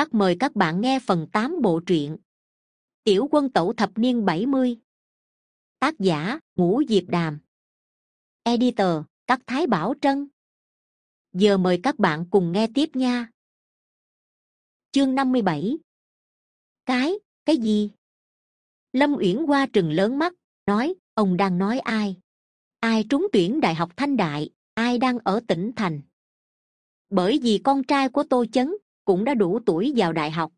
Tắc mời các bạn nghe phần tám bộ truyện. Tiểu quân tẩu thập niên bảy mươi. Tác giả, ngũ diệp đàm. Editor, các thái bảo trân. Giờ mời các bạn cùng nghe tiếp nha. Chương năm mươi bảy. Cái cái gì? Lâm uyển qua trừng lớn mắt, nói, ông đang nói ai? Ai trúng tuyển đại học thanh đại? Ai đang ở tỉnh thành? Bởi vì con trai của tô chấn cũng đã đủ tuổi vào đại học.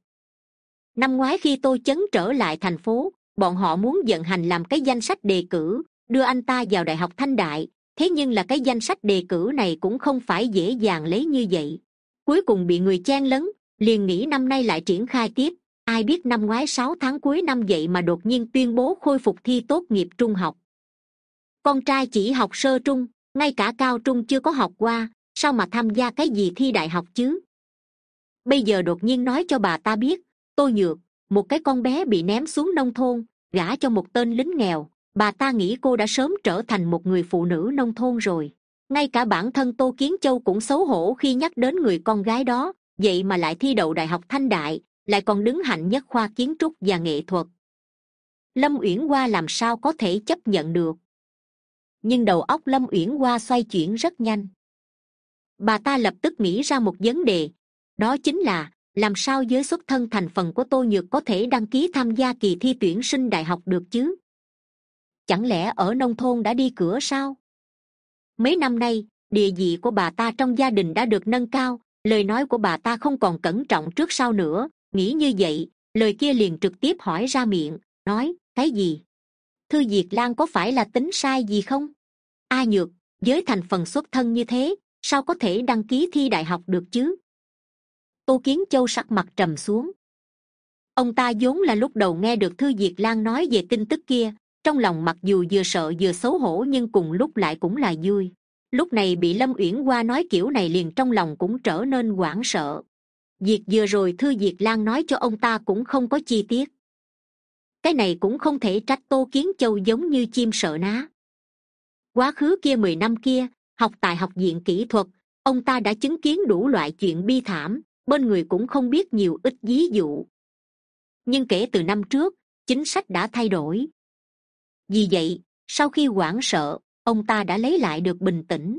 Năm ngoái khi tôi chấn trở lại thành phố, bọn họ muốn vận hành làm cái danh sách đề cử, đưa anh ta vào đại học thanh đại. Thế nhưng là cái danh sách đề cử này cũng không phải dễ dàng lấy như vậy. Cuối cùng bị người chen lấn, liền nghĩ năm nay lại triển khai tiếp. Ai biết năm ngoái sáu tháng cuối năm vậy mà đột nhiên tuyên bố khôi phục thi tốt nghiệp trung học. Con trai chỉ học sơ trung, ngay cả cao trung chưa có học qua, sao mà tham gia cái gì thi đại học chứ? Bây giờ đột nhiên nói cho bà ta biết tôi nhược, một cái con bé bị ném xuống nông thôn, gả cho một tên lính nghèo. Bà ta nghĩ cô đã sớm trở thành một người phụ nữ nông thôn rồi. Ngay cả bản thân tô kiến châu cũng xấu hổ khi nhắc đến người con gái đó, vậy mà lại thi đậu đại học thanh đại, lại còn đứng hạnh nhất khoa kiến trúc và nghệ thuật. Lâm uyển hoa làm sao có thể chấp nhận được? Nhưng đầu óc lâm uyển hoa xoay chuyển rất nhanh. Bà ta lập tức nghĩ ra một vấn đề đó chính là, làm sao giới xuất thân thành phần của tô nhược có thể đăng ký tham gia kỳ thi tuyển sinh đại học được chứ? Chẳng lẽ ở nông thôn đã đi cửa sao? Mấy năm nay, địa vị của bà ta trong gia đình đã được nâng cao, lời nói của bà ta không còn cẩn trọng trước sau nữa. Nghĩ như vậy, lời kia liền trực tiếp hỏi ra miệng, nói, cái gì? Thư diệt lan có phải là tính sai gì không? A nhược với thành phần xuất thân như thế, sao có thể đăng ký thi đại học được chứ? Tô kiến châu sắc mặt trầm xuống. Ông ta vốn là lúc đầu nghe được thư diệt lan nói về tin tức kia, trong lòng mặc dù vừa sợ vừa xấu hổ nhưng cùng lúc lại cũng là vui. Lúc này bị lâm uyển hoa nói kiểu này liền trong lòng cũng trở nên hoảng sợ. Việc vừa rồi thư diệt lan nói cho ông ta cũng không có chi tiết. Cái này cũng không thể trách tô kiến châu giống như chim sợ ná. Quá khứ kia mười năm kia, học tại học viện kỹ thuật, ông ta đã chứng kiến đủ loại chuyện bi thảm bên người cũng không biết nhiều ít ví dụ. Nhưng kể từ năm trước, chính sách đã thay đổi. Vì vậy, sau khi hoảng sợ, ông ta đã lấy lại được bình tĩnh.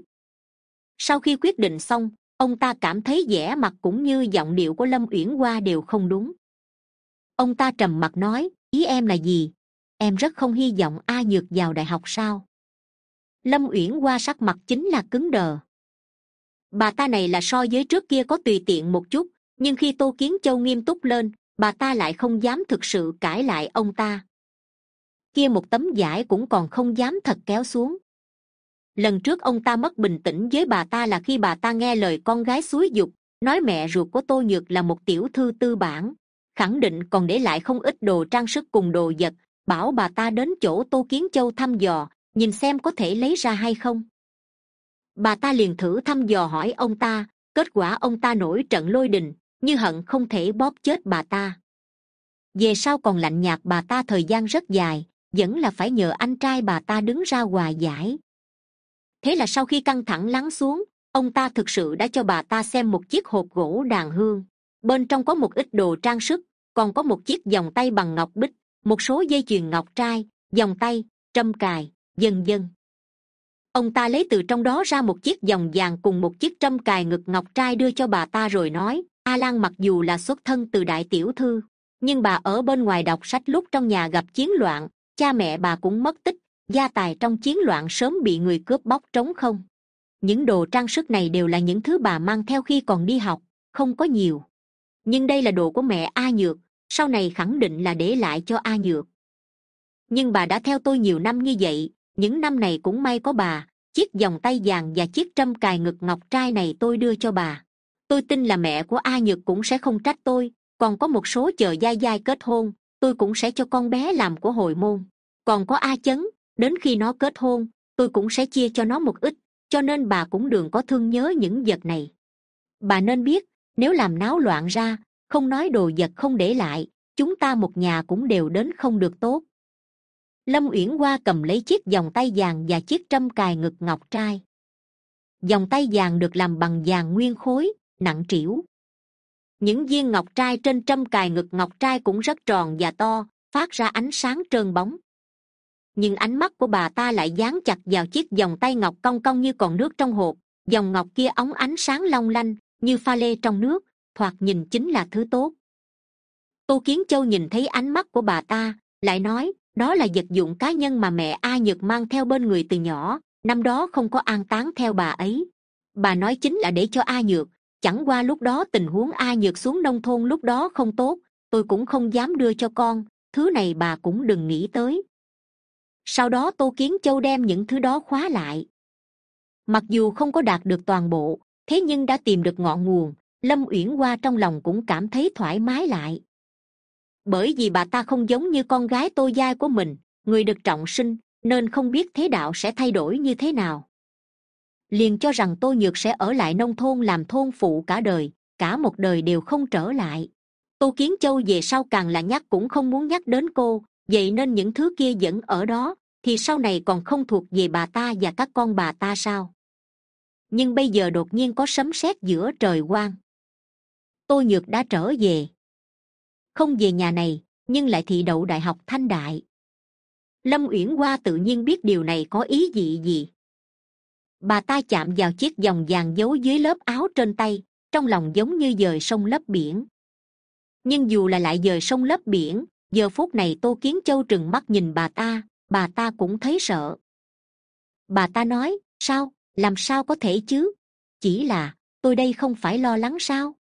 Sau khi quyết định xong, ông ta cảm thấy vẻ mặt cũng như giọng điệu của lâm uyển hoa đều không đúng. Ông ta trầm mặt nói, ý em là gì? Em rất không hy vọng a nhược vào đại học sao? Lâm uyển hoa sắc mặt chính là cứng đờ bà ta này là so với trước kia có tùy tiện một chút, nhưng khi tô kiến châu nghiêm túc lên, bà ta lại không dám thực sự cãi lại ông ta. Kia một tấm giải cũng còn không dám thật kéo xuống. Lần trước ông ta mất bình tĩnh với bà ta là khi bà ta nghe lời con gái xúi dục, nói mẹ ruột của tô nhược là một tiểu thư tư bản, khẳng định còn để lại không ít đồ trang sức cùng đồ vật, bảo bà ta đến chỗ tô kiến châu thăm dò, nhìn xem có thể lấy ra hay không bà ta liền thử thăm dò hỏi ông ta, kết quả ông ta nổi trận lôi đình, như hận không thể bóp chết bà ta. Về sau còn lạnh nhạt bà ta thời gian rất dài, vẫn là phải nhờ anh trai bà ta đứng ra hòa giải. Thế là sau khi căng thẳng lắng xuống, ông ta thực sự đã cho bà ta xem một chiếc hộp gỗ đàn hương. Bên trong có một ít đồ trang sức, còn có một chiếc vòng tay bằng ngọc bích, một số dây chuyền ngọc trai, vòng tay, trâm cài dần dần ông ta lấy từ trong đó ra một chiếc vòng vàng cùng một chiếc trâm cài ngực ngọc trai đưa cho bà ta rồi nói, a lan mặc dù là xuất thân từ đại tiểu thư, nhưng bà ở bên ngoài đọc sách lúc trong nhà gặp chiến loạn, cha mẹ bà cũng mất tích, gia tài trong chiến loạn sớm bị người cướp bóc trống không. Những đồ trang sức này đều là những thứ bà mang theo khi còn đi học, không có nhiều. Nhưng đây là đồ của mẹ a nhược, sau này khẳng định là để lại cho a nhược. Nhưng bà đã theo tôi nhiều năm như vậy những năm này cũng may có bà, chiếc vòng tay vàng và chiếc trâm cài ngực ngọc trai này tôi đưa cho bà. Tôi tin là mẹ của a nhược cũng sẽ không trách tôi, còn có một số chờ dai dai kết hôn, tôi cũng sẽ cho con bé làm của hồi môn. Còn có a chấn, đến khi nó kết hôn, tôi cũng sẽ chia cho nó một ít, cho nên bà cũng đừng có thương nhớ những vật này. Bà nên biết, nếu làm náo loạn ra, không nói đồ vật không để lại, chúng ta một nhà cũng đều đến không được tốt lâm uyển hoa cầm lấy chiếc vòng tay vàng và chiếc trâm cài ngực ngọc trai. Vòng tay vàng được làm bằng vàng nguyên khối, nặng trĩu. Những viên ngọc trai trên trâm cài ngực ngọc trai cũng rất tròn và to, phát ra ánh sáng trơn bóng. Nhưng ánh mắt của bà ta lại dán chặt vào chiếc vòng tay ngọc cong cong như còn nước trong hộp. Dòng ngọc kia óng ánh sáng long lanh, như pha lê trong nước, thoạt nhìn chính là thứ tốt. Tô kiến châu nhìn thấy ánh mắt của bà ta, lại nói đó là vật dụng cá nhân mà mẹ a nhược mang theo bên người từ nhỏ, năm đó không có an táng theo bà ấy. Bà nói chính là để cho a nhược. Chẳng qua lúc đó tình huống a nhược xuống nông thôn lúc đó không tốt, tôi cũng không dám đưa cho con, thứ này bà cũng đừng nghĩ tới. Sau đó tô kiến châu đem những thứ đó khóa lại. Mặc dù không có đạt được toàn bộ, thế nhưng đã tìm được ngọn nguồn, lâm uyển qua trong lòng cũng cảm thấy thoải mái lại bởi vì bà ta không giống như con gái tô giai của mình, người được trọng sinh, nên không biết thế đạo sẽ thay đổi như thế nào. Liền cho rằng tô nhược sẽ ở lại nông thôn làm thôn phụ cả đời, cả một đời đều không trở lại. Tô kiến châu về sau càng là nhắc cũng không muốn nhắc đến cô, vậy nên những thứ kia vẫn ở đó, thì sau này còn không thuộc về bà ta và các con bà ta sao? Nhưng bây giờ đột nhiên có sấm sét giữa trời quang. Tô nhược đã trở về không về nhà này, nhưng lại thị đậu đại học thanh đại. Lâm uyển hoa tự nhiên biết điều này có ý gì gì. Bà ta chạm vào chiếc vòng vàng giấu dưới lớp áo trên tay, trong lòng giống như dời sông lấp biển. Nhưng dù là lại dời sông lấp biển, giờ phút này tô kiến châu trừng mắt nhìn bà ta bà ta cũng thấy sợ. Bà ta nói, sao, làm sao có thể chứ? Chỉ là, tôi đây không phải lo lắng sao?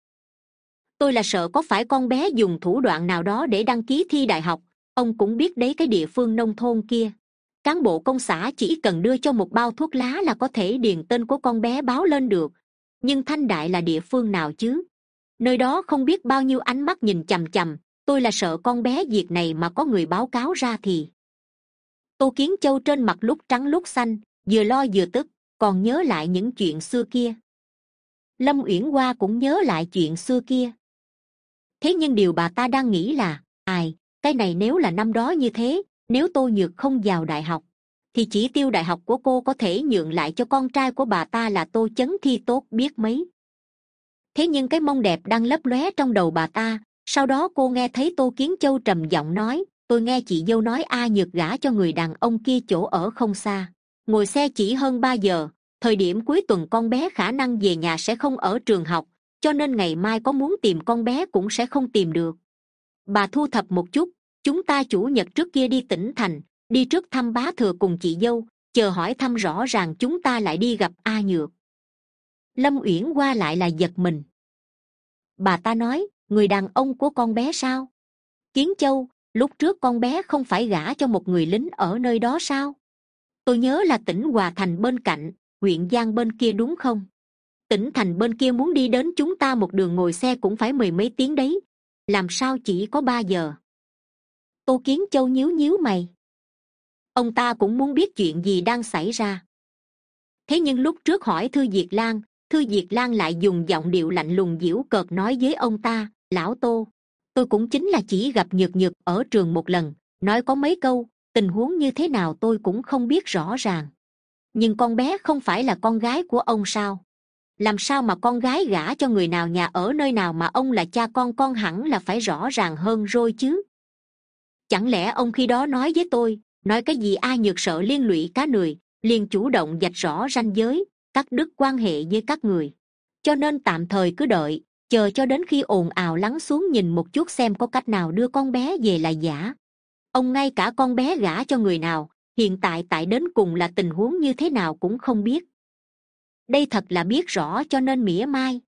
Tôi là sợ có phải con bé dùng thủ đoạn nào đó để đăng ký thi đại học. Ông cũng biết đấy, cái địa phương nông thôn kia. Cán bộ công xã chỉ cần đưa cho một bao thuốc lá là có thể điền tên của con bé báo lên được. Nhưng thanh đại là địa phương nào chứ? Nơi đó không biết bao nhiêu ánh mắt nhìn chằm chằm. Tôi là sợ con bé việc này mà có người báo cáo ra thì. Tô kiến châu trên mặt lúc trắng lúc xanh, vừa lo vừa tức, còn nhớ lại những chuyện xưa kia. Lâm uyển hoa cũng nhớ lại chuyện xưa kia thế nhưng điều bà ta đang nghĩ là, ai, cái này nếu là năm đó như thế, nếu tô nhược không vào đại học, thì chỉ tiêu đại học của cô có thể nhượng lại cho con trai của bà ta là tô chấn thi tốt biết mấy. Thế nhưng cái mông đẹp đang lấp lóe trong đầu bà ta, sau đó cô nghe thấy tô kiến châu trầm giọng nói, tôi nghe chị dâu nói a nhược gả cho người đàn ông kia chỗ ở không xa, ngồi xe chỉ hơn ba giờ, thời điểm cuối tuần con bé khả năng về nhà sẽ không ở trường học cho nên ngày mai có muốn tìm con bé cũng sẽ không tìm được. Bà thu thập một chút, chúng ta chủ nhật trước kia đi tỉnh thành, đi trước thăm bá thừa cùng chị dâu, chờ hỏi thăm rõ ràng chúng ta lại đi gặp a nhược. Lâm uyển qua lại là giật mình. Bà ta nói, người đàn ông của con bé sao? Kiến châu, lúc trước con bé không phải gả cho một người lính ở nơi đó sao? Tôi nhớ là tỉnh hòa thành bên cạnh, huyện giang bên kia đúng không? Tỉnh thành bên kia muốn đi đến chúng ta một đường ngồi xe cũng phải mười mấy tiếng đấy. Làm sao chỉ có ba giờ? Tô kiến châu nhíu nhíu mày. Ông ta cũng muốn biết chuyện gì đang xảy ra. Thế nhưng lúc trước hỏi thư diệt lan, thư diệt lan lại dùng giọng điệu lạnh lùng diễu cợt nói với ông ta, lão tô, tôi cũng chính là chỉ gặp nhược nhược ở trường một lần, nói có mấy câu, tình huống như thế nào tôi cũng không biết rõ ràng. Nhưng con bé không phải là con gái của ông sao? Làm sao mà con gái gả cho người nào, nhà ở nơi nào mà ông là cha con con hẳn là phải rõ ràng hơn rồi chứ? Chẳng lẽ ông khi đó nói với tôi, nói cái gì ai nhược sợ liên lụy cá nười, liền chủ động dạch rõ ranh giới, cắt đứt quan hệ với các người. Cho nên tạm thời cứ đợi, chờ cho đến khi ồn ào lắng xuống nhìn một chút xem có cách nào đưa con bé về là giả. Ông ngay cả con bé gả cho người nào, hiện tại tại đến cùng là tình huống như thế nào cũng không biết đây thật là biết rõ cho nên mỉa mai.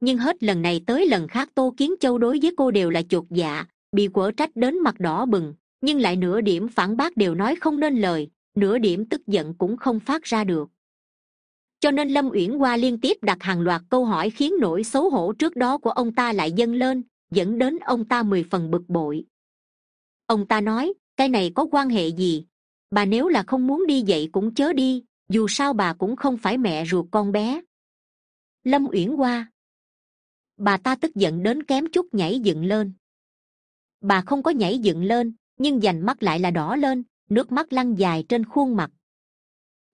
Nhưng hết lần này tới lần khác tô kiến châu đối với cô đều là chột dạ bị quở trách đến mặt đỏ bừng, nhưng lại nửa điểm phản bác đều nói không nên lời, nửa điểm tức giận cũng không phát ra được. Cho nên lâm uyển hoa liên tiếp đặt hàng loạt câu hỏi khiến nỗi xấu hổ trước đó của ông ta lại dâng lên, dẫn đến ông ta mười phần bực bội. Ông ta nói, cái này có quan hệ gì? Bà nếu là không muốn đi vậy cũng chớ đi dù sao bà cũng không phải mẹ ruột con bé. Lâm uyển hoa. Bà ta tức giận đến kém chút nhảy dựng lên. Bà không có nhảy dựng lên, nhưng dành mắt lại là đỏ lên, nước mắt lăn dài trên khuôn mặt.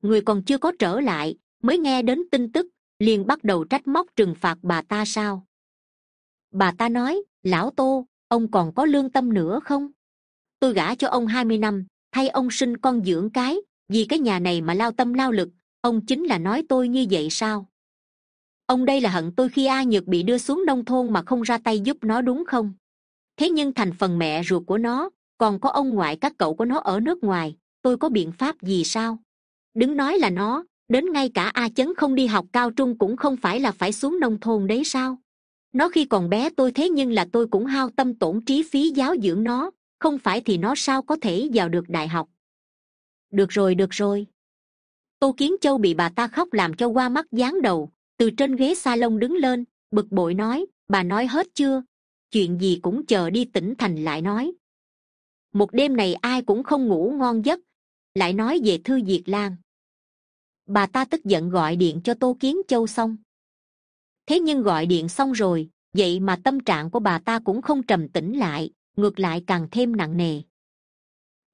Người còn chưa có trở lại, mới nghe đến tin tức, liền bắt đầu trách móc trừng phạt bà ta sao? Bà ta nói, lão tô, ông còn có lương tâm nữa không? Tôi gả cho ông hai mươi năm, thay ông sinh con dưỡng cái vì cái nhà này mà lao tâm lao lực, ông chính là nói tôi như vậy sao? Ông đây là hận tôi khi a nhược bị đưa xuống nông thôn mà không ra tay giúp nó đúng không? Thế nhưng thành phần mẹ ruột của nó, còn có ông ngoại các cậu của nó ở nước ngoài, tôi có biện pháp gì sao? Đứng nói là nó, đến ngay cả a chấn không đi học cao trung cũng không phải là phải xuống nông thôn đấy sao? Nó khi còn bé tôi thế nhưng là tôi cũng hao tâm tổn trí phí giáo dưỡng nó, không phải thì nó sao có thể vào được đại học? Được rồi được rồi. Tô kiến châu bị bà ta khóc làm cho qua mắt dán đầu, từ trên ghế s a lông đứng lên, bực bội nói, bà nói hết chưa? Chuyện gì cũng chờ đi tỉnh thành lại nói. Một đêm này ai cũng không ngủ ngon giấc, lại nói về thư diệt lan. Bà ta tức giận gọi điện cho tô kiến châu xong. Thế nhưng gọi điện xong rồi, vậy mà tâm trạng của bà ta cũng không trầm tĩnh lại, ngược lại càng thêm nặng nề.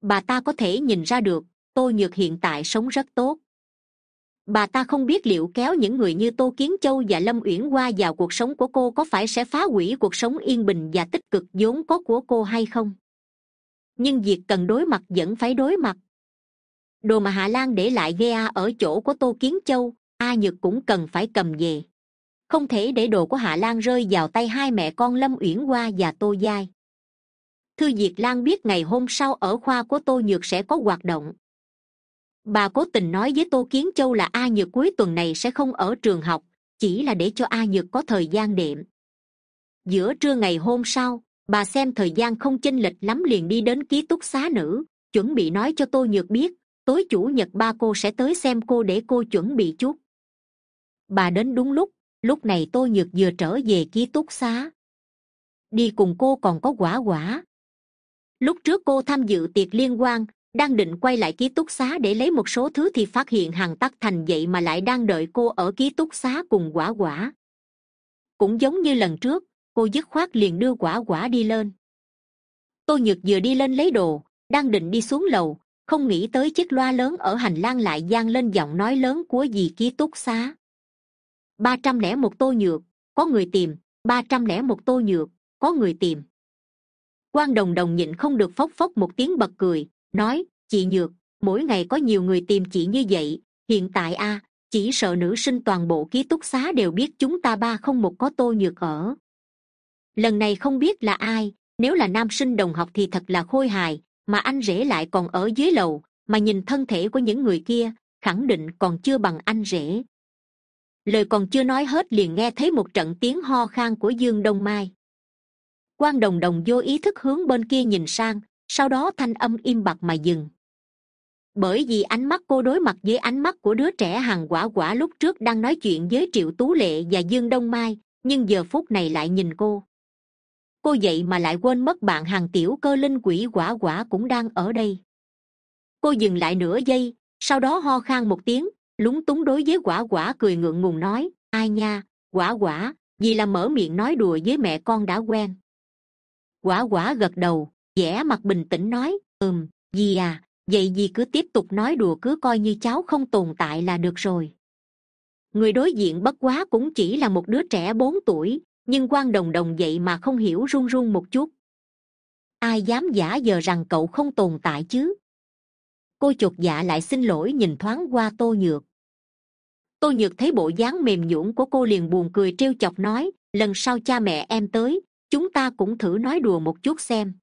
Bà ta có thể nhìn ra được tô nhược hiện tại sống rất tốt. Bà ta không biết liệu kéo những người như tô kiến châu và lâm uyển qua vào cuộc sống của cô có phải sẽ phá hủy cuộc sống yên bình và tích cực vốn có của cô hay không? Nhưng việc cần đối mặt vẫn phải đối mặt. Đồ mà hạ lan để lại ghe ở chỗ của tô kiến châu, a nhược cũng cần phải cầm về. Không thể để đồ của hạ lan rơi vào tay hai mẹ con lâm uyển hoa và tô giai. Thư diệt lan biết ngày hôm sau ở khoa của tô nhược sẽ có hoạt động bà cố tình nói với tô kiến châu là a nhược cuối tuần này sẽ không ở trường học, chỉ là để cho a nhược có thời gian đệm. Giữa trưa ngày hôm sau, bà xem thời gian không chênh lệch lắm liền đi đến ký túc xá nữ, chuẩn bị nói cho tô nhược biết, tối chủ nhật ba cô sẽ tới xem cô để cô chuẩn bị chút. Bà đến đúng lúc lúc này tô nhược vừa trở về ký túc xá. Đi cùng cô còn có quả quả. Lúc trước cô tham dự tiệc liên quan đang định quay lại ký túc xá để lấy một số thứ thì phát hiện hằng tắc thành vậy mà lại đang đợi cô ở ký túc xá cùng quả quả. Cũng giống như lần trước, cô dứt khoát liền đưa quả quả đi lên. Tô nhược vừa đi lên lấy đồ, đang định đi xuống lầu, không nghĩ tới chiếc loa lớn ở hành lang lại g lên giọng nói lớn của dì ký túc xá. Ba trăm lẻ một tô nhược, có người tìm, ba trăm lẻ một tô nhược, có người tìm. Quan đồng đồng nhịn không được phốc phốc một tiếng bật cười nói, chị nhược, mỗi ngày có nhiều người tìm chị như vậy. Hiện tại a, chỉ sợ nữ sinh toàn bộ ký túc xá đều biết chúng ta ba không một có tô nhược ở. Lần này không biết là ai, nếu là nam sinh đồng học thì thật là khôi hài, mà anh rể lại còn ở dưới lầu, mà nhìn thân thể của những người kia, khẳng định còn chưa bằng anh rể. Lời còn chưa nói hết liền nghe thấy một trận tiếng ho khan của dương đông mai. Quan đồng đồng vô ý thức hướng bên kia nhìn sang sau đó thanh âm im bặt mà dừng. Bởi vì ánh mắt cô đối mặt với ánh mắt của đứa trẻ hằng quả quả lúc trước đang nói chuyện với triệu tú lệ và dương đông mai, nhưng giờ phút này lại nhìn cô. Cô vậy mà lại quên mất bạn hàng tiểu cơ linh quỷ quả quả cũng đang ở đây. Cô dừng lại nửa giây, sau đó ho khan một tiếng, lúng túng đối với quả quả cười ngượng ngùng nói, ai nha, quả quả, vì là mở miệng nói đùa với mẹ con đã quen. Quả quả gật đầu vẻ mặt bình tĩnh nói, ừm dì à vậy dì cứ tiếp tục nói đùa cứ coi như cháu không tồn tại là được rồi. Người đối diện bất quá cũng chỉ là một đứa trẻ bốn tuổi, nhưng quan đồng đồng vậy mà không hiểu run run một chút. Ai dám giả giờ rằng cậu không tồn tại chứ? Cô chột dạ lại xin lỗi nhìn thoáng qua tô nhược. Tô nhược thấy bộ dáng mềm nhũn của cô liền buồn cười trêu chọc nói, lần sau cha mẹ em tới, chúng ta cũng thử nói đùa một chút xem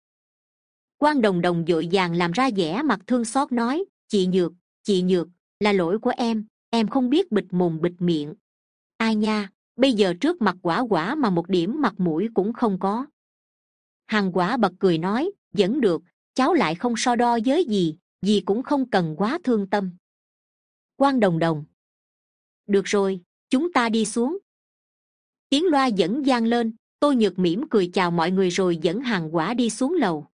quan đồng đồng d ộ i vàng làm ra vẻ mặt thương xót nói, chị nhược chị nhược, là lỗi của em em không biết bịt mồm bịt miệng. Ai nha, bây giờ trước mặt quả quả mà một điểm mặt mũi cũng không có. Hằng quả bật cười nói, vẫn được, cháu lại không so đo với gì gì cũng không cần quá thương tâm. Quan đồng đồng, được rồi, chúng ta đi xuống. Tiếng loa vẫn g lên tôi nhược mỉm cười chào mọi người rồi dẫn hàng quả đi xuống lầu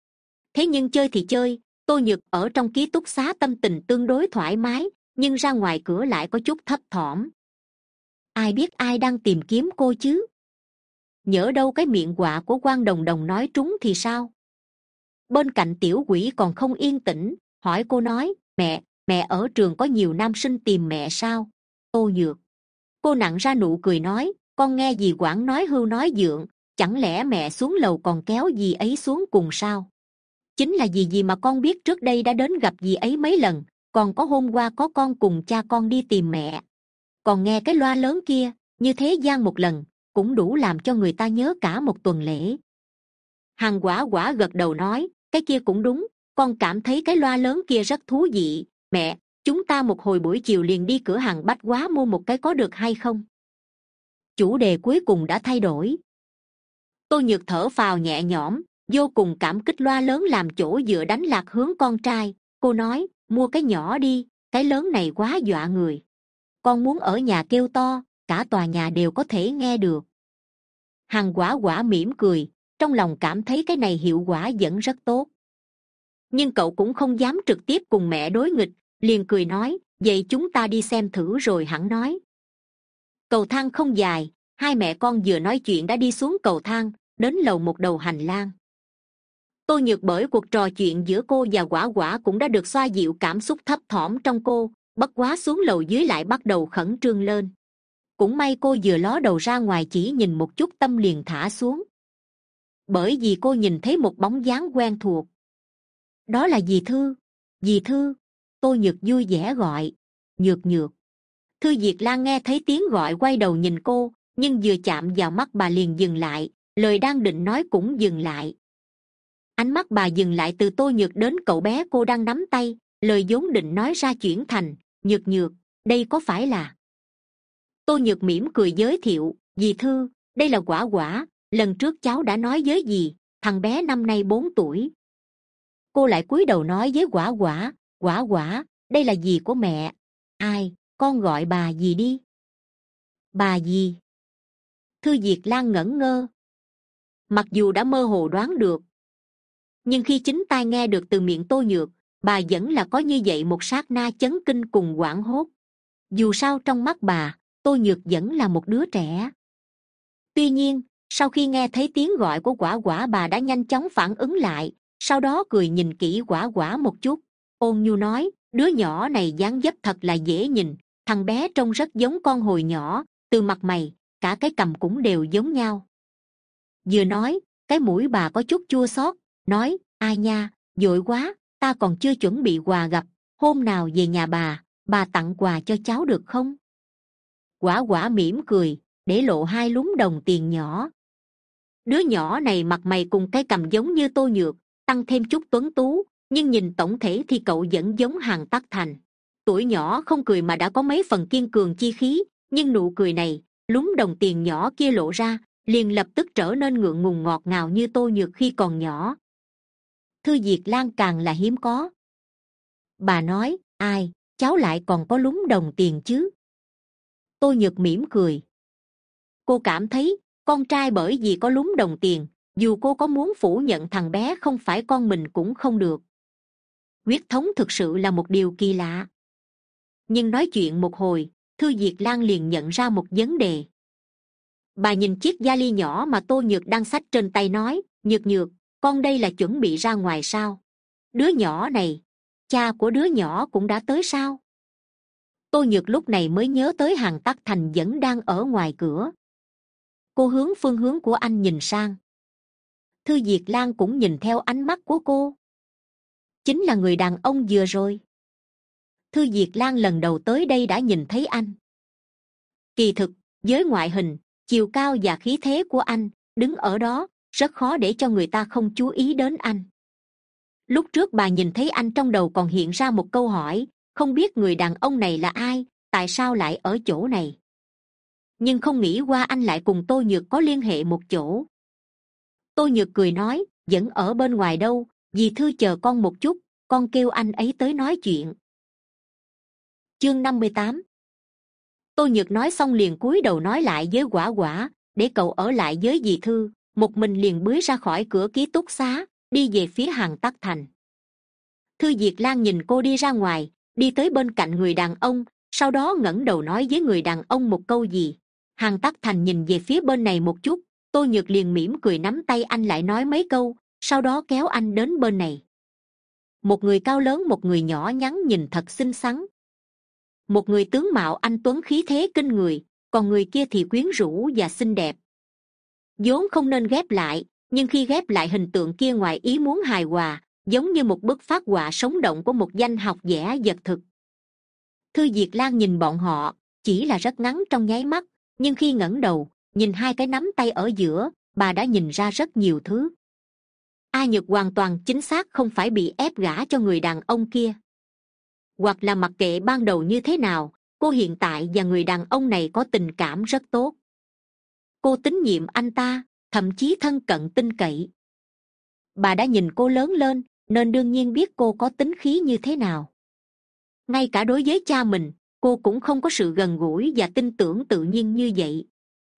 thế nhưng chơi thì chơi, tô nhược ở trong ký túc xá tâm tình tương đối thoải mái, nhưng ra ngoài cửa lại có chút thấp thỏm. Ai biết ai đang tìm kiếm cô chứ? Nhỡ đâu cái miệng quạ của quan đồng đồng nói trúng thì sao? Bên cạnh tiểu quỷ còn không yên tĩnh, hỏi cô nói, mẹ mẹ ở trường có nhiều nam sinh tìm mẹ sao? Tô nhược. Cô nặng ra nụ cười nói, con nghe gì quản nói hưu nói dượng, chẳng lẽ mẹ xuống lầu còn kéo gì ấy xuống cùng sao? Chính là gì gì mà con biết trước đây đã đến gặp dì ấy mấy lần, còn có hôm qua có con cùng cha con đi tìm mẹ. Còn nghe cái loa lớn kia, như thế gian một lần, cũng đủ làm cho người ta nhớ cả một tuần lễ. Hằng quả quả gật đầu nói, cái kia cũng đúng, con cảm thấy cái loa lớn kia rất thú vị. Mẹ, chúng ta một hồi buổi chiều liền đi cửa hàng bách quá mua một cái có được hay không? Chủ đề cuối cùng đã thay đổi. Tôi nhược thở phào nhẹ nhõm vô cùng cảm kích loa lớn làm chỗ dựa đánh lạc hướng con trai. Cô nói, mua cái nhỏ đi, cái lớn này quá dọa người. Con muốn ở nhà kêu to, cả tòa nhà đều có thể nghe được. Hằng quả quả mỉm cười, trong lòng cảm thấy cái này hiệu quả vẫn rất tốt. Nhưng cậu cũng không dám trực tiếp cùng mẹ đối nghịch, liền cười nói, vậy chúng ta đi xem thử rồi hẳn nói. Cầu thang không dài, hai mẹ con vừa nói chuyện đã đi xuống cầu thang, đến lầu một đầu hành lang tôi nhược bởi cuộc trò chuyện giữa cô và quả quả cũng đã được xoa dịu cảm xúc thấp thỏm trong cô, bất quá xuống lầu dưới lại bắt đầu khẩn trương lên. Cũng may cô vừa ló đầu ra ngoài chỉ nhìn một chút tâm liền thả xuống. Bởi vì cô nhìn thấy một bóng dáng quen thuộc. Đó là dì thư. Dì thư tôi nhược vui vẻ gọi. Nhược nhược. Thư diệt lan nghe thấy tiếng gọi quay đầu nhìn cô, nhưng vừa chạm vào mắt bà liền dừng lại, lời đang định nói cũng dừng lại ánh mắt bà dừng lại từ tôi nhược đến cậu bé cô đang nắm tay, lời vốn định nói ra chuyển thành, nhược nhược, đây có phải là tôi nhược mỉm cười giới thiệu, dì thư, đây là quả quả, lần trước cháu đã nói với dì, thằng bé năm nay bốn tuổi. Cô lại cúi đầu nói với quả quả quả quả, đây là dì của mẹ. Ai, con gọi bà dì đi. Bà dì. Thư diệt lan ngẩn ngơ. Mặc dù đã mơ hồ đoán được nhưng khi chính tai nghe được từ miệng tô nhược, bà vẫn là có như vậy một sát na chấn kinh cùng quảng hốt. Dù sao trong mắt bà, tô nhược vẫn là một đứa trẻ. Tuy nhiên, sau khi nghe thấy tiếng gọi của quả quả bà đã nhanh chóng phản ứng lại, sau đó cười nhìn kỹ quả quả một chút. Ôn nhu nói, đứa nhỏ này dáng dấp thật là dễ nhìn, thằng bé trông rất giống con hồi nhỏ, từ mặt mày, cả cái cằm cũng đều giống nhau. Vừa nói, cái mũi bà có chút chua xót nói, ai nha vội quá, ta còn chưa chuẩn bị quà gặp, hôm nào về nhà bà bà tặng quà cho cháu được không? Quả quả mỉm cười, để lộ hai lúm đồng tiền nhỏ. Đứa nhỏ này mặt mày cùng cái cầm giống như tô nhược, tăng thêm chút tuấn tú, nhưng nhìn tổng thể thì cậu vẫn giống hàng tắc thành. Tuổi nhỏ không cười mà đã có mấy phần kiên cường chi khí, nhưng nụ cười này, lúm đồng tiền nhỏ kia lộ ra, liền lập tức trở nên ngượng ngùng ngọt ngào như tô nhược khi còn nhỏ thư diệt lan càng là hiếm có. Bà nói, ai, cháu lại còn có lúng đồng tiền chứ? Tô nhược mỉm cười. Cô cảm thấy, con trai bởi vì có lúng đồng tiền, dù cô có muốn phủ nhận thằng bé không phải con mình cũng không được. Huyết thống thực sự là một điều kỳ lạ. Nhưng nói chuyện một hồi, thư diệt lan liền nhận ra một vấn đề. Bà nhìn chiếc da ly nhỏ mà tô nhược đang xách trên tay nói, nhược nhược con đây là chuẩn bị ra ngoài sao? Đứa nhỏ này, cha của đứa nhỏ cũng đã tới sao? Tô nhược lúc này mới nhớ tới hàng tắc thành vẫn đang ở ngoài cửa. Cô hướng phương hướng của anh nhìn sang. Thư diệt lan cũng nhìn theo ánh mắt của cô. Chính là người đàn ông vừa rồi. Thư diệt lan lần đầu tới đây đã nhìn thấy anh. Kỳ thực, với ngoại hình, chiều cao và khí thế của anh, đứng ở đó rất khó để cho người ta không chú ý đến anh. Lúc trước bà nhìn thấy anh trong đầu còn hiện ra một câu hỏi, không biết người đàn ông này là ai, tại sao lại ở chỗ này? Nhưng không nghĩ qua anh lại cùng tôi nhược có liên hệ một chỗ. Tôi nhược cười nói, vẫn ở bên ngoài đâu, dì thư chờ con một chút, con kêu anh ấy tới nói chuyện. Chương năm mươi tám. Tôi nhược nói xong liền cúi đầu nói lại với quả quả, để cậu ở lại với dì thư một mình liền bưới ra khỏi cửa ký túc xá, đi về phía hàng tắc thành. Thư diệt lan nhìn cô đi ra ngoài, đi tới bên cạnh người đàn ông, sau đó ngẩng đầu nói với người đàn ông một câu gì. Hàng tắc thành nhìn về phía bên này một chút, tô nhược liền mỉm cười nắm tay anh lại nói mấy câu, sau đó kéo anh đến bên này. Một người cao lớn, một người nhỏ nhắn nhìn thật xinh xắn. Một người tướng mạo anh tuấn khí thế kinh người, còn người kia thì quyến rũ và xinh đẹp vốn không nên ghép lại, nhưng khi ghép lại hình tượng kia ngoài ý muốn hài hòa, giống như một bức phát họa sống động của một danh học giả vật thực. Thư diệt lan nhìn bọn họ, chỉ là rất ngắn trong nháy mắt, nhưng khi ngẩng đầu, nhìn hai cái nắm tay ở giữa, bà đã nhìn ra rất nhiều thứ. A nhược hoàn toàn chính xác không phải bị ép gả cho người đàn ông kia. Hoặc là mặc kệ ban đầu như thế nào, cô hiện tại và người đàn ông này có tình cảm rất tốt cô tín nhiệm anh ta, thậm chí thân cận tin cậy. Bà đã nhìn cô lớn lên, nên đương nhiên biết cô có tính khí như thế nào. Ngay cả đối với cha mình, cô cũng không có sự gần gũi và tin tưởng tự nhiên như vậy.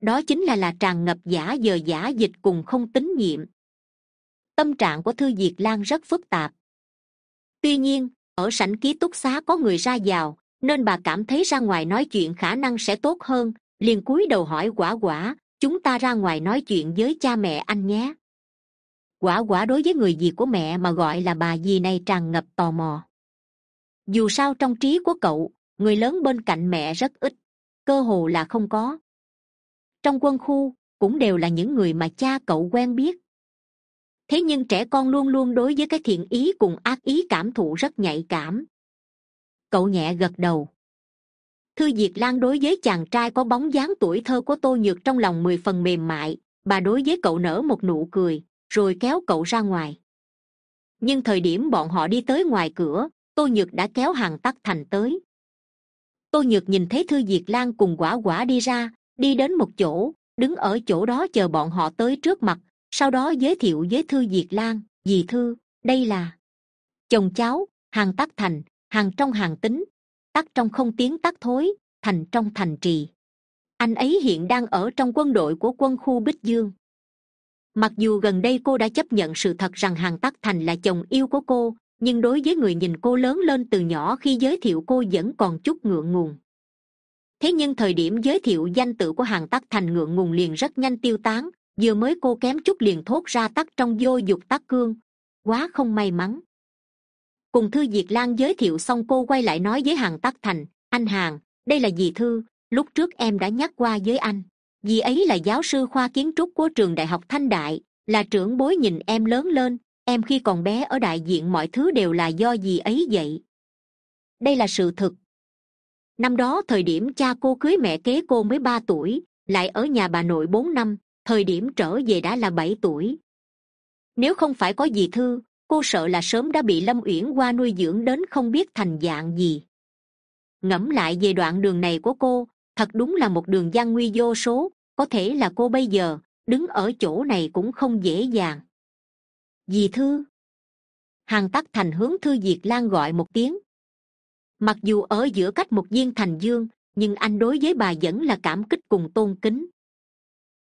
Đó chính là là tràn ngập giả giờ giả dịch cùng không tín nhiệm. Tâm trạng của thư diệt lan rất phức tạp. Tuy nhiên, ở sảnh ký túc xá có người ra vào, nên bà cảm thấy ra ngoài nói chuyện khả năng sẽ tốt hơn, liền cúi đầu hỏi quả quả chúng ta ra ngoài nói chuyện với cha mẹ anh nhé. Quả quả đối với người gì của mẹ mà gọi là bà dì này tràn ngập tò mò. Dù sao trong trí của cậu, người lớn bên cạnh mẹ rất ít, cơ hồ là không có. Trong quân khu, cũng đều là những người mà cha cậu quen biết. Thế nhưng trẻ con luôn luôn đối với cái thiện ý cùng ác ý cảm thụ rất nhạy cảm. Cậu nhẹ gật đầu thư diệt lan đối với chàng trai có bóng dáng tuổi thơ của tô nhược trong lòng mười phần mềm mại, bà đối với cậu nở một nụ cười, rồi kéo cậu ra ngoài. Nhưng thời điểm bọn họ đi tới ngoài cửa, tô nhược đã kéo hàng tắc thành tới. Tô nhược nhìn thấy thư diệt lan cùng quả quả đi ra, đi đến một chỗ, đứng ở chỗ đó chờ bọn họ tới trước mặt, sau đó giới thiệu với thư diệt lan, dì thư, đây là chồng cháu, hàng tắc thành, hàng trong hàng tính tắc trong không tiếng tắc thối, thành trong thành trì. Anh ấy hiện đang ở trong quân đội của quân khu bích dương. Mặc dù gần đây cô đã chấp nhận sự thật rằng hàng tắc thành là chồng yêu của cô, nhưng đối với người nhìn cô lớn lên từ nhỏ khi giới thiệu cô vẫn còn chút ngượng ngùng. Thế nhưng thời điểm giới thiệu danh tự của hàng tắc thành ngượng ngùng liền rất nhanh tiêu tán, vừa mới cô kém chút liền thốt ra tắc trong vô dục tắc cương. Quá không may mắn cùng thư diệt lan giới thiệu xong cô quay lại nói với hàng tắc thành, anh hàng, đây là dì thư, lúc trước em đã nhắc qua với anh. Dì ấy là giáo sư khoa kiến trúc của trường đại học thanh đại, là trưởng bối nhìn em lớn lên, em khi còn bé ở đại diện mọi thứ đều là do dì ấy vậy đây là sự thực. Năm đó thời điểm cha cô cưới mẹ kế cô mới ba tuổi, lại ở nhà bà nội bốn năm, thời điểm trở về đã là bảy tuổi. Nếu không phải có dì thư cô sợ là sớm đã bị lâm uyển qua nuôi dưỡng đến không biết thành dạng gì. Ngẫm lại về đoạn đường này của cô, thật đúng là một đường gian nguy vô số, có thể là cô bây giờ, đứng ở chỗ này cũng không dễ dàng. Dì thư. Hàng tắc thành hướng thư diệt lan gọi một tiếng. Mặc dù ở giữa cách một viên thành dương, nhưng anh đối với bà vẫn là cảm kích cùng tôn kính.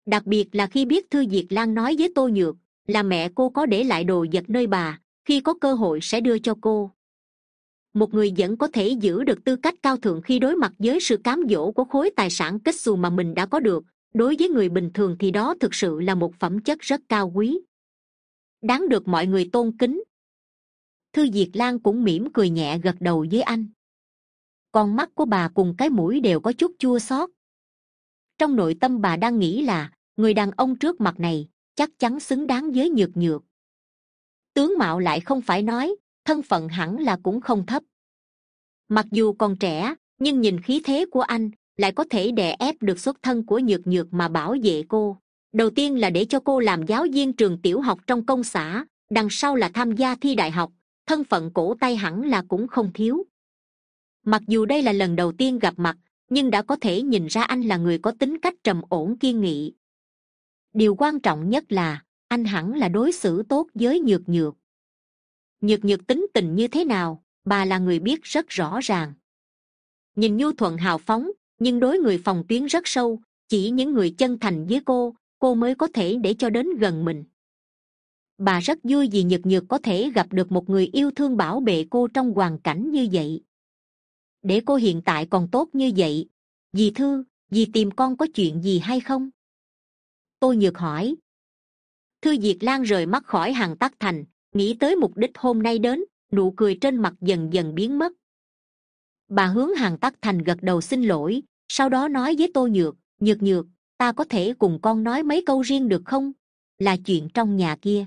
Đặc biệt là khi biết thư diệt lan nói với tô nhược là mẹ cô có để lại đồ vật nơi bà, khi có cơ hội sẽ đưa cho cô. Một người vẫn có thể giữ được tư cách cao thượng khi đối mặt với sự cám dỗ của khối tài sản kết xù mà mình đã có được. Đối với người bình thường thì đó thực sự là một phẩm chất rất cao quý. Đáng được mọi người tôn kính. Thư diệt lan cũng mỉm cười nhẹ gật đầu với anh. Con mắt của bà cùng cái mũi đều có chút chua xót. Trong nội tâm bà đang nghĩ là, người đàn ông trước mặt này chắc chắn xứng đáng với nhược nhược. Tướng mạo lại không phải nói, thân phận hẳn là cũng không thấp. Mặc dù còn trẻ, nhưng nhìn khí thế của anh lại có thể đè ép được xuất thân của nhược nhược mà bảo vệ cô. Đầu tiên là để cho cô làm giáo viên trường tiểu học trong công xã, đằng sau là tham gia thi đại học, thân phận cổ tay hẳn là cũng không thiếu. Mặc dù đây là lần đầu tiên gặp mặt, nhưng đã có thể nhìn ra anh là người có tính cách trầm ổn kiên nghị điều quan trọng nhất là, anh hẳn là đối xử tốt với nhược nhược. Nhược nhược tính tình như thế nào, bà là người biết rất rõ ràng. Nhìn nhu thuận hào phóng, nhưng đối người phòng tuyến rất sâu, chỉ những người chân thành với cô cô mới có thể để cho đến gần mình. Bà rất vui vì nhược nhược có thể gặp được một người yêu thương bảo vệ cô trong hoàn cảnh như vậy. Để cô hiện tại còn tốt như vậy, dì thư, dì tìm con có chuyện gì hay không? Tôi nhược hỏi. Thư diệt lan rời mắt khỏi hàng tắc thành, nghĩ tới mục đích hôm nay đến, nụ cười trên mặt dần dần biến mất. Bà hướng hàng tắc thành gật đầu xin lỗi, sau đó nói với tô nhược nhược nhược, ta có thể cùng con nói mấy câu riêng được không? Là chuyện trong nhà kia.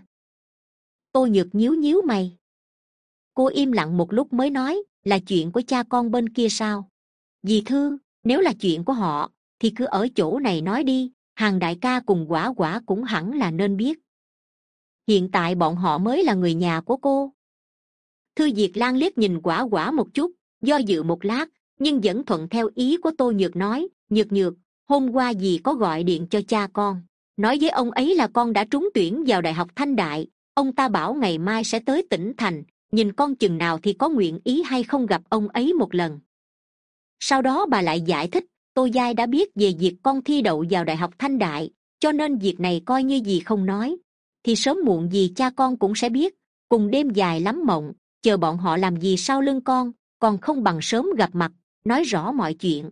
Tô nhược nhíu nhíu mày. Cô im lặng một lúc mới nói, là chuyện của cha con bên kia sao? Dì thư, nếu là chuyện của họ, thì cứ ở chỗ này nói đi hàng đại ca cùng quả quả cũng hẳn là nên biết. Hiện tại bọn họ mới là người nhà của cô. Thư diệt lan liếc nhìn quả quả một chút, do dự một lát, nhưng vẫn thuận theo ý của tô nhược nói, nhược nhược, hôm qua dì có gọi điện cho cha con. Nói với ông ấy là con đã trúng tuyển vào đại học thanh đại. Ông ta bảo ngày mai sẽ tới tỉnh thành, nhìn con chừng nào thì có nguyện ý hay không gặp ông ấy một lần. Sau đó bà lại giải thích tô giai đã biết về việc con thi đậu vào đại học thanh đại, cho nên việc này coi như gì không nói. Thì sớm muộn gì cha con cũng sẽ biết, cùng đêm dài lắm mộng, chờ bọn họ làm gì sau lưng con, còn không bằng sớm gặp mặt, nói rõ mọi chuyện.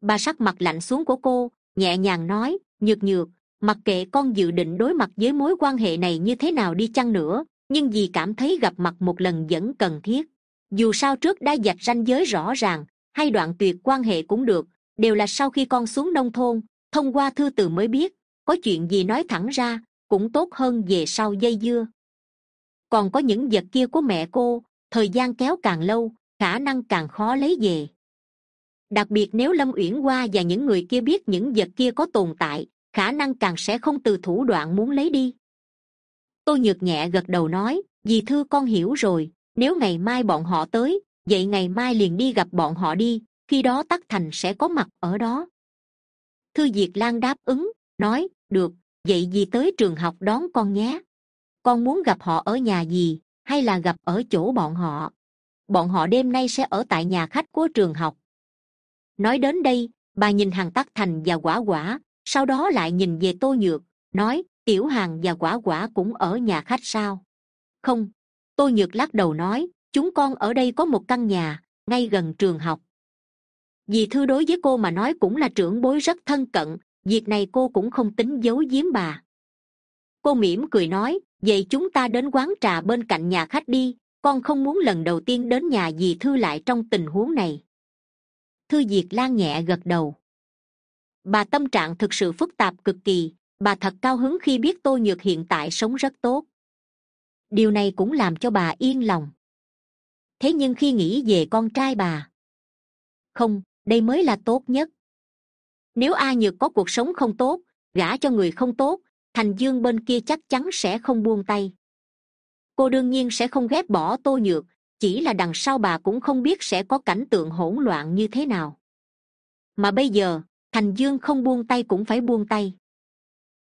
Bà sắc mặt lạnh xuống của cô, nhẹ nhàng nói, nhược nhược, mặc kệ con dự định đối mặt với mối quan hệ này như thế nào đi chăng nữa, nhưng vì cảm thấy gặp mặt một lần vẫn cần thiết. Dù sao trước đã dạch ranh giới rõ ràng hay đoạn tuyệt quan hệ cũng được, đều là sau khi con xuống nông thôn, thông qua thư từ mới biết, có chuyện gì nói thẳng ra, cũng tốt hơn về sau dây dưa. Còn có những vật kia của mẹ cô, thời gian kéo càng lâu, khả năng càng khó lấy về. Đặc biệt nếu lâm uyển hoa và những người kia biết những vật kia có tồn tại, khả năng càng sẽ không từ thủ đoạn muốn lấy đi. Tôi nhược nhẹ gật đầu nói, dì thư con hiểu rồi, nếu ngày mai bọn họ tới vậy ngày mai liền đi gặp bọn họ đi, khi đó tắc thành sẽ có mặt ở đó. Thư diệt lan đáp ứng, nói, được, vậy dì tới trường học đón con nhé. Con muốn gặp họ ở nhà gì hay là gặp ở chỗ bọn họ? Bọn họ đêm nay sẽ ở tại nhà khách của trường học. Nói đến đây, bà nhìn hàng tắc thành và quả quả, sau đó lại nhìn về tô nhược, nói, tiểu hàng và quả quả cũng ở nhà khách sao? Không. Tô nhược lắc đầu nói chúng con ở đây có một căn nhà, ngay gần trường học. Dì thư đối với cô mà nói cũng là trưởng bối rất thân cận, việc này cô cũng không tính giấu giếm bà. Cô mỉm cười nói, vậy chúng ta đến quán trà bên cạnh nhà khách đi, con không muốn lần đầu tiên đến nhà dì thư lại trong tình huống này. Thư diệt lan nhẹ gật đầu. Bà tâm trạng thực sự phức tạp cực kỳ, bà thật cao hứng khi biết tô nhược hiện tại sống rất tốt. Điều này cũng làm cho bà yên lòng thế nhưng khi nghĩ về con trai bà. Không, đây mới là tốt nhất. Nếu a nhược có cuộc sống không tốt, gả cho người không tốt, thành dương bên kia chắc chắn sẽ không buông tay. Cô đương nhiên sẽ không ghét bỏ tô nhược, chỉ là đằng sau bà cũng không biết sẽ có cảnh tượng hỗn loạn như thế nào. Mà bây giờ, thành dương không buông tay cũng phải buông tay.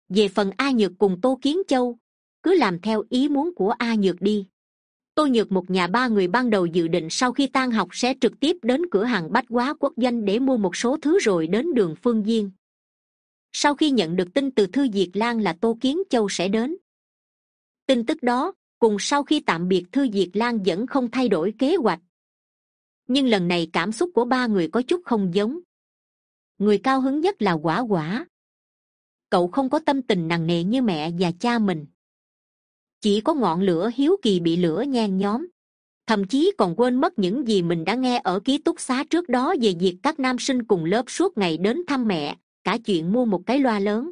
Về phần a nhược cùng tô kiến châu, cứ làm theo ý muốn của a nhược đi tô nhược một nhà ba người ban đầu dự định sau khi tan học sẽ trực tiếp đến cửa hàng bách hóa quốc doanh để mua một số thứ rồi đến đường phương diên. Sau khi nhận được tin từ thư diệt lan là tô kiến châu sẽ đến. Tin tức đó, cùng sau khi tạm biệt thư diệt lan vẫn không thay đổi kế hoạch. Nhưng lần này cảm xúc của ba người có chút không giống. Người cao hứng nhất là quả quả. Cậu không có tâm tình nặng nề như mẹ và cha mình chỉ có ngọn lửa hiếu kỳ bị lửa nhen nhóm. Thậm chí còn quên mất những gì mình đã nghe ở ký túc xá trước đó về việc các nam sinh cùng lớp suốt ngày đến thăm mẹ, cả chuyện mua một cái loa lớn.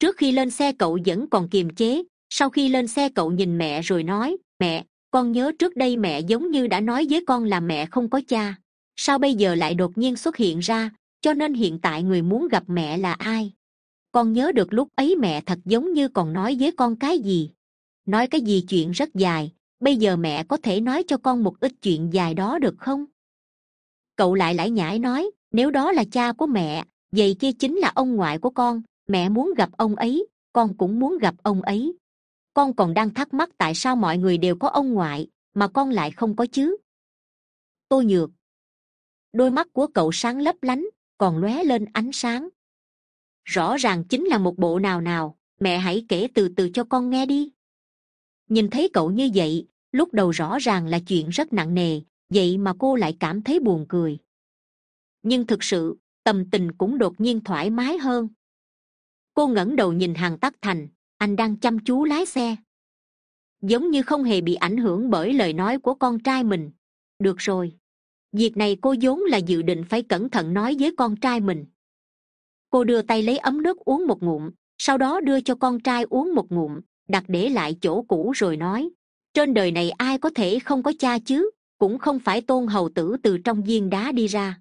Trước khi lên xe cậu vẫn còn kiềm chế, sau khi lên xe cậu nhìn mẹ rồi nói, mẹ, con nhớ trước đây mẹ giống như đã nói với con là mẹ không có cha. Sao bây giờ lại đột nhiên xuất hiện ra, cho nên hiện tại người muốn gặp mẹ là ai? Con nhớ được lúc ấy mẹ thật giống như còn nói với con cái gì nói cái gì chuyện rất dài, bây giờ mẹ có thể nói cho con một ít chuyện dài đó được không? Cậu lại lải nhải nói, nếu đó là cha của mẹ, vậy kia chính là ông ngoại của con, mẹ muốn gặp ông ấy, con cũng muốn gặp ông ấy. Con còn đang thắc mắc tại sao mọi người đều có ông ngoại, mà con lại không có chứ? Tôi nhược. Đôi mắt của cậu sáng lấp lánh, còn lóe lên ánh sáng. Rõ ràng chính là một bộ nào nào, mẹ hãy kể từ từ cho con nghe đi nhìn thấy cậu như vậy, lúc đầu rõ ràng là chuyện rất nặng nề, vậy mà cô lại cảm thấy buồn cười. Nhưng thực sự, tâm tình cũng đột nhiên thoải mái hơn. Cô ngẩng đầu nhìn hàng tắc thành, anh đang chăm chú lái xe. Giống như không hề bị ảnh hưởng bởi lời nói của con trai mình. Được rồi. Việc này cô vốn là dự định phải cẩn thận nói với con trai mình. Cô đưa tay lấy ấm nước uống một ngụm, sau đó đưa cho con trai uống một ngụm đặt để lại chỗ cũ rồi nói, trên đời này ai có thể không có cha chứ? Cũng không phải tôn hầu tử từ trong viên đá đi ra.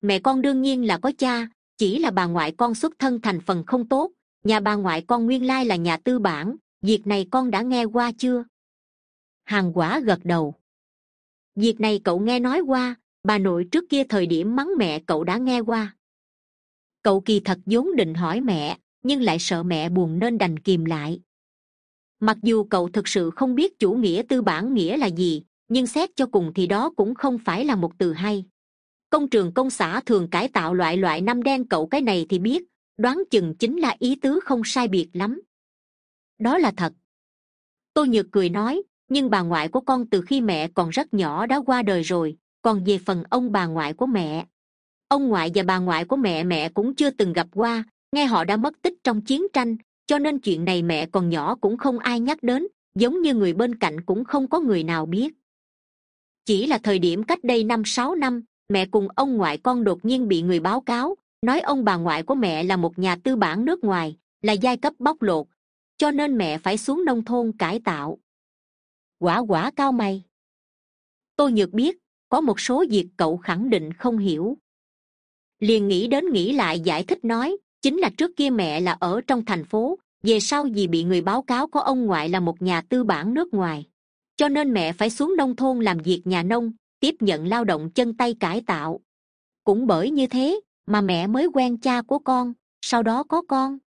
Mẹ con đương nhiên là có cha, chỉ là bà ngoại con xuất thân thành phần không tốt, nhà bà ngoại con nguyên lai là nhà tư bản, việc này con đã nghe qua chưa? Hàng quả gật đầu. Việc này cậu nghe nói qua, bà nội trước kia thời điểm mắng mẹ cậu đã nghe qua. Cậu kỳ thật vốn định hỏi mẹ, nhưng lại sợ mẹ buồn nên đành kìm lại mặc dù cậu thực sự không biết chủ nghĩa tư bản nghĩa là gì, nhưng xét cho cùng thì đó cũng không phải là một từ hay. Công trường công xã thường cải tạo loại loại năm đen cậu cái này thì biết, đoán chừng chính là ý tứ không sai biệt lắm. Đó là thật. Tôi nhược cười nói, nhưng bà ngoại của con từ khi mẹ còn rất nhỏ đã qua đời rồi, còn về phần ông bà ngoại của mẹ. Ông ngoại và bà ngoại của mẹ mẹ cũng chưa từng gặp qua, nghe họ đã mất tích trong chiến tranh cho nên chuyện này mẹ còn nhỏ cũng không ai nhắc đến, giống như người bên cạnh cũng không có người nào biết. Chỉ là thời điểm cách đây năm sáu năm, mẹ cùng ông ngoại con đột nhiên bị người báo cáo, nói ông bà ngoại của mẹ là một nhà tư bản nước ngoài, là giai cấp bóc lột, cho nên mẹ phải xuống nông thôn cải tạo. Quả quả cao mày tôi nhược biết, có một số việc cậu khẳng định không hiểu. Liền nghĩ đến nghĩ lại giải thích nói chính là trước kia mẹ là ở trong thành phố, về sau vì bị người báo cáo có ông ngoại là một nhà tư bản nước ngoài. Cho nên mẹ phải xuống nông thôn làm việc nhà nông, tiếp nhận lao động chân tay cải tạo. Cũng bởi như thế mà mẹ mới quen cha của con, sau đó có con.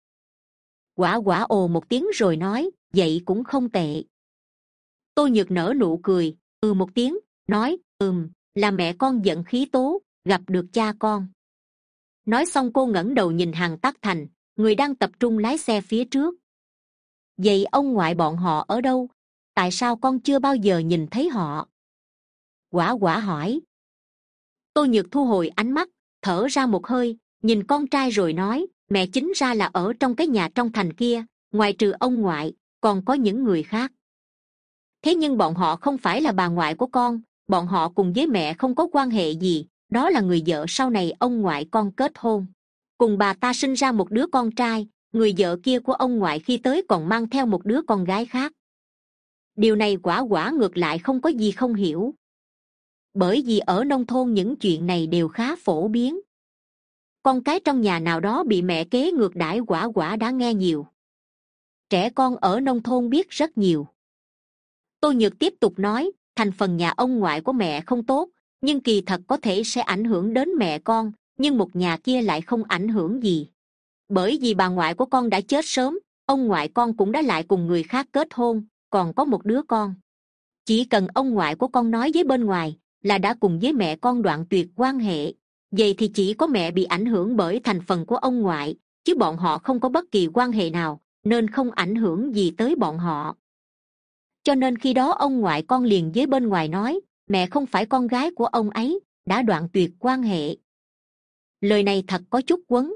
Quả quả ồ một tiếng rồi nói, vậy cũng không tệ. Tôi nhược nở nụ cười ừ một tiếng, nói, ừm, là mẹ con giận khí tố, gặp được cha con nói xong cô ngẩng đầu nhìn hàng tắc thành, người đang tập trung lái xe phía trước. Vậy ông ngoại bọn họ ở đâu? Tại sao con chưa bao giờ nhìn thấy họ? Quả quả hỏi. Tôi nhược thu hồi ánh mắt, thở ra một hơi, nhìn con trai rồi nói, mẹ chính ra là ở trong cái nhà trong thành kia, ngoài trừ ông ngoại, còn có những người khác. Thế nhưng bọn họ không phải là bà ngoại của con, bọn họ cùng với mẹ không có quan hệ gì đó là người vợ sau này ông ngoại con kết hôn. Cùng bà ta sinh ra một đứa con trai, người vợ kia của ông ngoại khi tới còn mang theo một đứa con gái khác. Điều này quả quả ngược lại không có gì không hiểu. Bởi vì ở nông thôn những chuyện này đều khá phổ biến. Con cái trong nhà nào đó bị mẹ kế ngược đãi quả quả đã nghe nhiều. Trẻ con ở nông thôn biết rất nhiều. Tôi nhược tiếp tục nói, thành phần nhà ông ngoại của mẹ không tốt nhưng kỳ thật có thể sẽ ảnh hưởng đến mẹ con, nhưng một nhà kia lại không ảnh hưởng gì. Bởi vì bà ngoại của con đã chết sớm, ông ngoại con cũng đã lại cùng người khác kết hôn, còn có một đứa con. Chỉ cần ông ngoại của con nói với bên ngoài là đã cùng với mẹ con đoạn tuyệt quan hệ, vậy thì chỉ có mẹ bị ảnh hưởng bởi thành phần của ông ngoại, chứ bọn họ không có bất kỳ quan hệ nào, nên không ảnh hưởng gì tới bọn họ. Cho nên khi đó ông ngoại con liền với bên ngoài nói mẹ không phải con gái của ông ấy, đã đoạn tuyệt quan hệ. Lời này thật có chút quấn.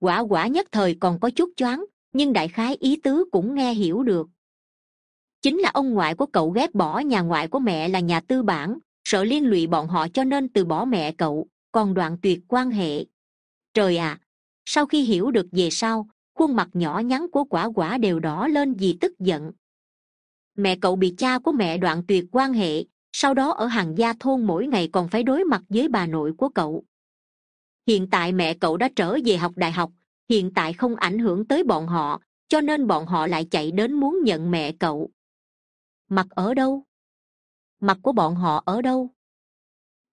Quả quả nhất thời còn có chút choáng, nhưng đại khái ý tứ cũng nghe hiểu được. Chính là ông ngoại của cậu ghét bỏ nhà ngoại của mẹ là nhà tư bản, sợ liên lụy bọn họ cho nên từ bỏ mẹ cậu, còn đoạn tuyệt quan hệ. Trời ạ! Sau khi hiểu được về sau, khuôn mặt nhỏ nhắn của quả quả đều đỏ lên vì tức giận. Mẹ cậu bị cha của mẹ đoạn tuyệt quan hệ sau đó ở hàng gia thôn mỗi ngày còn phải đối mặt với bà nội của cậu. Hiện tại mẹ cậu đã trở về học đại học, hiện tại không ảnh hưởng tới bọn họ, cho nên bọn họ lại chạy đến muốn nhận mẹ cậu. Mặt ở đâu? Mặt của bọn họ ở đâu?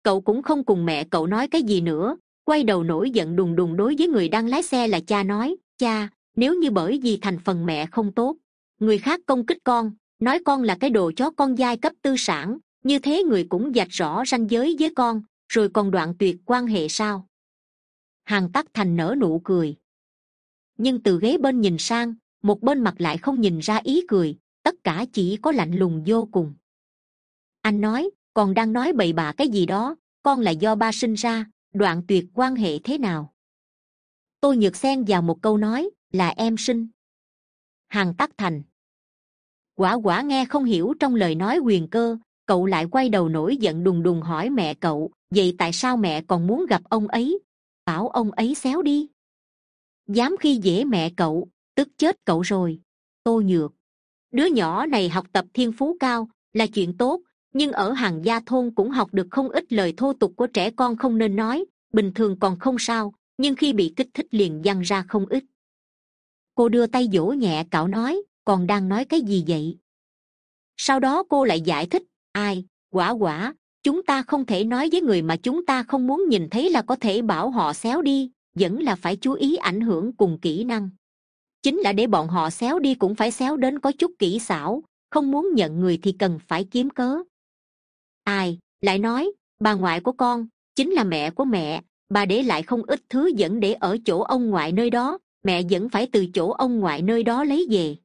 Cậu cũng không cùng mẹ cậu nói cái gì nữa, quay đầu nổi giận đùng đùng đối với người đang lái xe là cha nói, cha, nếu như bởi vì thành phần mẹ không tốt, người khác công kích con, nói con là cái đồ chó con giai cấp tư sản như thế người cũng dạch rõ ranh giới với con, rồi còn đoạn tuyệt quan hệ sao? Hằng tắc thành nở nụ cười. Nhưng từ ghế bên nhìn sang, một bên mặt lại không nhìn ra ý cười, tất cả chỉ có lạnh lùng vô cùng. Anh nói, còn đang nói bậy bạ cái gì đó, con là do ba sinh ra, đoạn tuyệt quan hệ thế nào? Tôi nhược xen vào một câu nói, là em sinh. Hằng tắc thành. Quả quả nghe không hiểu trong lời nói quyền cơ cậu lại quay đầu nổi giận đùng đùng hỏi mẹ cậu, vậy tại sao mẹ còn muốn gặp ông ấy? Bảo ông ấy xéo đi. Dám khi dễ mẹ cậu, tức chết cậu rồi. Tô nhược, đứa nhỏ này học tập thiên phú cao, là chuyện tốt, nhưng ở hàng gia thôn cũng học được không ít lời thô tục của trẻ con không nên nói, bình thường còn không sao, nhưng khi bị kích thích liền văng ra không ít. Cô đưa tay dỗ nhẹ cậu nói, còn đang nói cái gì vậy? Sau đó cô lại giải thích ai, quả quả, chúng ta không thể nói với người mà chúng ta không muốn nhìn thấy là có thể bảo họ xéo đi, vẫn là phải chú ý ảnh hưởng cùng kỹ năng. Chính là để bọn họ xéo đi cũng phải xéo đến có chút kỹ xảo, không muốn nhận người thì cần phải kiếm cớ. Ai, lại nói, bà ngoại của con, chính là mẹ của mẹ, bà để lại không ít thứ vẫn để ở chỗ ông ngoại nơi đó, mẹ vẫn phải từ chỗ ông ngoại nơi đó lấy về.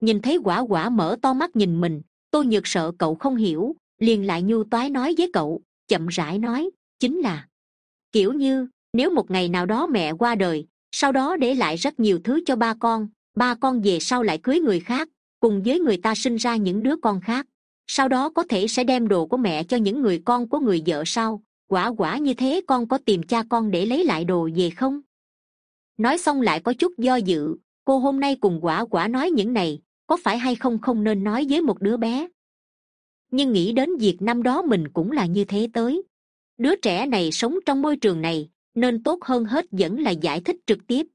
Nhìn thấy quả quả mở to mắt nhìn mình tôi nhược sợ cậu không hiểu, liền lại nhu toái nói với cậu, chậm rãi nói, chính là, kiểu như, nếu một ngày nào đó mẹ qua đời, sau đó để lại rất nhiều thứ cho ba con ba con về sau lại cưới người khác, cùng với người ta sinh ra những đứa con khác, sau đó có thể sẽ đem đồ của mẹ cho những người con của người vợ sau, quả quả như thế con có tìm cha con để lấy lại đồ về không? Nói xong lại có chút do dự, cô hôm nay cùng quả quả nói những này có phải hay không không nên nói với một đứa bé. Nhưng nghĩ đến việc năm đó mình cũng là như thế tới. Đứa trẻ này sống trong môi trường này, nên tốt hơn hết vẫn là giải thích trực tiếp.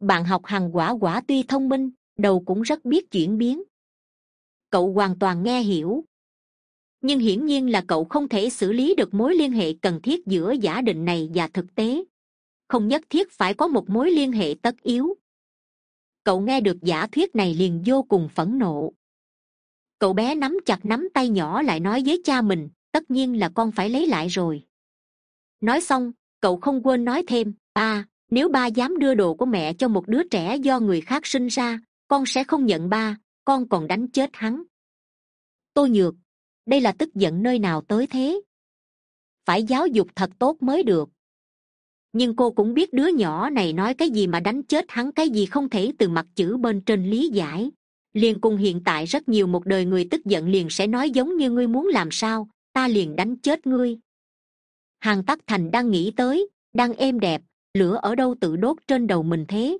Bạn học hằng quả quả tuy thông minh, đầu cũng rất biết chuyển biến. Cậu hoàn toàn nghe hiểu. Nhưng hiển nhiên là cậu không thể xử lý được mối liên hệ cần thiết giữa giả định này và thực tế. Không nhất thiết phải có một mối liên hệ tất yếu cậu nghe được giả thuyết này liền vô cùng phẫn nộ. Cậu bé nắm chặt nắm tay nhỏ lại nói với cha mình, tất nhiên là con phải lấy lại rồi. Nói xong, cậu không quên nói thêm, ba, nếu ba dám đưa đồ của mẹ cho một đứa trẻ do người khác sinh ra, con sẽ không nhận ba, con còn đánh chết hắn. Tôi nhược, đây là tức giận nơi nào tới thế? Phải giáo dục thật tốt mới được nhưng cô cũng biết đứa nhỏ này nói cái gì mà đánh chết hắn, cái gì không thể từ mặt chữ bên trên lý giải. Liền cùng hiện tại rất nhiều một đời người tức giận liền sẽ nói giống như ngươi muốn làm sao, ta liền đánh chết ngươi. Hàng tắc thành đang nghĩ tới, đang êm đẹp, lửa ở đâu tự đốt trên đầu mình thế?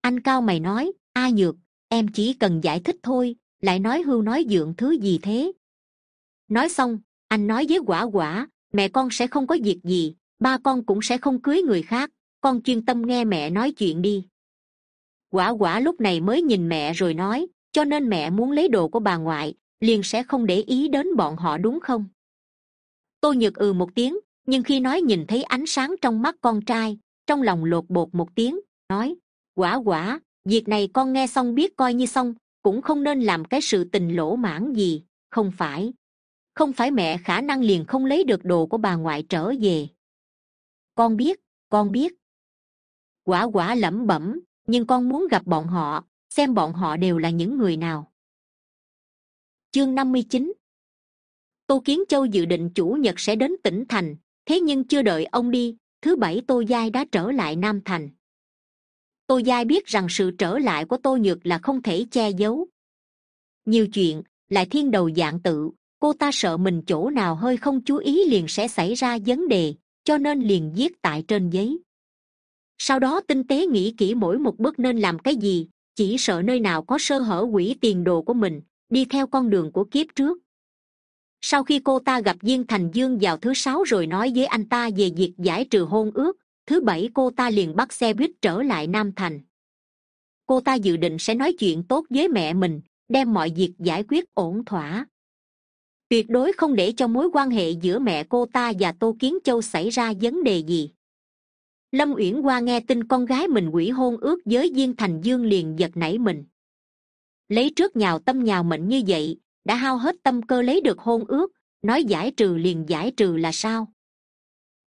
Anh cao mày nói, a nhược, em chỉ cần giải thích thôi, lại nói hưu nói dượng thứ gì thế? Nói xong, anh nói với quả quả, mẹ con sẽ không có việc gì ba con cũng sẽ không cưới người khác, con chuyên tâm nghe mẹ nói chuyện đi. Quả quả lúc này mới nhìn mẹ rồi nói, cho nên mẹ muốn lấy đồ của bà ngoại, liền sẽ không để ý đến bọn họ đúng không? Tôi nhược ừ một tiếng, nhưng khi nói nhìn thấy ánh sáng trong mắt con trai, trong lòng lột bột một tiếng, nói, quả quả, việc này con nghe xong biết coi như xong, cũng không nên làm cái sự tình lỗ mãn gì, không phải. Không phải mẹ khả năng liền không lấy được đồ của bà ngoại trở về con biết con biết. Quả quả lẩm bẩm, nhưng con muốn gặp bọn họ, xem bọn họ đều là những người nào. Chương năm mươi chín. Tô kiến châu dự định chủ nhật sẽ đến tỉnh thành, thế nhưng chưa đợi ông đi, thứ bảy tô giai đã trở lại nam thành. Tô giai biết rằng sự trở lại của tô nhược là không thể che giấu. Nhiều chuyện, lại thiên đầu dạng tự, cô ta sợ mình chỗ nào hơi không chú ý liền sẽ xảy ra vấn đề cho nên liền viết tại trên giấy. Sau đó tinh tế nghĩ kỹ mỗi một bước nên làm cái gì, chỉ sợ nơi nào có sơ hở quỷ tiền đồ của mình, đi theo con đường của kiếp trước. Sau khi cô ta gặp viên thành dương vào thứ sáu rồi nói với anh ta về việc giải trừ hôn ước, thứ bảy cô ta liền bắt xe buýt trở lại nam thành. Cô ta dự định sẽ nói chuyện tốt với mẹ mình, đem mọi việc giải quyết ổn thỏa tuyệt đối không để cho mối quan hệ giữa mẹ cô ta và tô kiến châu xảy ra vấn đề gì. Lâm uyển hoa nghe tin con gái mình quỷ hôn ước với viên thành dương liền giật nảy mình. Lấy trước nhào tâm nhào mệnh như vậy, đã hao hết tâm cơ lấy được hôn ước, nói giải trừ liền giải trừ là sao?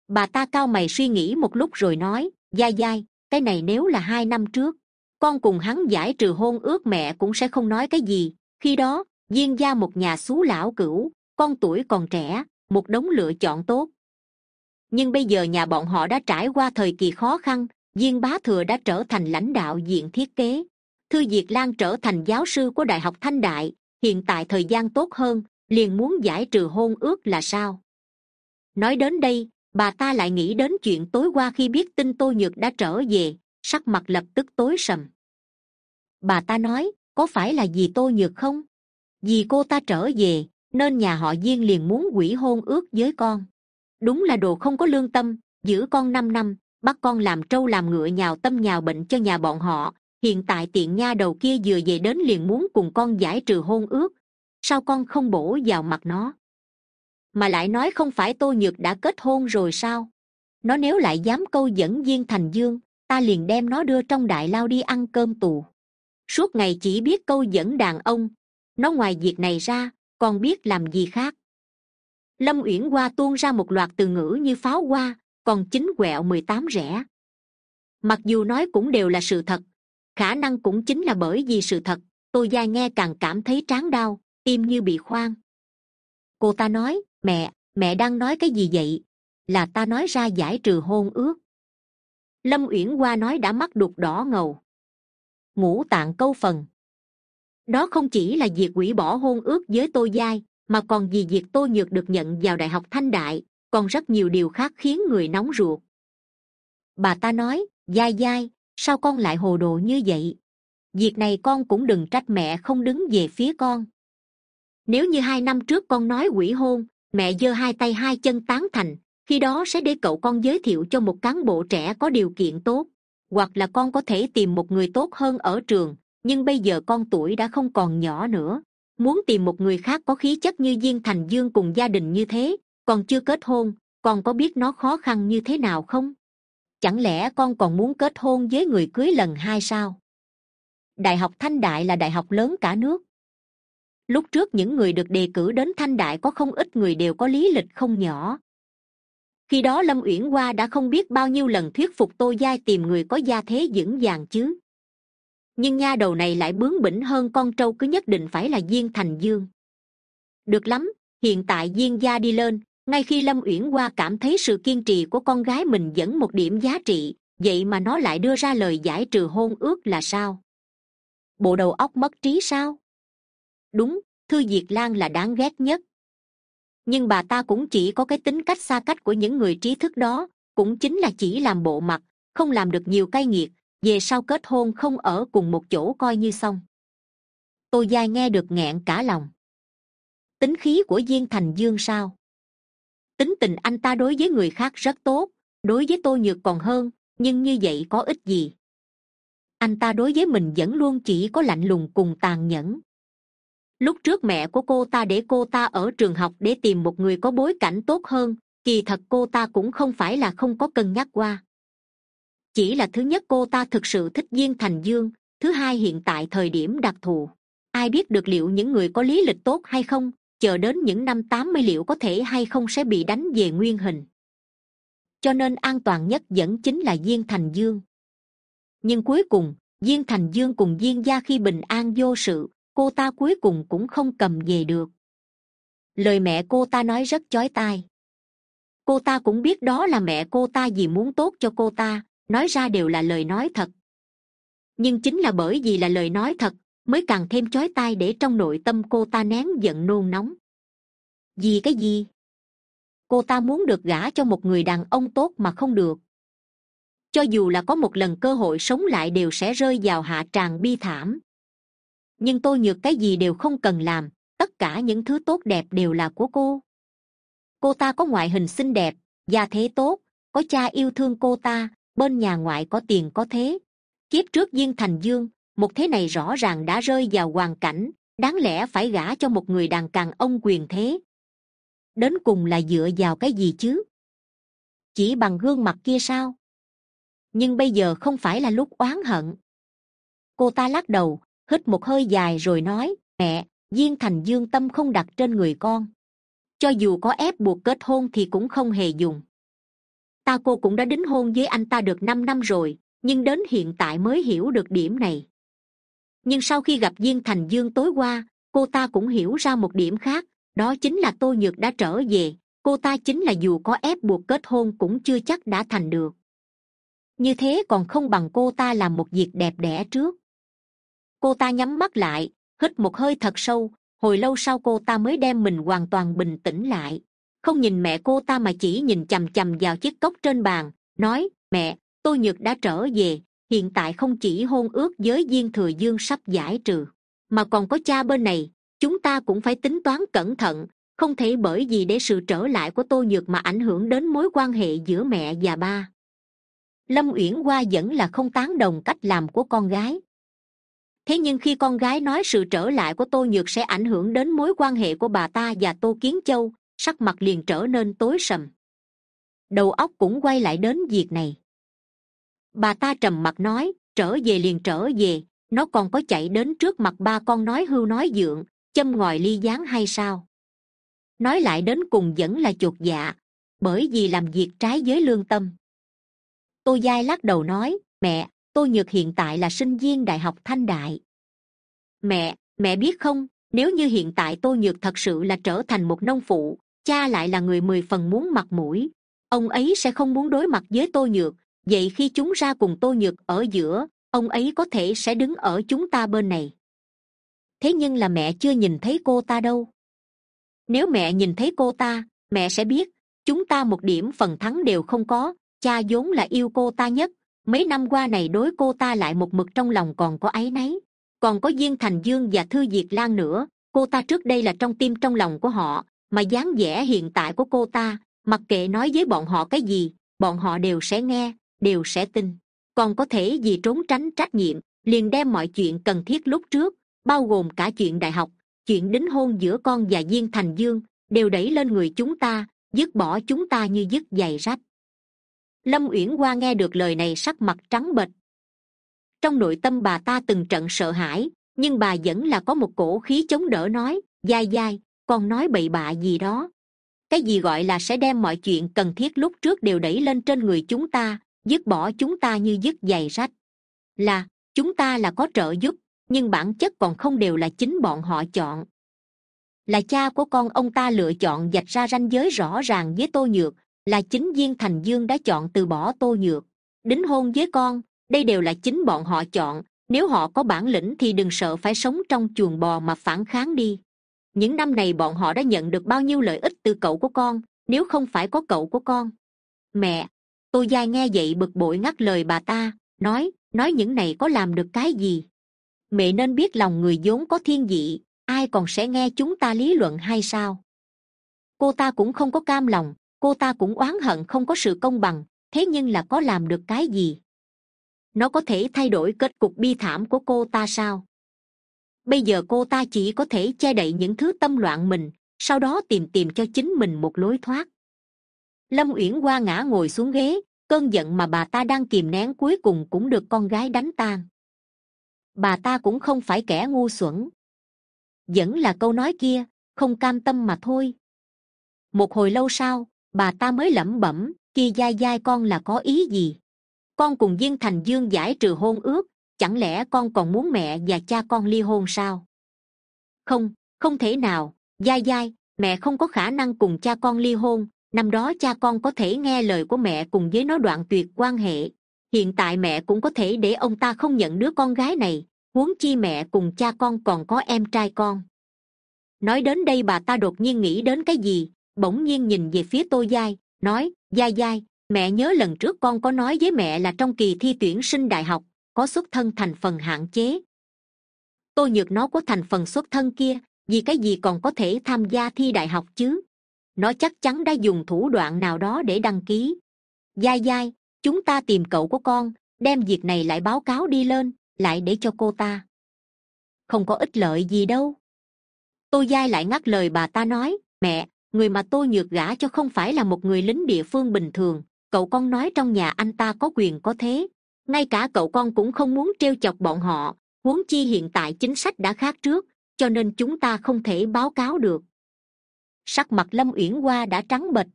Bà ta cao mày suy nghĩ một lúc rồi nói dai dai cái này nếu là hai năm trước, con cùng hắn giải trừ hôn ước mẹ cũng sẽ không nói cái gì, khi đó viên gia một nhà xú lão cửu, con tuổi còn trẻ, một đống lựa chọn tốt. Nhưng bây giờ nhà bọn họ đã trải qua thời kỳ khó khăn, viên bá thừa đã trở thành lãnh đạo diện thiết kế. Thư diệt lan trở thành giáo sư của đại học thanh đại, hiện tại thời gian tốt hơn, liền muốn giải trừ hôn ước là sao? Nói đến đây, bà ta lại nghĩ đến chuyện tối qua khi biết tin tô nhược đã trở về, sắc mặt lập tức tối sầm. Bà ta nói, có phải là vì tô nhược không? Vì cô ta trở về, nên nhà họ diên liền muốn quỷ hôn ước với con. Đúng là đồ không có lương tâm, giữ con năm năm, bắt con làm trâu làm ngựa nhào tâm nhào bệnh cho nhà bọn họ. Hiện tại tiện nha đầu kia vừa về đến liền muốn cùng con giải trừ hôn ước. Sao con không bổ vào mặt nó? Mà lại nói không phải tô nhược đã kết hôn rồi sao? Nó nếu lại dám câu dẫn viên thành dương, ta liền đem nó đưa trong đại lao đi ăn cơm tù. Suốt ngày chỉ biết câu dẫn đàn ông nó ngoài việc này ra, còn biết làm gì khác. Lâm uyển hoa tuôn ra một loạt từ ngữ như pháo hoa, còn chính quẹo mười tám rẻ mặc dù nói cũng đều là sự thật, khả năng cũng chính là bởi vì sự thật tôi gia nghe càng cảm thấy tráng đau, tim như bị khoan. Cô ta nói, mẹ mẹ đang nói cái gì vậy? Là ta nói ra giải trừ hôn ước. Lâm uyển hoa nói đã mắt đục đỏ ngầu. Ngũ tạng câu phần đó không chỉ là việc hủy bỏ hôn ước với tô giai, mà còn vì việc tô nhược được nhận vào đại học thanh đại, còn rất nhiều điều khác khiến người nóng ruột. Bà ta nói dai dai sao con lại hồ đồ như vậy? Việc này con cũng đừng trách mẹ không đứng về phía con. Nếu như hai năm trước con nói quỷ hôn, mẹ giơ hai tay hai chân tán thành, khi đó sẽ để cậu con giới thiệu cho một cán bộ trẻ có điều kiện tốt, hoặc là con có thể tìm một người tốt hơn ở trường nhưng bây giờ con tuổi đã không còn nhỏ nữa. Muốn tìm một người khác có khí chất như diên thành dương cùng gia đình như thế, còn chưa kết hôn, con có biết nó khó khăn như thế nào không? Chẳng lẽ con còn muốn kết hôn với người cưới lần hai sao? Đại học thanh đại là đại học lớn cả nước. Lúc trước những người được đề cử đến thanh đại có không ít người đều có lý lịch không nhỏ. Khi đó lâm uyển hoa đã không biết bao nhiêu lần thuyết phục tô giai tìm người có gia thế vững vàng chứ nhưng nha đầu này lại bướng bỉnh hơn con trâu cứ nhất định phải là diên thành dương. Được lắm, hiện tại diên gia đi lên, ngay khi lâm uyển hoa cảm thấy sự kiên trì của con gái mình dẫn một điểm giá trị, vậy mà nó lại đưa ra lời giải trừ hôn ước là sao? Bộ đầu óc mất trí sao? Đúng, thư diệt lan là đáng ghét nhất. Nhưng bà ta cũng chỉ có cái tính cách xa cách của những người trí thức đó, cũng chính là chỉ làm bộ mặt, không làm được nhiều cay nghiệt về sau kết hôn không ở cùng một chỗ coi như xong. Tôi dai nghe được nghẹn cả lòng. Tính khí của diên thành dương sao? Tính tình anh ta đối với người khác rất tốt, đối với tôi nhược còn hơn, nhưng như vậy có ích gì? Anh ta đối với mình vẫn luôn chỉ có lạnh lùng cùng tàn nhẫn. Lúc trước mẹ của cô ta để cô ta ở trường học để tìm một người có bối cảnh tốt hơn, kỳ thật cô ta cũng không phải là không có cân nhắc qua chỉ là thứ nhất cô ta thực sự thích viên thành dương, thứ hai hiện tại thời điểm đặc thù. Ai biết được liệu những người có lý lịch tốt hay không, chờ đến những năm tám mươi liệu có thể hay không sẽ bị đánh về nguyên hình. Cho nên an toàn nhất vẫn chính là viên thành dương. Nhưng cuối cùng viên thành dương cùng viên gia khi bình an vô sự, cô ta cuối cùng cũng không cầm về được. Lời mẹ cô ta nói rất chói tai. Cô ta cũng biết đó là mẹ cô ta vì muốn tốt cho cô ta nói ra đều là lời nói thật. Nhưng chính là bởi vì là lời nói thật, mới càng thêm chói tai để trong nội tâm cô ta nén giận nôn nóng. Vì cái gì? Cô ta muốn được gả cho một người đàn ông tốt mà không được. Cho dù là có một lần cơ hội sống lại đều sẽ rơi vào hạ tràng bi thảm. Nhưng tôi nhược cái gì đều không cần làm, tất cả những thứ tốt đẹp đều là của cô. Cô ta có ngoại hình xinh đẹp gia thế tốt, có cha yêu thương cô ta bên nhà ngoại có tiền có thế. Kiếp trước diên thành dương, một thế này rõ ràng đã rơi vào hoàn cảnh, đáng lẽ phải gả cho một người đàn càng ông quyền thế. Đến cùng là dựa vào cái gì chứ? Chỉ bằng gương mặt kia sao? Nhưng bây giờ không phải là lúc oán hận. Cô ta lắc đầu, hít một hơi dài rồi nói, mẹ, diên thành dương tâm không đặt trên người con. Cho dù có ép buộc kết hôn thì cũng không hề dùng ta cô cũng đã đính hôn với anh ta được năm năm rồi, nhưng đến hiện tại mới hiểu được điểm này. Nhưng sau khi gặp viên thành dương tối qua, cô ta cũng hiểu ra một điểm khác, đó chính là tô nhược đã trở về, cô ta chính là dù có ép buộc kết hôn cũng chưa chắc đã thành được. Như thế còn không bằng cô ta làm một việc đẹp đẽ trước. Cô ta nhắm mắt lại, hít một hơi thật sâu, hồi lâu sau cô ta mới đem mình hoàn toàn bình tĩnh lại không nhìn mẹ cô ta mà chỉ nhìn chằm chằm vào chiếc cốc trên bàn, nói, mẹ, tôi nhược đã trở về, hiện tại không chỉ hôn ước với viên thừa dương sắp giải trừ, mà còn có cha bên này, chúng ta cũng phải tính toán cẩn thận, không thể bởi vì để sự trở lại của tôi nhược mà ảnh hưởng đến mối quan hệ giữa mẹ và ba. Lâm uyển hoa vẫn là không tán đồng cách làm của con gái. Thế nhưng khi con gái nói sự trở lại của tôi nhược sẽ ảnh hưởng đến mối quan hệ của bà ta và tô kiến châu sắc mặt liền trở nên tối sầm. Đầu óc cũng quay lại đến việc này. Bà ta trầm mặt nói, trở về liền trở về, nó còn có chạy đến trước mặt ba con nói hưu nói dượng, châm ngòi ly gián hay sao? Nói lại đến cùng vẫn là chuột dạ bởi vì làm việc trái với lương tâm. Tô giai lắc đầu nói, mẹ tôi nhược hiện tại là sinh viên đại học thanh đại. Mẹ mẹ biết không, nếu như hiện tại tôi nhược thật sự là trở thành một nông phụ cha lại là người mười phần muốn mặt mũi. Ông ấy sẽ không muốn đối mặt với tôi nhược. Vậy khi chúng ra cùng tôi nhược ở giữa, ông ấy có thể sẽ đứng ở chúng ta bên này. Thế nhưng là mẹ chưa nhìn thấy cô ta đâu. Nếu mẹ nhìn thấy cô ta, mẹ sẽ biết, chúng ta một điểm phần thắng đều không có, cha vốn là yêu cô ta nhất. Mấy năm qua này đối cô ta lại một mực trong lòng còn có áy náy. Còn có viên thành dương và thư diệt lan nữa, cô ta trước đây là trong tim trong lòng của họ mà dáng vẻ hiện tại của cô ta, mặc kệ nói với bọn họ cái gì, bọn họ đều sẽ nghe, đều sẽ tin. Còn có thể vì trốn tránh trách nhiệm, liền đem mọi chuyện cần thiết lúc trước, bao gồm cả chuyện đại học, chuyện đính hôn giữa con và viên thành dương, đều đẩy lên người chúng ta, dứt bỏ chúng ta như dứt giày rách. Lâm uyển hoa nghe được lời này sắc mặt trắng bệch. Trong nội tâm bà ta từng trận sợ hãi, nhưng bà vẫn là có một cổ khí chống đỡ nói, dai dai con nói bậy bạ gì đó. Cái gì gọi là sẽ đem mọi chuyện cần thiết lúc trước đều đẩy lên trên người chúng ta, dứt bỏ chúng ta như dứt giày rách. Là, chúng ta là có trợ giúp, nhưng bản chất còn không đều là chính bọn họ chọn. Là cha của con ông ta lựa chọn dạch ra ranh giới rõ ràng với tô nhược, là chính viên thành dương đã chọn từ bỏ tô nhược. Đính hôn với con, đây đều là chính bọn họ chọn, nếu họ có bản lĩnh thì đừng sợ phải sống trong chuồng bò mà phản kháng đi những năm này bọn họ đã nhận được bao nhiêu lợi ích từ cậu của con, nếu không phải có cậu của con? Mẹ, tôi dai nghe vậy bực bội ngắt lời bà ta, nói nói những này có làm được cái gì? Mẹ nên biết lòng người vốn có thiên vị, ai còn sẽ nghe chúng ta lý luận hay sao? Cô ta cũng không có cam lòng, cô ta cũng oán hận không có sự công bằng, thế nhưng là có làm được cái gì? Nó có thể thay đổi kết cục bi thảm của cô ta sao? Bây giờ cô ta chỉ có thể che đậy những thứ tâm loạn mình, sau đó tìm tìm cho chính mình một lối thoát. Lâm uyển hoa ngã ngồi xuống ghế, cơn giận mà bà ta đang kìm nén cuối cùng cũng được con gái đánh tan. Bà ta cũng không phải kẻ ngu xuẩn. Vẫn là câu nói kia, không cam tâm mà thôi. Một hồi lâu sau, bà ta mới lẩm bẩm kia dai dai con là có ý gì? Con cùng viên thành dương giải trừ hôn ước chẳng lẽ con còn muốn mẹ và cha con ly hôn sao? Không không thể nào. Dai dai, mẹ không có khả năng cùng cha con ly hôn. Năm đó cha con có thể nghe lời của mẹ cùng với nó đoạn tuyệt quan hệ. Hiện tại mẹ cũng có thể để ông ta không nhận đứa con gái này. Huống chi mẹ cùng cha con còn có em trai con. Nói đến đây bà ta đột nhiên nghĩ đến cái gì, bỗng nhiên nhìn về phía tô giai nói giai giai mẹ nhớ lần trước con có nói với mẹ là trong kỳ thi tuyển sinh đại học có xuất thân thành phần hạn chế. Tô nhược nó có thành phần xuất thân kia, vì cái gì còn có thể tham gia thi đại học chứ? Nó chắc chắn đã dùng thủ đoạn nào đó để đăng ký. Dai dai, chúng ta tìm cậu của con, đem việc này lại báo cáo đi lên, lại để cho cô ta. Không có ích lợi gì đâu. Tôi dai lại ngắt lời bà ta nói, mẹ, người mà tôi nhược gả cho không phải là một người lính địa phương bình thường. Cậu con nói trong nhà anh ta có quyền có thế ngay cả cậu con cũng không muốn trêu chọc bọn họ. Huống chi hiện tại chính sách đã khác trước, cho nên chúng ta không thể báo cáo được. Sắc mặt lâm uyển hoa đã trắng bệch.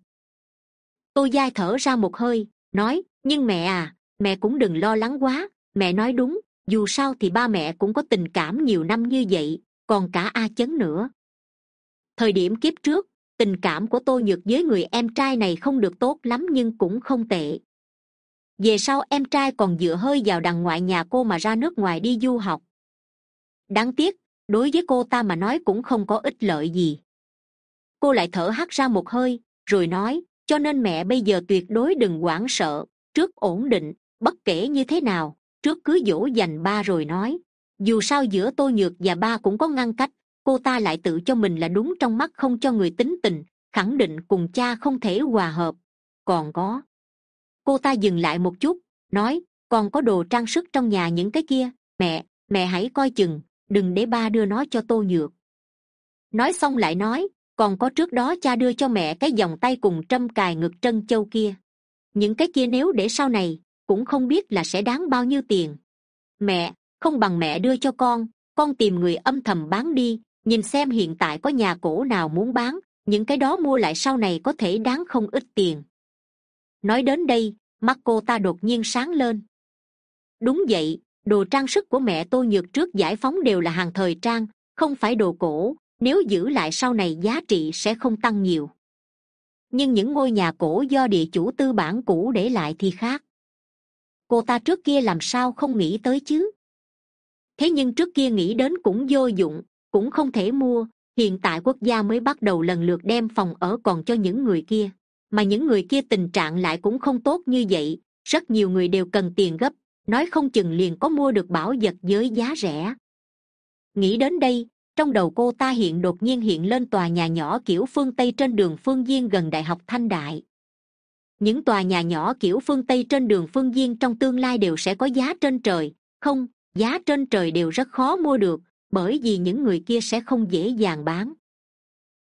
Tôi dai thở ra một hơi, nói, nhưng mẹ à mẹ cũng đừng lo lắng quá. Mẹ nói đúng, dù sao thì ba mẹ cũng có tình cảm nhiều năm như vậy, còn cả a chấn nữa. Thời điểm kiếp trước, tình cảm của tôi nhược với người em trai này không được tốt lắm nhưng cũng không tệ về sau em trai còn dựa hơi vào đằng ngoại nhà cô mà ra nước ngoài đi du học. Đáng tiếc, đối với cô ta mà nói cũng không có ích lợi gì. Cô lại thở hắt ra một hơi, rồi nói, cho nên mẹ bây giờ tuyệt đối đừng hoảng sợ, trước ổn định, bất kể như thế nào, trước cứ dỗ dành ba rồi nói. Dù sao giữa tôi nhược và ba cũng có ngăn cách, cô ta lại tự cho mình là đúng trong mắt không cho người tính tình, khẳng định cùng cha không thể hòa hợp. Còn có cô ta dừng lại một chút, nói, còn có đồ trang sức trong nhà những cái kia, mẹ mẹ hãy coi chừng, đừng để ba đưa nó cho tô nhược. Nói xong lại nói, còn có trước đó cha đưa cho mẹ cái vòng tay cùng trâm cài ngực trân châu kia. Những cái kia nếu để sau này, cũng không biết là sẽ đáng bao nhiêu tiền. Mẹ, không bằng mẹ đưa cho con con tìm người âm thầm bán đi, nhìn xem hiện tại có nhà cổ nào muốn bán, những cái đó mua lại sau này có thể đáng không ít tiền nói đến đây, mắt cô ta đột nhiên sáng lên. Đúng vậy, đồ trang sức của mẹ tôi nhược trước giải phóng đều là hàng thời trang, không phải đồ cổ, nếu giữ lại sau này giá trị sẽ không tăng nhiều. Nhưng những ngôi nhà cổ do địa chủ tư bản cũ để lại thì khác. Cô ta trước kia làm sao không nghĩ tới chứ? Thế nhưng trước kia nghĩ đến cũng vô dụng, cũng không thể mua, hiện tại quốc gia mới bắt đầu lần lượt đem phòng ở còn cho những người kia mà những người kia tình trạng lại cũng không tốt như vậy, rất nhiều người đều cần tiền gấp, nói không chừng liền có mua được bảo vật với giá rẻ. Nghĩ đến đây, trong đầu cô ta hiện đột nhiên hiện lên tòa nhà nhỏ kiểu phương tây trên đường phương diên gần đại học thanh đại. Những tòa nhà nhỏ kiểu phương tây trên đường phương diên trong tương lai đều sẽ có giá trên trời. Không, giá trên trời đều rất khó mua được, bởi vì những người kia sẽ không dễ dàng bán.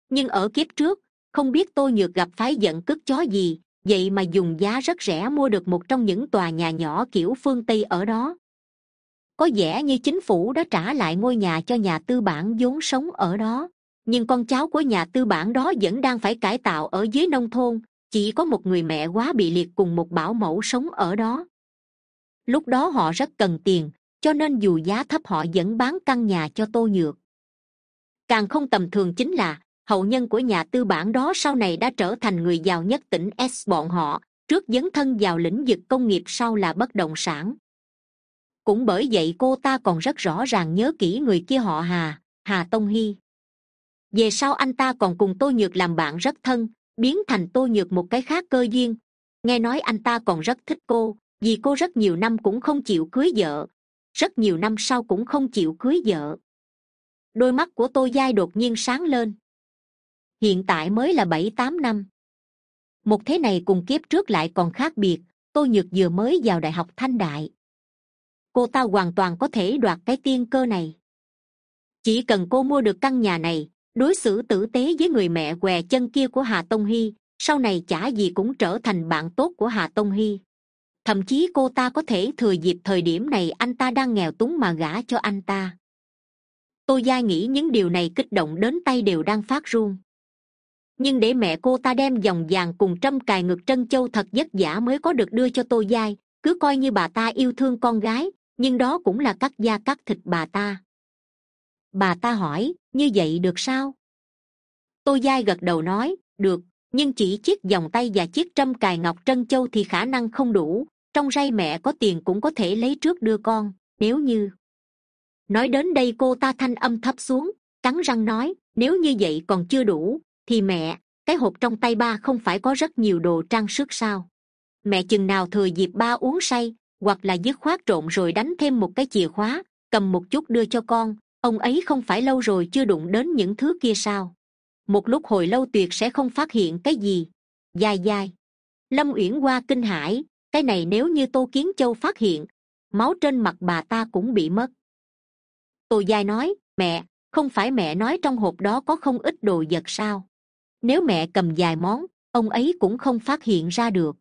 Nhưng ở kiếp trước không biết tôi nhược gặp phái giận cướp chó gì, vậy mà dùng giá rất rẻ mua được một trong những tòa nhà nhỏ kiểu phương tây ở đó. Có vẻ như chính phủ đã trả lại ngôi nhà cho nhà tư bản vốn sống ở đó. Nhưng con cháu của nhà tư bản đó vẫn đang phải cải tạo ở dưới nông thôn, chỉ có một người mẹ quá bị liệt cùng một bảo mẫu sống ở đó. Lúc đó họ rất cần tiền, cho nên dù giá thấp họ vẫn bán căn nhà cho tô nhược. Càng không tầm thường chính là hậu nhân của nhà tư bản đó sau này đã trở thành người giàu nhất tỉnh s. Bọn họ, trước dấn thân vào lĩnh vực công nghiệp sau là bất động sản. Cũng bởi vậy cô ta còn rất rõ ràng nhớ kỹ người kia họ hà hà tông hy. Về sau anh ta còn cùng tô nhược làm bạn rất thân, biến thành tô nhược một cái khác cơ duyên. Nghe nói anh ta còn rất thích cô, vì cô rất nhiều năm cũng không chịu cưới vợ. Rất nhiều năm sau cũng không chịu cưới vợ. Đôi mắt của tô giai đột nhiên sáng lên hiện tại mới là bảy, tám năm. Một thế này cùng kiếp trước lại còn khác biệt, tô nhược vừa mới vào đại học thanh đại. Cô ta hoàn toàn có thể đoạt cái tiên cơ này. Chỉ cần cô mua được căn nhà này, đối xử tử tế với người mẹ què chân kia của hà tông hy, sau này chả gì cũng trở thành bạn tốt của hà tông hy. Thậm chí cô ta có thể thừa dịp thời điểm này anh ta đang nghèo túng mà gả cho anh ta. Tô gia nghĩ những điều này kích động đến tay đều đang phát run nhưng để mẹ cô ta đem vòng vàng cùng trâm cài ngực trân châu thật vất vả mới có được đưa cho tô giai cứ coi như bà ta yêu thương con gái, nhưng đó cũng là cắt da cắt thịt bà ta. Bà ta hỏi, như vậy được sao? Tô giai gật đầu nói, được, nhưng chỉ chiếc vòng tay và chiếc trâm cài ngọc trân châu thì khả năng không đủ, trong ray mẹ có tiền cũng có thể lấy trước đưa con, nếu như nói đến đây cô ta thanh âm thấp xuống, cắn răng nói, nếu như vậy còn chưa đủ thì mẹ, cái hộp trong tay ba không phải có rất nhiều đồ trang sức sao? Mẹ chừng nào thừa dịp ba uống say, hoặc là dứt khoát trộn rồi đánh thêm một cái chìa khóa, cầm một chút đưa cho con, ông ấy không phải lâu rồi chưa đụng đến những thứ kia sao? Một lúc hồi lâu tuyệt sẽ không phát hiện cái gì. Dài dài. Lâm uyển qua kinh hãi, cái này nếu như tô kiến châu phát hiện, máu trên mặt bà ta cũng bị mất. Tô dài nói, mẹ, không phải mẹ nói trong hộp đó có không ít đồ vật sao? Nếu mẹ cầm vài món, ông ấy cũng không phát hiện ra được.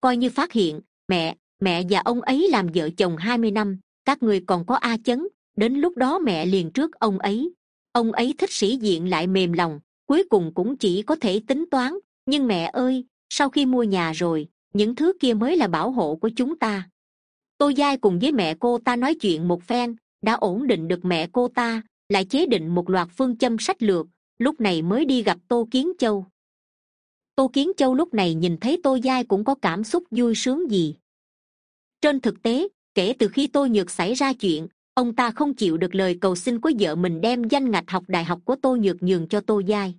Coi như phát hiện, mẹ mẹ và ông ấy làm vợ chồng hai mươi năm, các người còn có a chấn, đến lúc đó mẹ liền trước ông ấy. Ông ấy thích sĩ diện lại mềm lòng, cuối cùng cũng chỉ có thể tính toán, nhưng mẹ ơi, sau khi mua nhà rồi, những thứ kia mới là bảo hộ của chúng ta. Tôi giai cùng với mẹ cô ta nói chuyện một phen, đã ổn định được mẹ cô ta, lại chế định một loạt phương châm sách lược lúc này mới đi gặp tô kiến châu. Tô kiến châu lúc này nhìn thấy tô giai cũng có cảm xúc vui sướng gì. Trên thực tế, kể từ khi tô nhược xảy ra chuyện, ông ta không chịu được lời cầu xin của vợ mình đem danh ngạch học đại học của tô nhược nhường cho tô giai.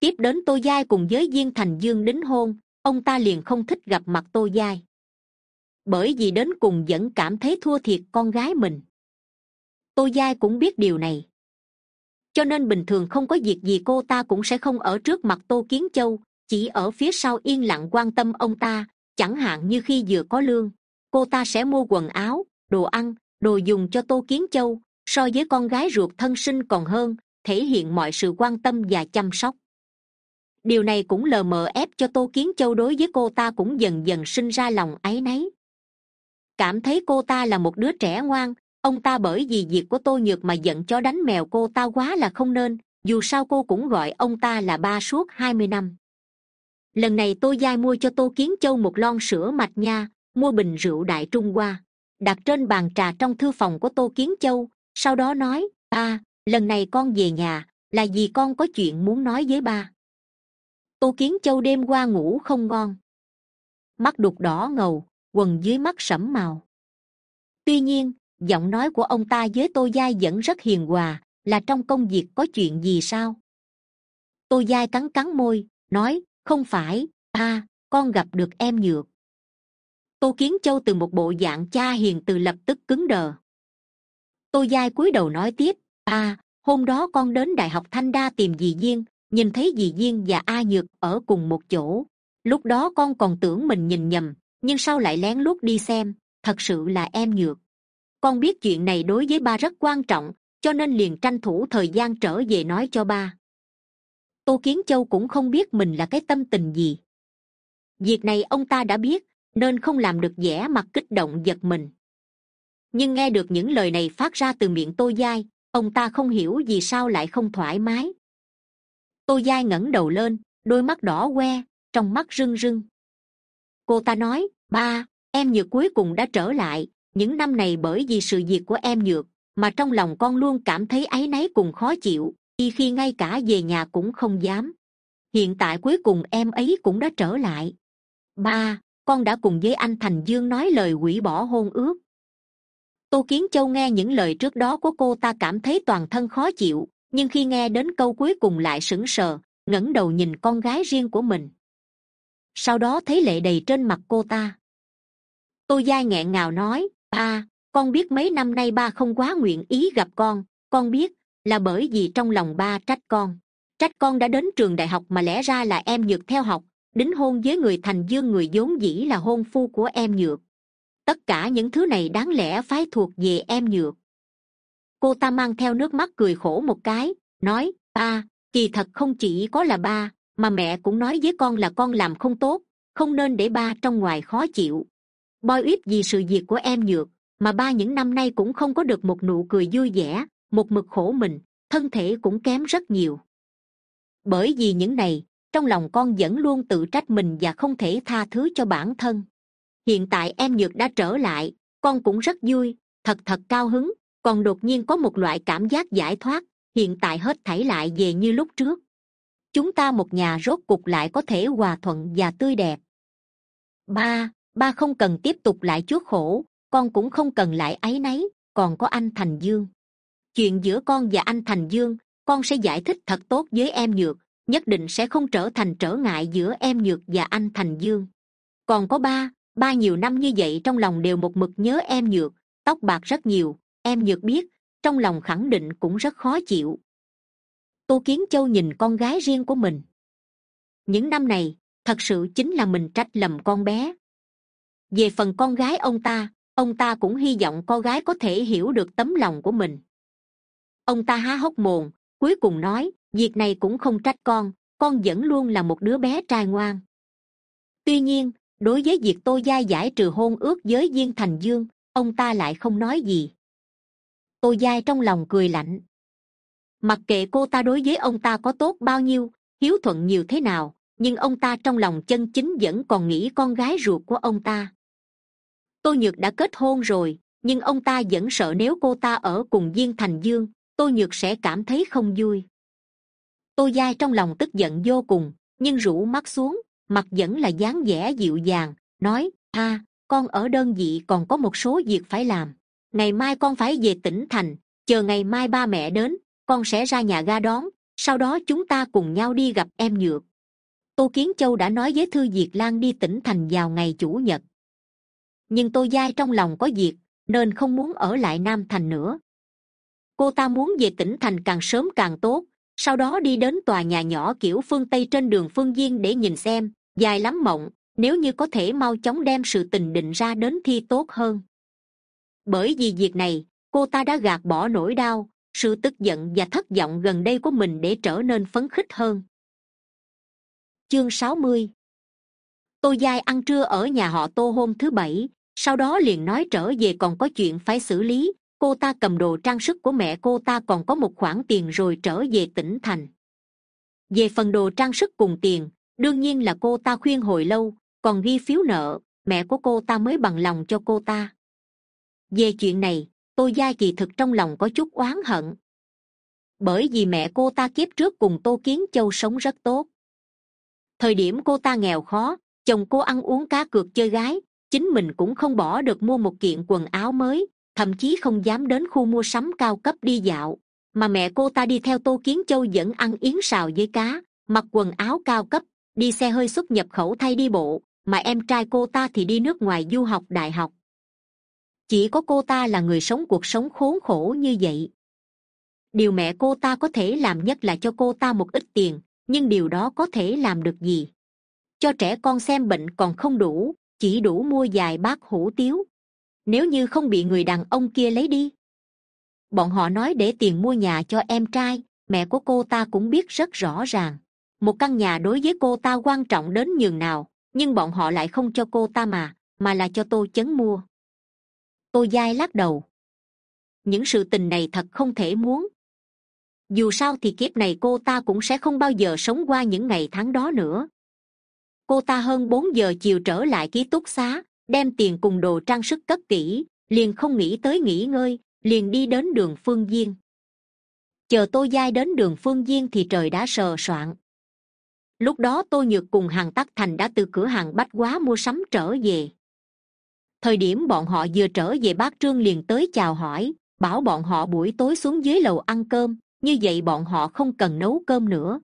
Tiếp đến tô giai cùng với viên thành dương đính hôn, ông ta liền không thích gặp mặt tô giai. Bởi vì đến cùng vẫn cảm thấy thua thiệt con gái mình. Tô giai cũng biết điều này cho nên bình thường không có việc gì cô ta cũng sẽ không ở trước mặt tô kiến châu, chỉ ở phía sau yên lặng quan tâm ông ta, chẳng hạn như khi vừa có lương. Cô ta sẽ mua quần áo, đồ ăn, đồ dùng cho tô kiến châu, so với con gái ruột thân sinh còn hơn, thể hiện mọi sự quan tâm và chăm sóc. Điều này cũng lờ mờ ép cho tô kiến châu đối với cô ta cũng dần dần sinh ra lòng áy náy. Cảm thấy cô ta là một đứa trẻ ngoan ông ta bởi vì việc của tôi nhược mà giận cho đánh mèo cô ta quá là không nên, dù sao cô cũng gọi ông ta là ba suốt hai mươi năm. Lần này tôi giai mua cho tô kiến châu một lon sữa mạch nha, mua bình rượu đại trung hoa, đặt trên bàn trà trong thư phòng của tô kiến châu, sau đó nói, ba, lần này con về nhà, là vì con có chuyện muốn nói với ba. Tô kiến châu đêm qua ngủ không ngon. Mắt đục đỏ ngầu, quần dưới mắt sẫm màu. Tuy nhiên giọng nói của ông ta với tô giai vẫn rất hiền hòa, là trong công việc có chuyện gì sao? Tô giai cắn cắn môi, nói, không phải ta con gặp được em nhược. Tô kiến châu từ một bộ dạng cha hiền từ lập tức cứng đờ. Tô giai cúi đầu nói tiếp ta hôm đó con đến đại học thanh đa tìm dì viên nhìn thấy dì viên và a nhược ở cùng một chỗ. Lúc đó con còn tưởng mình nhìn nhầm, nhưng sau lại lén lút đi xem, thật sự là em nhược con biết chuyện này đối với ba rất quan trọng, cho nên liền tranh thủ thời gian trở về nói cho ba. Tô kiến châu cũng không biết mình là cái tâm tình gì. Việc này ông ta đã biết, nên không làm được vẻ mặt kích động giật mình. Nhưng nghe được những lời này phát ra từ miệng tô giai, ông ta không hiểu vì sao lại không thoải mái. Tô giai ngẩng đầu lên, đôi mắt đỏ que trong mắt rưng rưng. Cô ta nói, ba, em nhược cuối cùng đã trở lại những năm này bởi vì sự việc của em nhược mà trong lòng con luôn cảm thấy áy náy cùng khó chịu, y khi ngay cả về nhà cũng không dám. Hiện tại cuối cùng em ấy cũng đã trở lại. Ba, con đã cùng với anh thành dương nói lời hủy bỏ hôn ước. Tô kiến châu nghe những lời trước đó của cô ta cảm thấy toàn thân khó chịu, nhưng khi nghe đến câu cuối cùng lại sững sờ, ngẩng đầu nhìn con gái riêng của mình. Sau đó thấy lệ đầy trên mặt cô ta. Tô giai nghẹn ngào nói ba con biết mấy năm nay ba không quá nguyện ý gặp con. Con biết là bởi vì trong lòng ba trách con. Trách con đã đến trường đại học mà lẽ ra là em nhược theo học. Đính hôn với người thành dương người vốn dĩ là hôn phu của em nhược. Tất cả những thứ này đáng lẽ phải thuộc về em nhược. Cô ta mang theo nước mắt cười khổ một cái, nói ba kỳ thật không chỉ có là ba, mà mẹ cũng nói với con là con làm không tốt, không nên để ba trong ngoài khó chịu boi ít vì sự việc của em nhược, mà ba những năm nay cũng không có được một nụ cười vui vẻ, một mực khổ mình, thân thể cũng kém rất nhiều. Bởi vì những này, trong lòng con vẫn luôn tự trách mình và không thể tha thứ cho bản thân. Hiện tại em nhược đã trở lại, con cũng rất vui, thật thật cao hứng, còn đột nhiên có một loại cảm giác giải thoát, hiện tại hết thảy lại về như lúc trước. Chúng ta một nhà rốt cục lại có thể hòa thuận và tươi đẹp. Ba ba không cần tiếp tục lại chuốc khổ con cũng không cần lại áy náy, còn có anh thành dương. Chuyện giữa con và anh thành dương, con sẽ giải thích thật tốt với em nhược, nhất định sẽ không trở thành trở ngại giữa em nhược và anh thành dương. Còn có ba ba nhiều năm như vậy trong lòng đều một mực nhớ em nhược, tóc bạc rất nhiều, em nhược biết, trong lòng khẳng định cũng rất khó chịu. Tô kiến châu nhìn con gái riêng của mình. Những năm này, thật sự chính là mình trách lầm con bé về phần con gái ông ta ông ta cũng hy vọng con gái có thể hiểu được tấm lòng của mình. Ông ta há hốc mồm, cuối cùng nói, việc này cũng không trách con con vẫn luôn là một đứa bé trai ngoan. Tuy nhiên, đối với việc tô gia giải trừ hôn ước với viên thành dương, ông ta lại không nói gì. Tô giai trong lòng cười lạnh. Mặc kệ cô ta đối với ông ta có tốt bao nhiêu, hiếu thuận nhiều thế nào, nhưng ông ta trong lòng chân chính vẫn còn nghĩ con gái ruột của ông ta tô nhược đã kết hôn rồi, nhưng ông ta vẫn sợ nếu cô ta ở cùng viên thành dương, tô nhược sẽ cảm thấy không vui. Tô giai trong lòng tức giận vô cùng, nhưng rũ mắt xuống, mặt vẫn là dáng vẻ dịu dàng, nói, a, con ở đơn vị còn có một số việc phải làm. Ngày mai con phải về tỉnh thành, chờ ngày mai ba mẹ đến, con sẽ ra nhà ga đón, sau đó chúng ta cùng nhau đi gặp em nhược. Tô kiến châu đã nói với thư diệt lan đi tỉnh thành vào ngày chủ nhật nhưng tô giai trong lòng có việc, nên không muốn ở lại nam thành nữa. Cô ta muốn về tỉnh thành càng sớm càng tốt, sau đó đi đến tòa nhà nhỏ kiểu phương tây trên đường phương diên để nhìn xem, dài lắm mộng, nếu như có thể mau chóng đem sự tình định ra đến thi tốt hơn. Bởi vì việc này, cô ta đã gạt bỏ nỗi đau, sự tức giận và thất vọng gần đây của mình để trở nên phấn khích hơn. Chương sáu mươi. Tô giai ăn trưa ở nhà họ tô hôm thứ bảy sau đó liền nói trở về còn có chuyện phải xử lý, cô ta cầm đồ trang sức của mẹ cô ta còn có một khoản tiền rồi trở về tỉnh thành. Về phần đồ trang sức cùng tiền, đương nhiên là cô ta khuyên hồi lâu, còn ghi phiếu nợ, mẹ của cô ta mới bằng lòng cho cô ta. Về chuyện này, tô gia kỳ thực trong lòng có chút oán hận. Bởi vì mẹ cô ta kiếp trước cùng tô kiến châu sống rất tốt. Thời điểm cô ta nghèo khó, chồng cô ăn uống cá cược chơi gái chính mình cũng không bỏ được mua một kiện quần áo mới, thậm chí không dám đến khu mua sắm cao cấp đi dạo. Mà mẹ cô ta đi theo tô kiến châu vẫn ăn yến xào với cá, mặc quần áo cao cấp, đi xe hơi xuất nhập khẩu thay đi bộ, mà em trai cô ta thì đi nước ngoài du học đại học. Chỉ có cô ta là người sống cuộc sống khốn khổ như vậy. Điều mẹ cô ta có thể làm nhất là cho cô ta một ít tiền, nhưng điều đó có thể làm được gì? Cho trẻ con xem bệnh còn không đủ chỉ đủ mua vài bát hủ tiếu. Nếu như không bị người đàn ông kia lấy đi. Bọn họ nói để tiền mua nhà cho em trai, mẹ của cô ta cũng biết rất rõ ràng. Một căn nhà đối với cô ta quan trọng đến nhường nào, nhưng bọn họ lại không cho cô ta mà mà là cho tô chấn mua. Tô giai lắc đầu. Những sự tình này thật không thể muốn. Dù sao thì kiếp này cô ta cũng sẽ không bao giờ sống qua những ngày tháng đó nữa cô ta hơn bốn giờ chiều trở lại ký túc xá, đem tiền cùng đồ trang sức cất kỹ, liền không nghĩ tới nghỉ ngơi, liền đi đến đường phương diên. Chờ tô giai đến đường phương diên thì trời đã sờ soạn lúc đó tô nhược cùng hàng tắc thành đã từ cửa hàng bách quá mua sắm trở về. Thời điểm bọn họ vừa trở về, bác trương liền tới chào hỏi, bảo bọn họ buổi tối xuống dưới lầu ăn cơm, như vậy bọn họ không cần nấu cơm nữa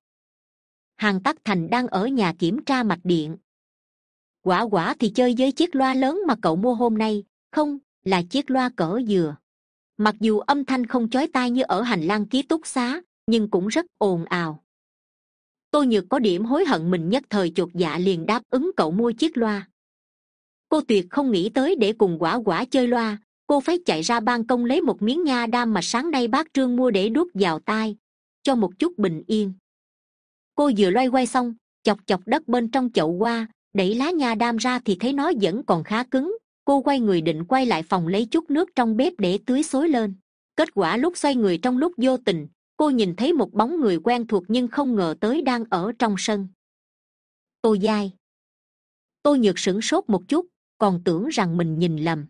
hàng tắc thành đang ở nhà kiểm tra mạch điện. Quả quả thì chơi với chiếc loa lớn mà cậu mua hôm nay. Không, là chiếc loa cỡ dừa. Mặc dù âm thanh không chói tai như ở hành lang ký túc xá, nhưng cũng rất ồn ào. Tôi nhược có điểm hối hận mình nhất thời chột dạ liền đáp ứng cậu mua chiếc loa. Cô tuyệt không nghĩ tới để cùng quả quả chơi loa, cô phải chạy ra ban công lấy một miếng nha đam mà sáng nay bác trương mua để đút vào tai, cho một chút bình yên cô vừa loay quay xong, chọc chọc đất bên trong chậu qua đẩy lá nha đam ra thì thấy nó vẫn còn khá cứng. Cô quay người định quay lại phòng lấy chút nước trong bếp để tưới xối lên. Kết quả lúc xoay người trong lúc vô tình, cô nhìn thấy một bóng người quen thuộc nhưng không ngờ tới đang ở trong sân. Tô dai tô nhược sửng sốt một chút, còn tưởng rằng mình nhìn lầm.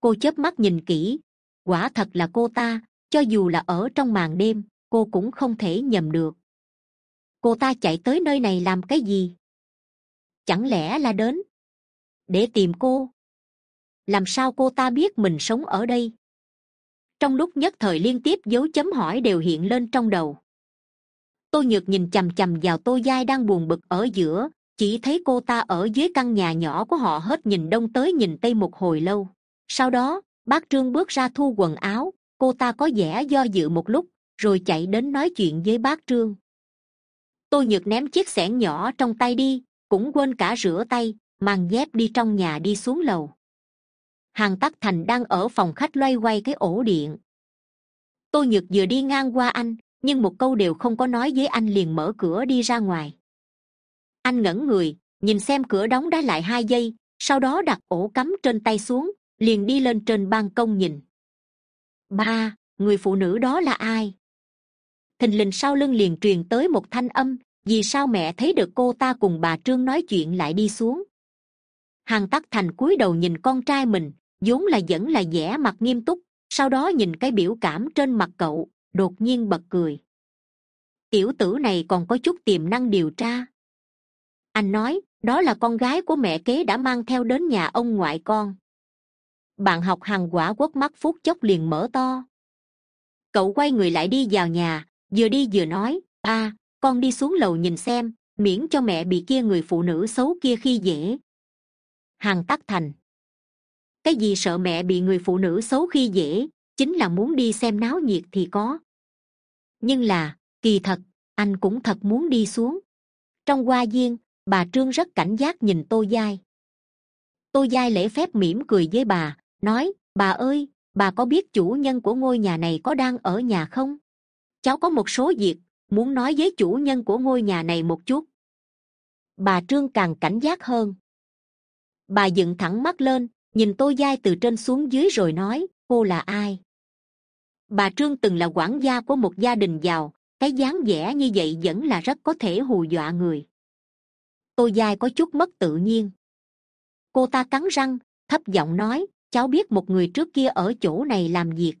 Cô chớp mắt nhìn kỹ. Quả thật là cô ta, cho dù là ở trong màn đêm, cô cũng không thể nhầm được cô ta chạy tới nơi này làm cái gì? Chẳng lẽ là đến để tìm cô? Làm sao cô ta biết mình sống ở đây? Trong lúc nhất thời liên tiếp dấu chấm hỏi đều hiện lên trong đầu. Tô nhược nhìn chầm chầm vào tô giai đang buồn bực ở giữa, chỉ thấy cô ta ở dưới căn nhà nhỏ của họ hết nhìn đông tới nhìn tây một hồi lâu. Sau đó, bác trương bước ra thu quần áo, cô ta có vẻ do dự một lúc, rồi chạy đến nói chuyện với bác trương. Tôi nhược ném chiếc xẻng nhỏ trong tay đi, cũng quên cả rửa tay, mang dép đi trong nhà đi xuống lầu. Hàng tắc thành đang ở phòng khách loay quay cái ổ điện. Tôi nhược vừa đi ngang qua anh, nhưng một câu đều không có nói với anh liền mở cửa đi ra ngoài. Anh ngẩn người, nhìn xem cửa đóng đã lại hai giây, sau đó đặt ổ cắm trên tay xuống, liền đi lên trên ban công nhìn. Ba, người phụ nữ đó là ai? Thình lình sau lưng liền truyền tới một thanh âm, vì sao mẹ thấy được cô ta cùng bà trương nói chuyện lại đi xuống? Hằng tắc thành cúi đầu nhìn con trai mình, vốn là vẫn là vẻ mặt nghiêm túc, sau đó nhìn cái biểu cảm trên mặt cậu, đột nhiên bật cười. Tiểu tử này còn có chút tiềm năng điều tra. Anh nói, đó là con gái của mẹ kế đã mang theo đến nhà ông ngoại con. Bạn học hàng quả quất mắt phút chốc liền mở to. Cậu quay người lại đi vào nhà vừa đi vừa nói, a, con đi xuống lầu nhìn xem, miễn cho mẹ bị kia người phụ nữ xấu kia khi dễ. Hằng tắc thành. Cái gì sợ mẹ bị người phụ nữ xấu khi dễ, chính là muốn đi xem náo nhiệt thì có. Nhưng là, kỳ thật, anh cũng thật muốn đi xuống. Trong hoa viên, bà trương rất cảnh giác nhìn tô giai. Tô giai lễ phép mỉm cười với bà, nói, bà ơi, bà có biết chủ nhân của ngôi nhà này có đang ở nhà không? Cháu có một số việc, muốn nói với chủ nhân của ngôi nhà này một chút. Bà trương càng cảnh giác hơn. Bà dựng thẳng mắt lên, nhìn tô giai từ trên xuống dưới rồi nói, cô là ai? Bà trương từng là quản gia của một gia đình giàu, cái dáng vẻ như vậy vẫn là rất có thể hù dọa người. Tô giai có chút mất tự nhiên. Cô ta cắn răng, thấp giọng nói, cháu biết một người trước kia ở chỗ này làm việc.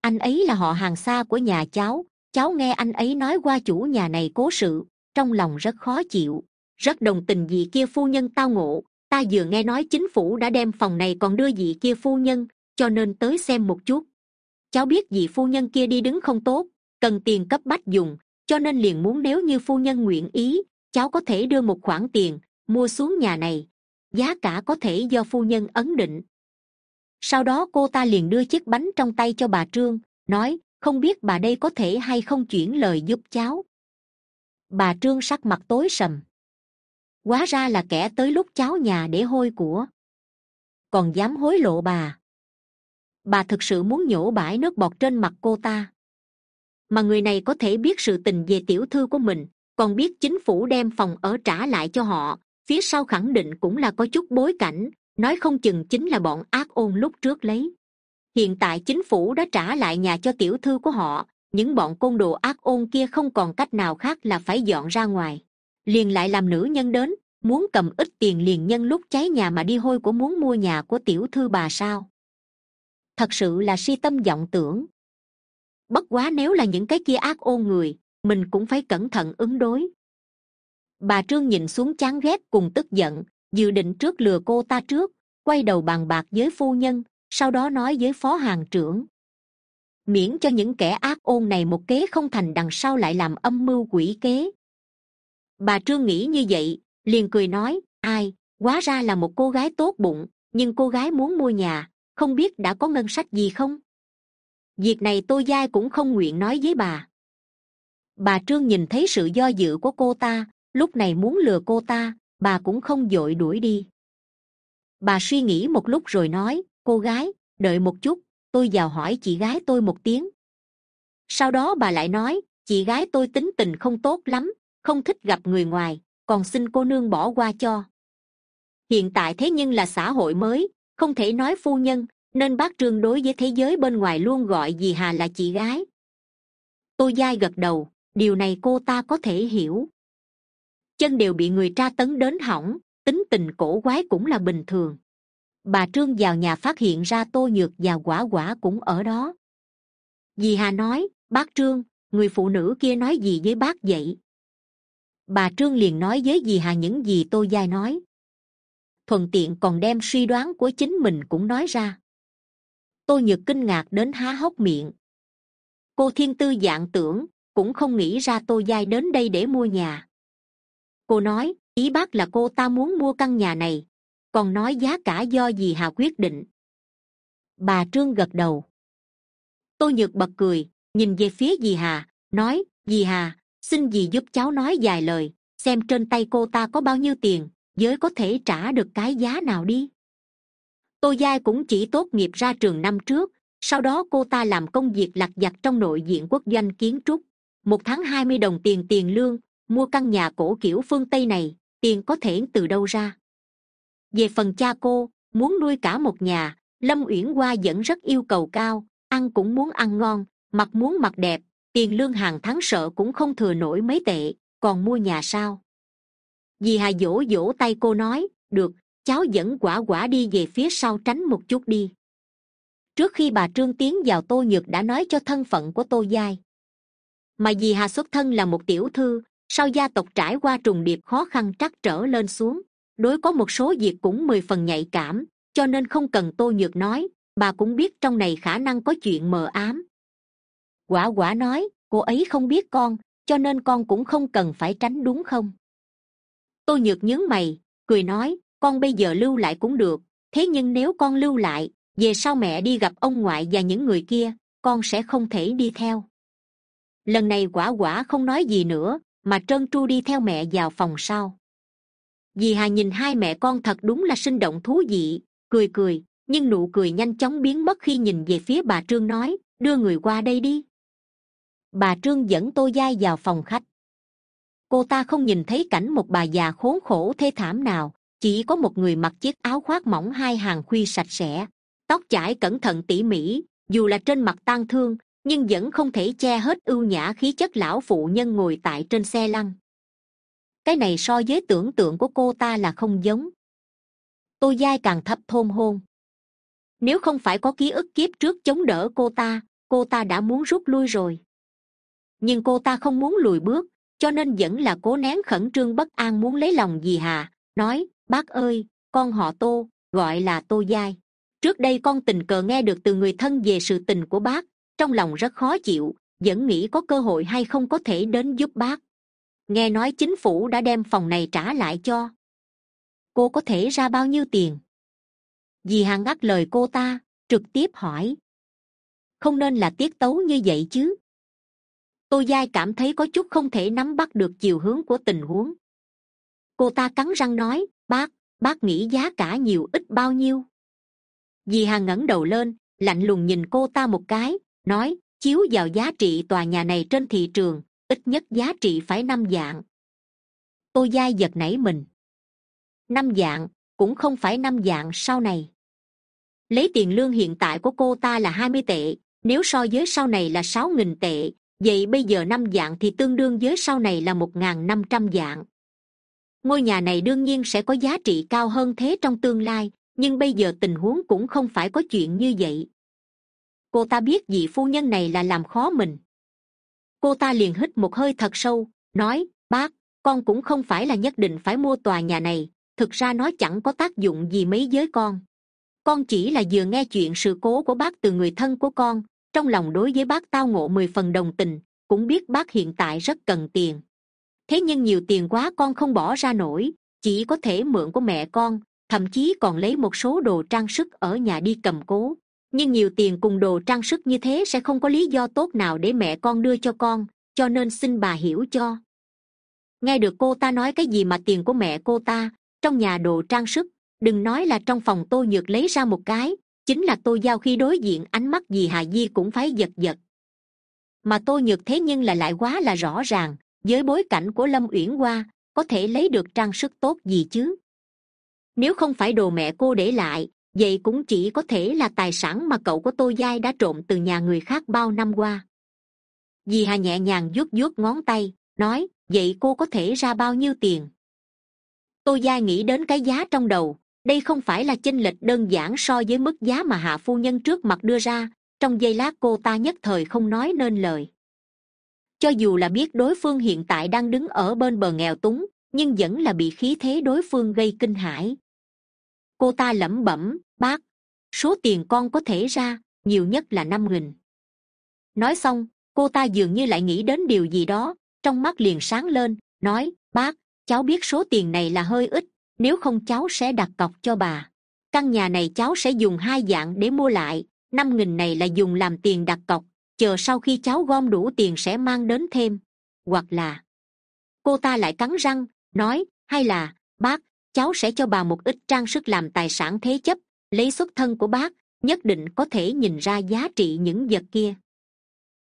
Anh ấy là họ hàng xa của nhà cháu cháu nghe anh ấy nói qua chủ nhà này cố sự, trong lòng rất khó chịu. Rất đồng tình vì kia phu nhân tao ngộ, ta vừa nghe nói chính phủ đã đem phòng này còn đưa vị kia phu nhân, cho nên tới xem một chút. Cháu biết vị phu nhân kia đi đứng không tốt, cần tiền cấp bách dùng, cho nên liền muốn nếu như phu nhân nguyện ý, cháu có thể đưa một khoản tiền, mua xuống nhà này. Giá cả có thể do phu nhân ấn định. Sau đó cô ta liền đưa chiếc bánh trong tay cho bà trương, nói không biết bà đây có thể hay không chuyển lời giúp cháu. Bà trương sắc mặt tối sầm. Quá ra là kẻ tới lúc cháu nhà để hôi của. Còn dám hối lộ bà. Bà thực sự muốn nhổ bãi nước bọt trên mặt cô ta. Mà người này có thể biết sự tình về tiểu thư của mình, còn biết chính phủ đem phòng ở trả lại cho họ, phía sau khẳng định cũng là có chút bối cảnh, nói không chừng chính là bọn ác ôn lúc trước lấy hiện tại chính phủ đã trả lại nhà cho tiểu thư của họ, những bọn côn đồ ác ôn kia không còn cách nào khác là phải dọn ra ngoài. Liền lại làm nữ nhân đến, muốn cầm ít tiền liền nhân lúc cháy nhà mà đi hôi của muốn mua nhà của tiểu thư bà sao? Thật sự là si tâm vọng tưởng. Bất quá nếu là những cái kia ác ôn người, mình cũng phải cẩn thận ứng đối. Bà trương nhìn xuống chán ghét cùng tức giận, dự định trước lừa cô ta trước, quay đầu bàn bạc với phu nhân sau đó nói với phó hàng trưởng, miễn cho những kẻ ác ôn này một kế không thành đằng sau lại làm âm mưu quỷ kế. Bà trương nghĩ như vậy, liền cười nói, ai, quá ra là một cô gái tốt bụng, nhưng cô gái muốn mua nhà, không biết đã có ngân sách gì không? Việc này tôi giai cũng không nguyện nói với bà. Bà trương nhìn thấy sự do dự của cô ta, lúc này muốn lừa cô ta, bà cũng không d ộ i đuổi đi. Bà suy nghĩ một lúc rồi nói cô gái, đợi một chút, tôi vào hỏi chị gái tôi một tiếng. Sau đó bà lại nói, chị gái tôi tính tình không tốt lắm, không thích gặp người ngoài, còn xin cô nương bỏ qua cho. Hiện tại thế nhưng là xã hội mới, không thể nói phu nhân, nên bác trương đối với thế giới bên ngoài luôn gọi dì hà là chị gái. Tôi dai gật đầu, điều này cô ta có thể hiểu. Chân đều bị người tra tấn đến hỏng, tính tình cổ quái cũng là bình thường bà trương vào nhà phát hiện ra tô nhược và quả quả cũng ở đó. Dì hà nói, bác trương, người phụ nữ kia nói gì với bác vậy? Bà trương liền nói với dì hà những gì tô giai nói. Thuận tiện còn đem suy đoán của chính mình cũng nói ra. Tô nhược kinh ngạc đến há hốc miệng. Cô thiên tư dạng tưởng, cũng không nghĩ ra tô giai đến đây để mua nhà. Cô nói, ý bác là cô ta muốn mua căn nhà này còn nói giá cả do dì hà quyết định. Bà trương gật đầu. Tôi nhược bật cười, nhìn về phía dì hà, nói, dì hà, xin dì giúp cháu nói vài lời, xem trên tay cô ta có bao nhiêu tiền, giới có thể trả được cái giá nào đi. Tô giai cũng chỉ tốt nghiệp ra trường năm trước, sau đó cô ta làm công việc lặt vặt trong nội diện quốc doanh kiến trúc. Một tháng hai mươi đồng tiền tiền lương, mua căn nhà cổ kiểu phương tây này, tiền có thể từ đâu ra? Về phần cha cô, muốn nuôi cả một nhà, lâm uyển hoa vẫn rất yêu cầu cao, ăn cũng muốn ăn ngon, mặc muốn mặc đẹp, tiền lương hàng tháng sợ cũng không thừa nổi mấy tệ, còn mua nhà sao? Dì hà dỗ dỗ tay cô nói, được, cháu dẫn quả quả đi về phía sau tránh một chút đi. Trước khi bà trương tiến vào tô nhược đã nói cho thân phận của tô giai. Mà dì hà xuất thân là một tiểu thư, sau gia tộc trải qua trùng điệp khó khăn trắc trở lên xuống đối có một số việc cũng mười phần nhạy cảm, cho nên không cần tô nhược nói, bà cũng biết trong này khả năng có chuyện mờ ám. Quả quả nói, cô ấy không biết con, cho nên con cũng không cần phải tránh đúng không? Tôi nhược nhướng mày, cười nói, con bây giờ lưu lại cũng được, thế nhưng nếu con lưu lại, về sau mẹ đi gặp ông ngoại và những người kia, con sẽ không thể đi theo. Lần này quả quả không nói gì nữa, mà trơn tru đi theo mẹ vào phòng sau dì hà nhìn hai mẹ con thật đúng là sinh động thú vị, cười cười, nhưng nụ cười nhanh chóng biến mất khi nhìn về phía bà trương nói, đưa người qua đây đi. Bà trương dẫn tô giai vào phòng khách. Cô ta không nhìn thấy cảnh một bà già khốn khổ thê thảm nào, chỉ có một người mặc chiếc áo khoác mỏng hai hàng khuy sạch sẽ. Tóc chải cẩn thận tỉ mỉ, dù là trên mặt tang thương, nhưng vẫn không thể che hết ưu nhã khí chất lão phụ nhân ngồi tại trên xe lăn cái này so với tưởng tượng của cô ta là không giống. Tô giai càng thấp thôn hôn. Nếu không phải có ký ức kiếp trước chống đỡ cô ta cô ta đã muốn rút lui rồi. Nhưng cô ta không muốn lùi bước, cho nên vẫn là cố nén khẩn trương bất an muốn lấy lòng dì hà, nói, bác ơi, con họ tô, gọi là tô giai trước đây con tình cờ nghe được từ người thân về sự tình của bác, trong lòng rất khó chịu, vẫn nghĩ có cơ hội hay không có thể đến giúp bác nghe nói chính phủ đã đem phòng này trả lại cho. Cô có thể ra bao nhiêu tiền? Dì hằng ngắt lời cô ta, trực tiếp hỏi. Không nên là tiết tấu như vậy chứ. Tô giai cảm thấy có chút không thể nắm bắt được chiều hướng của tình huống. Cô ta cắn răng nói, bác bác nghĩ giá cả nhiều ít bao nhiêu? Dì hằng ngẩng đầu lên, lạnh lùng nhìn cô ta một cái, nói, chiếu vào giá trị tòa nhà này trên thị trường ít nhất giá trị phải năm dạng. Tô giai giật nảy mình. Năm dạng, cũng không phải năm dạng sau này. Lấy tiền lương hiện tại của cô ta là hai mươi tệ, nếu so với sau này là sáu nghìn tệ, vậy bây giờ năm dạng thì tương đương với sau này là một n g h n năm trăm dạng. Ngôi nhà này đương nhiên sẽ có giá trị cao hơn thế trong tương lai, nhưng bây giờ tình huống cũng không phải có chuyện như vậy. Cô ta biết vị phu nhân này là làm khó mình cô ta liền hít một hơi thật sâu, nói, bác, con cũng không phải là nhất định phải mua tòa nhà này. Thực ra nó chẳng có tác dụng gì mấy với con. Con chỉ là vừa nghe chuyện sự cố của bác từ người thân của con. Trong lòng đối với bác tao ngộ mười phần đồng tình, cũng biết bác hiện tại rất cần tiền. Thế nhưng nhiều tiền quá con không bỏ ra nổi, chỉ có thể mượn của mẹ con, thậm chí còn lấy một số đồ trang sức ở nhà đi cầm cố nhưng nhiều tiền cùng đồ trang sức như thế sẽ không có lý do tốt nào để mẹ con đưa cho con, cho nên xin bà hiểu cho. Nghe được cô ta nói cái gì mà tiền của mẹ cô ta, trong nhà đồ trang sức, đừng nói là trong phòng tôi nhược lấy ra một cái, chính là tôi giao khi đối diện ánh mắt gì hà di cũng phải giật giật. Mà tôi nhược thế nhưng là lại quá là rõ ràng, với bối cảnh của lâm uyển hoa, có thể lấy được trang sức tốt gì chứ? Nếu không phải đồ mẹ cô để lại vậy cũng chỉ có thể là tài sản mà cậu của tôi giai đã trộm từ nhà người khác bao năm qua. Dì hà nhẹ nhàng vuốt vuốt ngón tay, nói, vậy cô có thể ra bao nhiêu tiền? Tôi giai nghĩ đến cái giá trong đầu. Đây không phải là chênh lệch đơn giản so với mức giá mà hạ phu nhân trước mặt đưa ra. Trong giây lát cô ta nhất thời không nói nên lời. Cho dù là biết đối phương hiện tại đang đứng ở bên bờ nghèo túng, nhưng vẫn là bị khí thế đối phương gây kinh hãi cô ta lẩm bẩm, bác, số tiền con có thể ra nhiều nhất là năm nghìn. Nói xong, cô ta dường như lại nghĩ đến điều gì đó, trong mắt liền sáng lên, nói, bác, cháu biết số tiền này là hơi ít, nếu không cháu sẽ đặt cọc cho bà. Căn nhà này cháu sẽ dùng hai dạng để mua lại, năm nghìn này là dùng làm tiền đặt cọc, chờ sau khi cháu gom đủ tiền sẽ mang đến thêm. Hoặc là, cô ta lại cắn răng, nói, hay là, bác cháu sẽ cho bà một ít trang sức làm tài sản thế chấp, lấy xuất thân của bác, nhất định có thể nhìn ra giá trị những vật kia.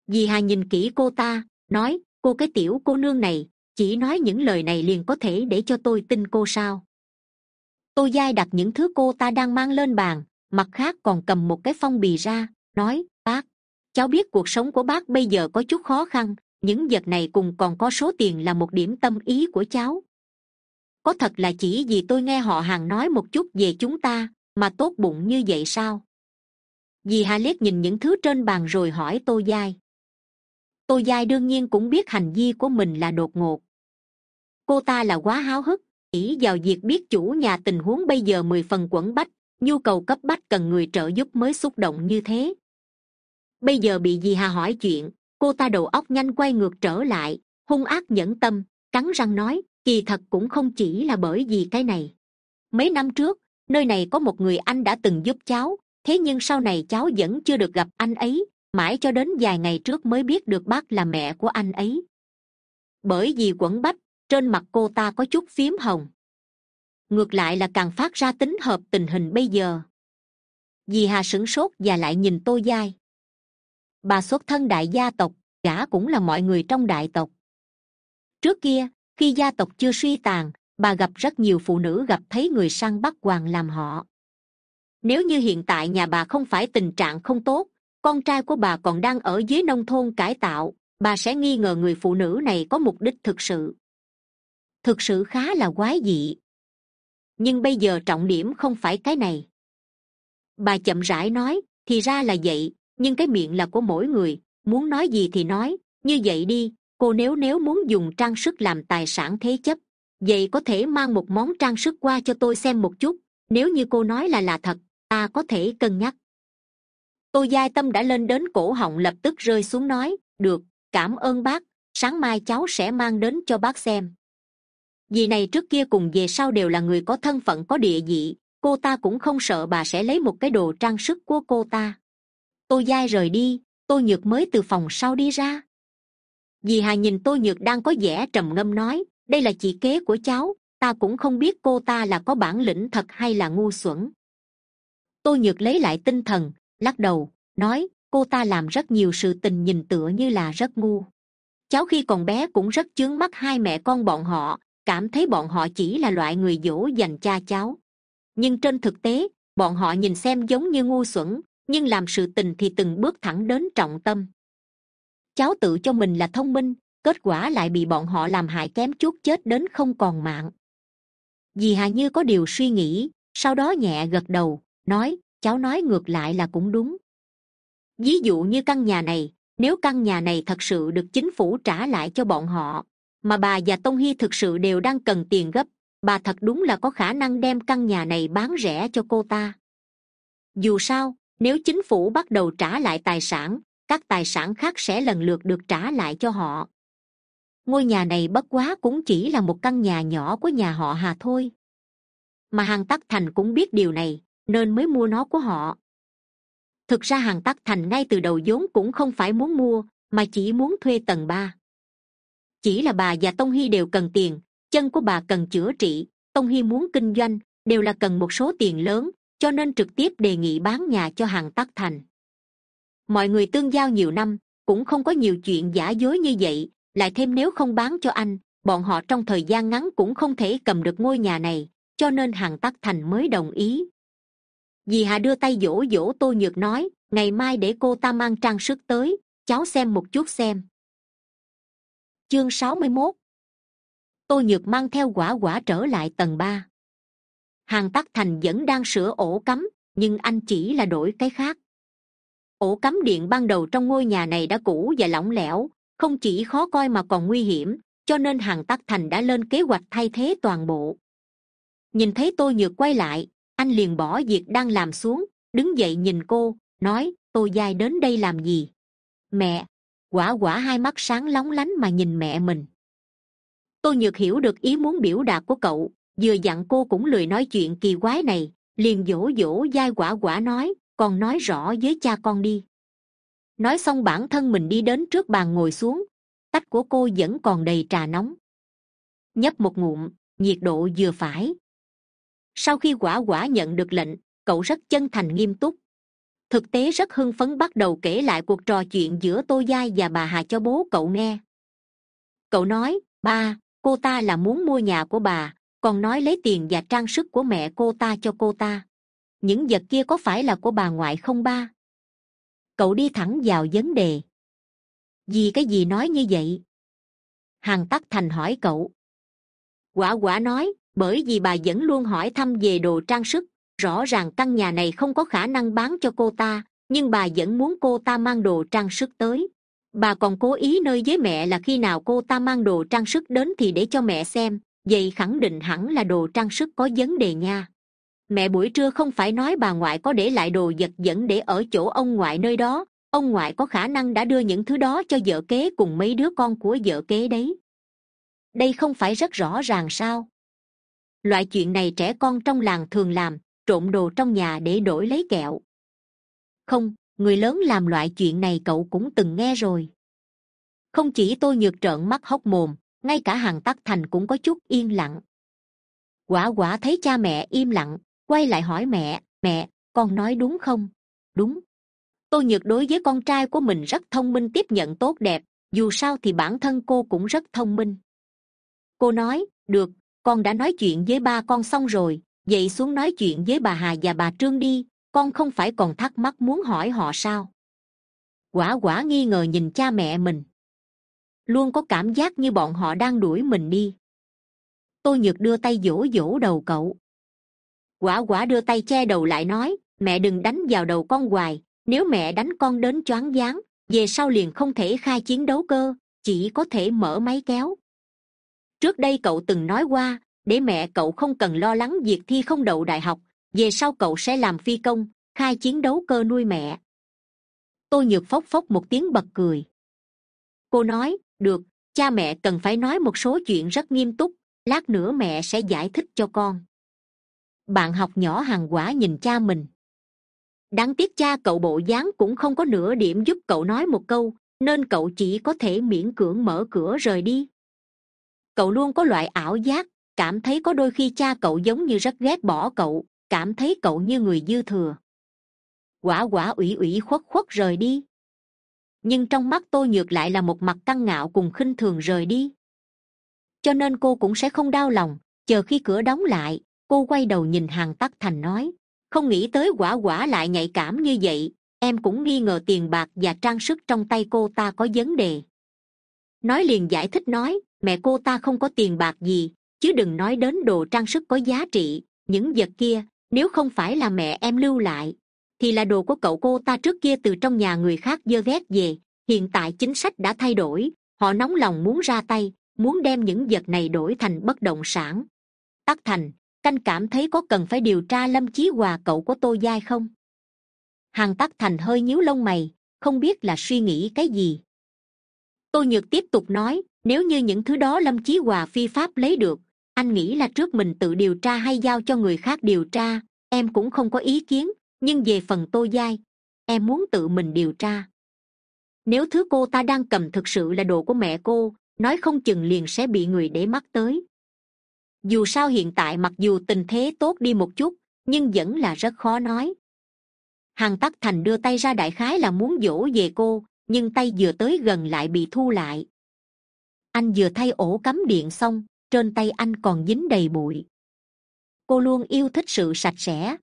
Dì hà nhìn kỹ cô ta, nói, cô cái tiểu cô nương này, chỉ nói những lời này liền có thể để cho tôi tin cô sao? Tôi giai đặt những thứ cô ta đang mang lên bàn, mặt khác còn cầm một cái phong bì ra, nói, bác, cháu biết cuộc sống của bác bây giờ có chút khó khăn, những vật này cùng còn có số tiền là một điểm tâm ý của cháu có thật là chỉ vì tôi nghe họ hàng nói một chút về chúng ta mà tốt bụng như vậy sao? Dì hà liếc nhìn những thứ trên bàn rồi hỏi tô giai. Tô giai đương nhiên cũng biết hành vi của mình là đột ngột. Cô ta là quá háo hức nghĩ vào việc biết chủ nhà tình huống bây giờ mười phần quẩn bách, nhu cầu cấp bách cần người trợ giúp mới xúc động như thế. Bây giờ bị dì hà hỏi chuyện, cô ta đầu óc nhanh quay ngược trở lại, hung ác nhẫn tâm, cắn răng nói kỳ thật cũng không chỉ là bởi vì cái này. Mấy năm trước, nơi này có một người anh đã từng giúp cháu, thế nhưng sau này cháu vẫn chưa được gặp anh ấy, mãi cho đến vài ngày trước mới biết được bác là mẹ của anh ấy. Bởi vì quẩn bách, trên mặt cô ta có chút phím hồng. Ngược lại là càng phát ra tính hợp tình hình bây giờ. Dì hà sửng sốt và lại nhìn tô giai. Bà xuất thân đại gia tộc, gã cũng là mọi người trong đại tộc. Trước kia khi gia tộc chưa suy tàn, bà gặp rất nhiều phụ nữ gặp thấy người săn bắt hoàng làm họ. Nếu như hiện tại nhà bà không phải tình trạng không tốt, con trai của bà còn đang ở dưới nông thôn cải tạo, bà sẽ nghi ngờ người phụ nữ này có mục đích thực sự. Thực sự khá là quái dị. Nhưng bây giờ trọng điểm không phải cái này. Bà chậm rãi nói, thì ra là vậy, nhưng cái miệng là của mỗi người, muốn nói gì thì nói, như vậy đi cô nếu nếu muốn dùng trang sức làm tài sản thế chấp, vậy có thể mang một món trang sức qua cho tôi xem một chút. Nếu như cô nói là là thật, ta có thể cân nhắc. Tôi giai tâm đã lên đến cổ họng lập tức rơi xuống nói, được, cảm ơn bác, sáng mai cháu sẽ mang đến cho bác xem. Vì này trước kia cùng về sau đều là người có thân phận có địa vị, cô ta cũng không sợ bà sẽ lấy một cái đồ trang sức của cô ta. Tôi dai rời đi tôi nhược mới từ phòng sau đi ra dì hà nhìn tôi nhược đang có vẻ trầm ngâm nói, đây là chị kế của cháu, ta cũng không biết cô ta là có bản lĩnh thật hay là ngu xuẩn. Tôi nhược lấy lại tinh thần, lắc đầu, nói, cô ta làm rất nhiều sự tình nhìn tựa như là rất ngu. Cháu khi còn bé cũng rất chướng mắt hai mẹ con bọn họ, cảm thấy bọn họ chỉ là loại người dỗ dành cha cháu. Nhưng trên thực tế, bọn họ nhìn xem giống như ngu xuẩn, nhưng làm sự tình thì từng bước thẳng đến trọng tâm cháu tự cho mình là thông minh, kết quả lại bị bọn họ làm hại kém chút chết đến không còn mạng. Dì hà như có điều suy nghĩ, sau đó nhẹ gật đầu, nói, cháu nói ngược lại là cũng đúng. Ví dụ như căn nhà này, nếu căn nhà này thật sự được chính phủ trả lại cho bọn họ, mà bà và tông hy thực sự đều đang cần tiền gấp, bà thật đúng là có khả năng đem căn nhà này bán rẻ cho cô ta. Dù sao, nếu chính phủ bắt đầu trả lại tài sản các tài sản khác sẽ lần lượt được trả lại cho họ. Ngôi nhà này bất quá cũng chỉ là một căn nhà nhỏ của nhà họ hà thôi. Mà hàng tắc thành cũng biết điều này, nên mới mua nó của họ. Thực ra hàng tắc thành ngay từ đầu vốn cũng không phải muốn mua, mà chỉ muốn thuê tầng ba. Chỉ là bà và tông hy đều cần tiền, chân của bà cần chữa trị, tông hy muốn kinh doanh, đều là cần một số tiền lớn, cho nên trực tiếp đề nghị bán nhà cho hàng tắc thành mọi người tương giao nhiều năm, cũng không có nhiều chuyện giả dối như vậy, lại thêm nếu không bán cho anh, bọn họ trong thời gian ngắn cũng không thể cầm được ngôi nhà này, cho nên hàng tắc thành mới đồng ý. Dì hà đưa tay dỗ dỗ tô nhược nói, ngày mai để cô ta mang trang sức tới, cháu xem một chút xem. Chương sáu mươi mốt. Tô nhược mang theo quả quả trở lại tầng ba. Hàng tắc thành vẫn đang sửa ổ cắm, nhưng anh chỉ là đổi cái khác ổ cắm điện ban đầu trong ngôi nhà này đã cũ và lỏng lẻo, không chỉ khó coi mà còn nguy hiểm, cho nên hàng tắc thành đã lên kế hoạch thay thế toàn bộ. Nhìn thấy tôi nhược quay lại, anh liền bỏ việc đang làm xuống, đứng dậy nhìn cô, nói tôi dai đến đây làm gì? Mẹ. Quả quả hai mắt sáng lóng lánh mà nhìn mẹ mình. Tôi nhược hiểu được ý muốn biểu đạt của cậu, vừa dặn cô cũng lười nói chuyện kỳ quái này, liền dỗ dỗ dai quả quả nói còn nói rõ với cha con đi. Nói xong bản thân mình đi đến trước bàn ngồi xuống. Tách của cô vẫn còn đầy trà nóng. Nhấp một ngụm, nhiệt độ vừa phải. Sau khi quả quả nhận được lệnh, cậu rất chân thành nghiêm túc. Thực tế rất hưng phấn bắt đầu kể lại cuộc trò chuyện giữa tô giai và bà hà cho bố cậu nghe. Cậu nói, ba, cô ta là muốn mua nhà của bà. Còn nói lấy tiền và trang sức của mẹ cô ta cho cô ta những vật kia có phải là của bà ngoại không ba? Cậu đi thẳng vào vấn đề. Vì cái gì nói như vậy? Hằng tắc thành hỏi cậu. Quả quả nói, bởi vì bà vẫn luôn hỏi thăm về đồ trang sức, rõ ràng căn nhà này không có khả năng bán cho cô ta, nhưng bà vẫn muốn cô ta mang đồ trang sức tới. Bà còn cố ý nơi với mẹ là khi nào cô ta mang đồ trang sức đến thì để cho mẹ xem, vậy khẳng định hẳn là đồ trang sức có vấn đề nha mẹ buổi trưa không phải nói bà ngoại có để lại đồ vật dẫn để ở chỗ ông ngoại nơi đó. Ông ngoại có khả năng đã đưa những thứ đó cho vợ kế cùng mấy đứa con của vợ kế đấy. Đây không phải rất rõ ràng sao? Loại chuyện này trẻ con trong làng thường làm trộn đồ trong nhà để đổi lấy kẹo. Không, người lớn làm loại chuyện này cậu cũng từng nghe rồi. Không chỉ tôi nhược trợn mắt hốc mồm, ngay cả hàng tắc thành cũng có chút yên lặng. Quả quả thấy cha mẹ im lặng quay lại hỏi mẹ mẹ, con nói đúng không? Đúng. Tôi nhược đối với con trai của mình rất thông minh, tiếp nhận tốt đẹp, dù sao thì bản thân cô cũng rất thông minh. Cô nói, được, con đã nói chuyện với ba con xong rồi, vậy xuống nói chuyện với bà hà và bà trương đi, con không phải còn thắc mắc muốn hỏi họ sao? Quả quả nghi ngờ nhìn cha mẹ mình. Luôn có cảm giác như bọn họ đang đuổi mình đi. Tôi nhược đưa tay dỗ dỗ đầu cậu quả quả đưa tay che đầu lại nói, mẹ đừng đánh vào đầu con hoài, nếu mẹ đánh con đến choáng váng, về sau liền không thể khai chiến đấu cơ, chỉ có thể mở máy kéo. Trước đây cậu từng nói qua, để mẹ cậu không cần lo lắng việc thi không đậu đại học, về sau cậu sẽ làm phi công, khai chiến đấu cơ nuôi mẹ. Tôi nhược phốc phốc một tiếng bật cười. Cô nói, được, cha mẹ cần phải nói một số chuyện rất nghiêm túc, lát nữa mẹ sẽ giải thích cho con bạn học nhỏ hàng quả nhìn cha mình. Đáng tiếc cha cậu bộ dáng cũng không có nửa điểm giúp cậu nói một câu, nên cậu chỉ có thể miễn cưỡng mở cửa rời đi. Cậu luôn có loại ảo giác, cảm thấy có đôi khi cha cậu giống như rất ghét bỏ cậu, cảm thấy cậu như người dư thừa. Quả quả ủy ủy khuất khuất rời đi. Nhưng trong mắt tôi nhược lại là một mặt căng ngạo cùng khinh thường rời đi. Cho nên cô cũng sẽ không đau lòng, chờ khi cửa đóng lại cô quay đầu nhìn hàng tắc thành nói, không nghĩ tới quả quả lại nhạy cảm như vậy, em cũng nghi ngờ tiền bạc và trang sức trong tay cô ta có vấn đề. Nói liền giải thích nói, mẹ cô ta không có tiền bạc gì, chứ đừng nói đến đồ trang sức có giá trị, những vật kia, nếu không phải là mẹ em lưu lại, thì là đồ của cậu cô ta trước kia từ trong nhà người khác dơ vét về, hiện tại chính sách đã thay đổi, họ nóng lòng muốn ra tay, muốn đem những vật này đổi thành bất động sản. Tắc thành canh cảm thấy có cần phải điều tra lâm chí hòa cậu của tô giai không? Hàng tắc thành hơi nhíu lông mày, không biết là suy nghĩ cái gì. Tôi nhược tiếp tục nói, nếu như những thứ đó lâm chí hòa phi pháp lấy được, anh nghĩ là trước mình tự điều tra hay giao cho người khác điều tra, em cũng không có ý kiến, nhưng về phần tô giai, em muốn tự mình điều tra. Nếu thứ cô ta đang cầm thực sự là đồ của mẹ cô, nói không chừng liền sẽ bị người để mắt tới dù sao hiện tại mặc dù tình thế tốt đi một chút, nhưng vẫn là rất khó nói. Hằng tắc thành đưa tay ra đại khái là muốn dỗ về cô, nhưng tay vừa tới gần lại bị thu lại. Anh vừa thay ổ cắm điện xong, trên tay anh còn dính đầy bụi. Cô luôn yêu thích sự sạch sẽ.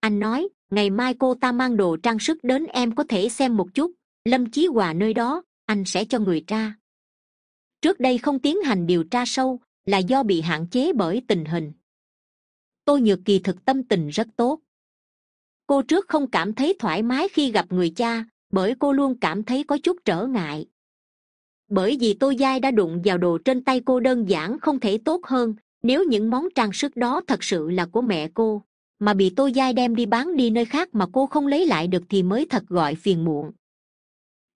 Anh nói, ngày mai cô ta mang đồ trang sức đến em có thể xem một chút, lâm chí hòa nơi đó, anh sẽ cho người tra. Trước đây không tiến hành điều tra sâu là do bị hạn chế bởi tình hình. Tôi nhược kỳ thực tâm tình rất tốt. Cô trước không cảm thấy thoải mái khi gặp người cha bởi cô luôn cảm thấy có chút trở ngại. Bởi vì tô giai đã đụng vào đồ trên tay cô đơn giản không thể tốt hơn nếu những món trang sức đó thật sự là của mẹ cô mà bị tô giai đem đi bán đi nơi khác mà cô không lấy lại được thì mới thật gọi phiền muộn.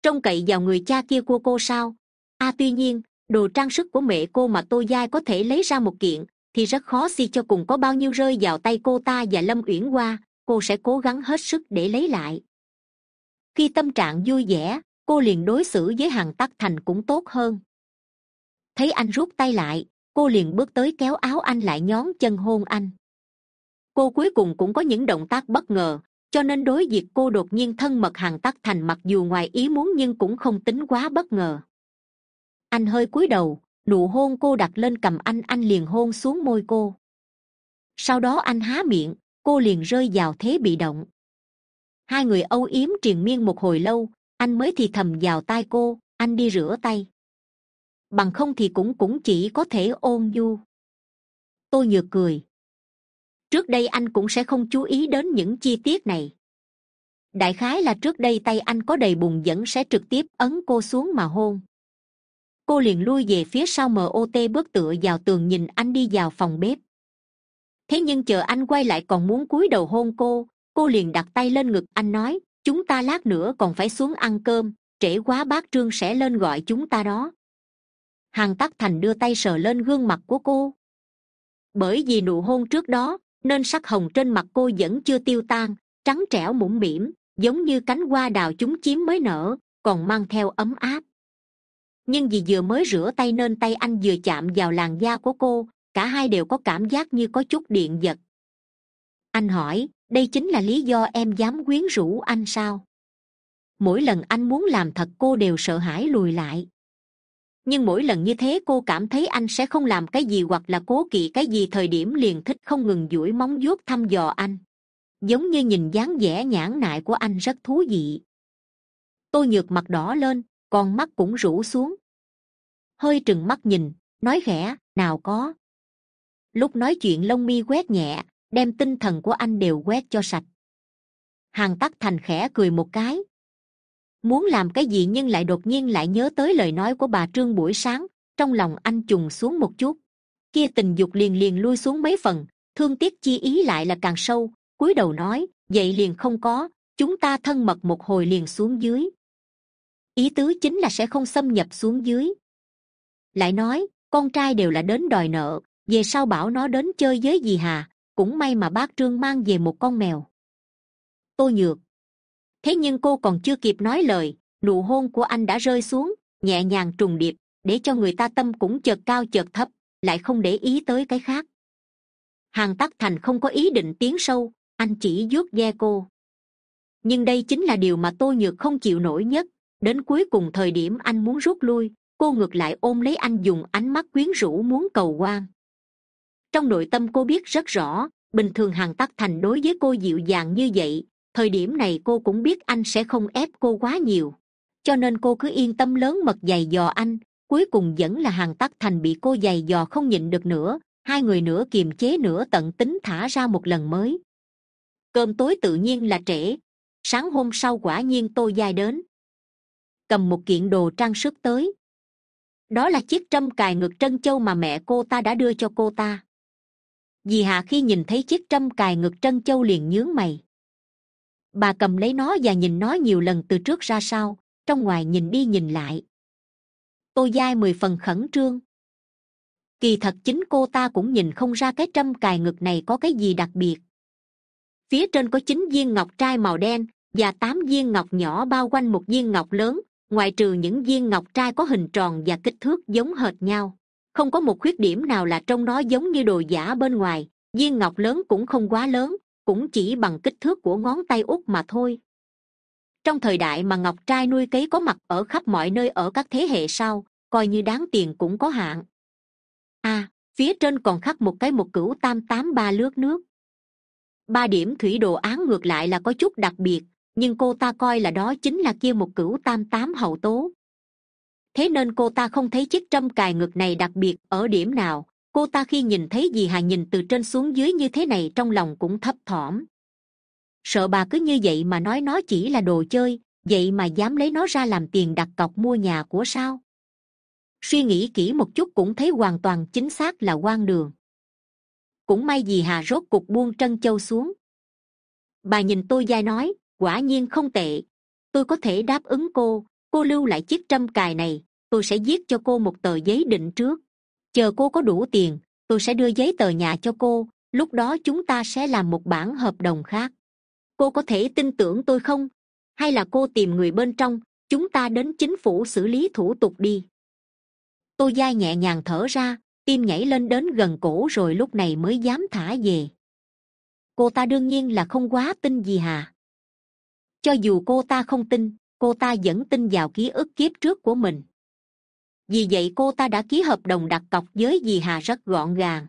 Trông cậy vào người cha kia của cô sao? A à, tuy nhiên đồ trang sức của mẹ cô mà tô giai có thể lấy ra một kiện, thì rất khó si cho cùng có bao nhiêu rơi vào tay cô ta và lâm uyển qua cô sẽ cố gắng hết sức để lấy lại. Khi tâm trạng vui vẻ, cô liền đối xử với hàng tắc thành cũng tốt hơn. Thấy anh rút tay lại, cô liền bước tới kéo áo anh lại nhón chân hôn anh. Cô cuối cùng cũng có những động tác bất ngờ, cho nên đối việc cô đột nhiên thân mật hàng tắc thành mặc dù ngoài ý muốn nhưng cũng không tính quá bất ngờ anh hơi cúi đầu, nụ hôn cô đặt lên cầm anh anh liền hôn xuống môi cô. Sau đó anh há miệng, cô liền rơi vào thế bị động. Hai người âu yếm triền miên một hồi lâu, anh mới thì thầm vào tai cô, anh đi rửa tay. Bằng không thì cũng cũng chỉ có thể ôn du tôi nhược cười. Trước đây anh cũng sẽ không chú ý đến những chi tiết này. Đại khái là trước đây tay anh có đầy bùn dẫn sẽ trực tiếp ấn cô xuống mà hôn cô liền lui về phía sau mot bước tựa vào tường nhìn anh đi vào phòng bếp. Thế nhưng chờ anh quay lại còn muốn cúi đầu hôn cô cô liền đặt tay lên ngực anh nói, chúng ta lát nữa còn phải xuống ăn cơm, trễ quá bác trương sẽ lên gọi chúng ta đó. Hàn tắc thành đưa tay sờ lên gương mặt của cô. Bởi vì nụ hôn trước đó, nên sắc hồng trên mặt cô vẫn chưa tiêu tan, trắng trẻo mũm mĩm, giống như cánh hoa đào chúng chiếm mới nở, còn mang theo ấm áp nhưng vì vừa mới rửa tay nên tay anh vừa chạm vào làn da của cô, cả hai đều có cảm giác như có chút điện giật. Anh hỏi, đây chính là lý do em dám quyến rũ anh sao? Mỗi lần anh muốn làm thật cô đều sợ hãi lùi lại. Nhưng mỗi lần như thế cô cảm thấy anh sẽ không làm cái gì hoặc là cố kỵ cái gì, thời điểm liền thích không ngừng duỗi móng vuốt thăm dò anh. Giống như nhìn dáng vẻ nhãn nại của anh rất thú vị. Tôi nhược mặt đỏ lên con mắt cũng rũ xuống. Hơi trừng mắt nhìn, nói khẽ, nào có. Lúc nói chuyện lông mi quét nhẹ, đem tinh thần của anh đều quét cho sạch. Hàn tắc thành khẽ cười một cái. Muốn làm cái gì nhưng lại đột nhiên lại nhớ tới lời nói của bà trương buổi sáng, trong lòng anh trùng xuống một chút. Kia tình dục liền liền lui xuống mấy phần, thương tiếc chi ý lại là càng sâu, cúi đầu nói, vậy liền không có, chúng ta thân mật một hồi liền xuống dưới ý tứ chính là sẽ không xâm nhập xuống dưới. Lại nói, con trai đều là đến đòi nợ, về sau bảo nó đến chơi với dì hà, cũng may mà bác trương mang về một con mèo. Tôi nhược. Thế nhưng cô còn chưa kịp nói lời, nụ hôn của anh đã rơi xuống, nhẹ nhàng trùng điệp, để cho người ta tâm cũng chợt cao chợt thấp, lại không để ý tới cái khác. Hàn tắc thành không có ý định tiến sâu, anh chỉ vuốt ghe cô. Nhưng đây chính là điều mà tôi nhược không chịu nổi nhất đến cuối cùng thời điểm anh muốn rút lui, cô ngược lại ôm lấy anh dùng ánh mắt quyến rũ muốn cầu quan. Trong nội tâm cô biết rất rõ, bình thường hàn tắc thành đối với cô dịu dàng như vậy, thời điểm này cô cũng biết anh sẽ không ép cô quá nhiều. Cho nên cô cứ yên tâm lớn mật giày dò anh, cuối cùng vẫn là hàn tắc thành bị cô giày dò không nhịn được nữa, hai người nữa kiềm chế nữa tận tính thả ra một lần mới. Cơm tối tự nhiên là trễ. Sáng hôm sau quả nhiên tôi dài đến cầm một kiện đồ trang sức tới. Đó là chiếc trâm cài ngực trân châu mà mẹ cô ta đã đưa cho cô ta. Dì hạ khi nhìn thấy chiếc trâm cài ngực trân châu liền nhướng mày. Bà cầm lấy nó và nhìn nó nhiều lần từ trước ra sau, trong ngoài nhìn đi nhìn lại. Tô giai mười phần khẩn trương. Kỳ thật chính cô ta cũng nhìn không ra cái trâm cài ngực này có cái gì đặc biệt. Phía trên có chín viên ngọc trai màu đen và tám viên ngọc nhỏ bao quanh một viên ngọc lớn ngoại trừ những viên ngọc trai có hình tròn và kích thước giống hệt nhau không có một khuyết điểm nào là trong nó giống như đồ giả bên ngoài. Viên ngọc lớn cũng không quá lớn cũng chỉ bằng kích thước của ngón tay út mà thôi. Trong thời đại mà ngọc trai nuôi cấy có mặt ở khắp mọi nơi ở các thế hệ sau coi như đáng tiền cũng có hạn. A à, phía trên còn khắc một cái một cửu tam tám ba lướt nước. Ba điểm thủy đồ án ngược lại là có chút đặc biệt nhưng cô ta coi là đó chính là kia một cửu tam tám hậu tố. Thế nên cô ta không thấy chiếc trâm cài ngực này đặc biệt ở điểm nào. Cô ta khi nhìn thấy dì hà nhìn từ trên xuống dưới như thế này trong lòng cũng thấp thỏm. Sợ bà cứ như vậy mà nói nó chỉ là đồ chơi, vậy mà dám lấy nó ra làm tiền đặt cọc mua nhà của sao? Suy nghĩ kỹ một chút cũng thấy hoàn toàn chính xác là quan đường. Cũng may dì hà rốt cục buông trân châu xuống. Bà nhìn tôi dai nói quả nhiên không tệ. Tôi có thể đáp ứng cô cô lưu lại chiếc trâm cài này, tôi sẽ viết cho cô một tờ giấy định trước. Chờ cô có đủ tiền, tôi sẽ đưa giấy tờ nhà cho cô, lúc đó chúng ta sẽ làm một bản hợp đồng khác. Cô có thể tin tưởng tôi không? Hay là cô tìm người bên trong, chúng ta đến chính phủ xử lý thủ tục đi? Tôi dai nhẹ nhàng thở ra, tim nhảy lên đến gần cổ rồi lúc này mới dám thả về. Cô ta đương nhiên là không quá tin gì hà cho dù cô ta không tin, cô ta vẫn tin vào ký ức kiếp trước của mình. Vì vậy cô ta đã ký hợp đồng đặt cọc với dì hà rất gọn gàng.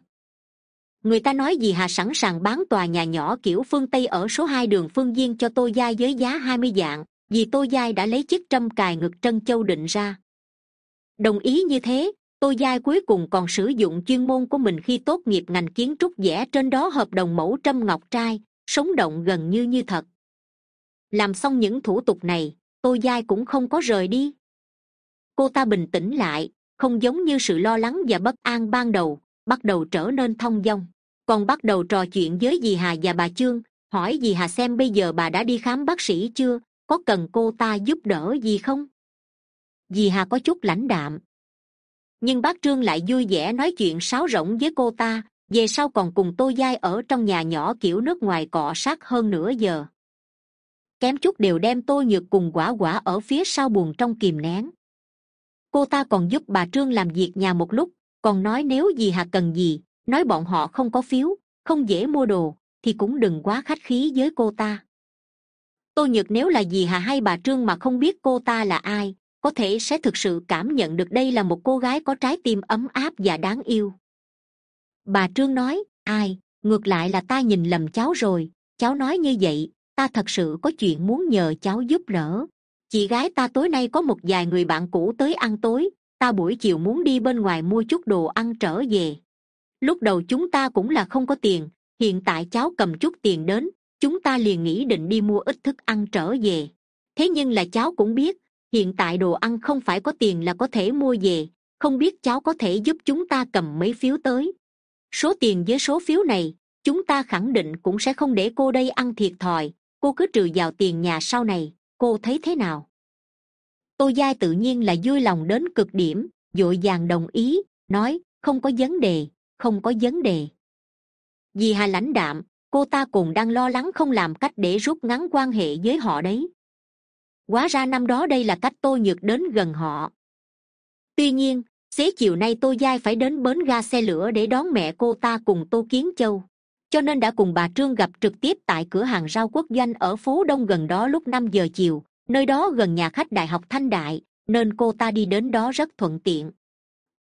Người ta nói dì hà sẵn sàng bán tòa nhà nhỏ kiểu phương tây ở số hai đường phương Viên cho tô giai với giá hai mươi vạn vì tô giai đã lấy chiếc trâm cài ngực trân châu định ra. Đồng ý như thế, tô giai cuối cùng còn sử dụng chuyên môn của mình khi tốt nghiệp ngành kiến trúc vẽ trên đó hợp đồng mẫu trâm ngọc trai, sống động gần như như thật làm xong những thủ tục này, tô giai cũng không có rời đi. Cô ta bình tĩnh lại, không giống như sự lo lắng và bất an ban đầu, bắt đầu trở nên thong dong. Còn bắt đầu trò chuyện với dì hà và bà chương, hỏi dì hà xem bây giờ bà đã đi khám bác sĩ chưa, có cần cô ta giúp đỡ gì không? Dì hà có chút lãnh đạm. Nhưng bác trương lại vui vẻ nói chuyện sáo rỗng với cô ta, về sau còn cùng tô giai ở trong nhà nhỏ kiểu nước ngoài cọ sát hơn nửa giờ kém chút đều đem tôi nhược cùng quả quả ở phía sau buồng trong kìm nén. Cô ta còn giúp bà trương làm việc nhà một lúc, còn nói nếu gì hà cần gì, nói bọn họ không có phiếu, không dễ mua đồ, thì cũng đừng quá khách khí với cô ta. Tôi nhược nếu là gì hà hay bà trương mà không biết cô ta là ai, có thể sẽ thực sự cảm nhận được đây là một cô gái có trái tim ấm áp và đáng yêu. Bà trương nói, ai, ngược lại là ta nhìn lầm cháu rồi, cháu nói như vậy ta thật sự có chuyện muốn nhờ cháu giúp đỡ chị gái ta tối nay có một vài người bạn cũ tới ăn tối. Ta buổi chiều muốn đi bên ngoài mua chút đồ ăn trở về. Lúc đầu chúng ta cũng là không có tiền, hiện tại cháu cầm chút tiền đến, chúng ta liền nghĩ định đi mua ít thức ăn trở về. Thế nhưng là cháu cũng biết, hiện tại đồ ăn không phải có tiền là có thể mua về, không biết cháu có thể giúp chúng ta cầm mấy phiếu tới. Số tiền với số phiếu này, chúng ta khẳng định cũng sẽ không để cô đây ăn thiệt thòi cô cứ trừ vào tiền nhà sau này, cô thấy thế nào? Tô giai tự nhiên là vui lòng đến cực điểm d ộ i vàng đồng ý, nói, không có vấn đề, không có vấn đề. Vì hà lãnh đạm, cô ta cùng đang lo lắng không làm cách để rút ngắn quan hệ với họ đấy. Quá ra năm đó đây là cách tô nhược đến gần họ. Tuy nhiên, xế chiều nay tô giai phải đến bến ga xe lửa để đón mẹ cô ta cùng tô kiến châu cho nên đã cùng bà trương gặp trực tiếp tại cửa hàng rau quốc doanh ở phố đông gần đó lúc năm giờ chiều. Nơi đó gần nhà khách đại học thanh đại, nên cô ta đi đến đó rất thuận tiện.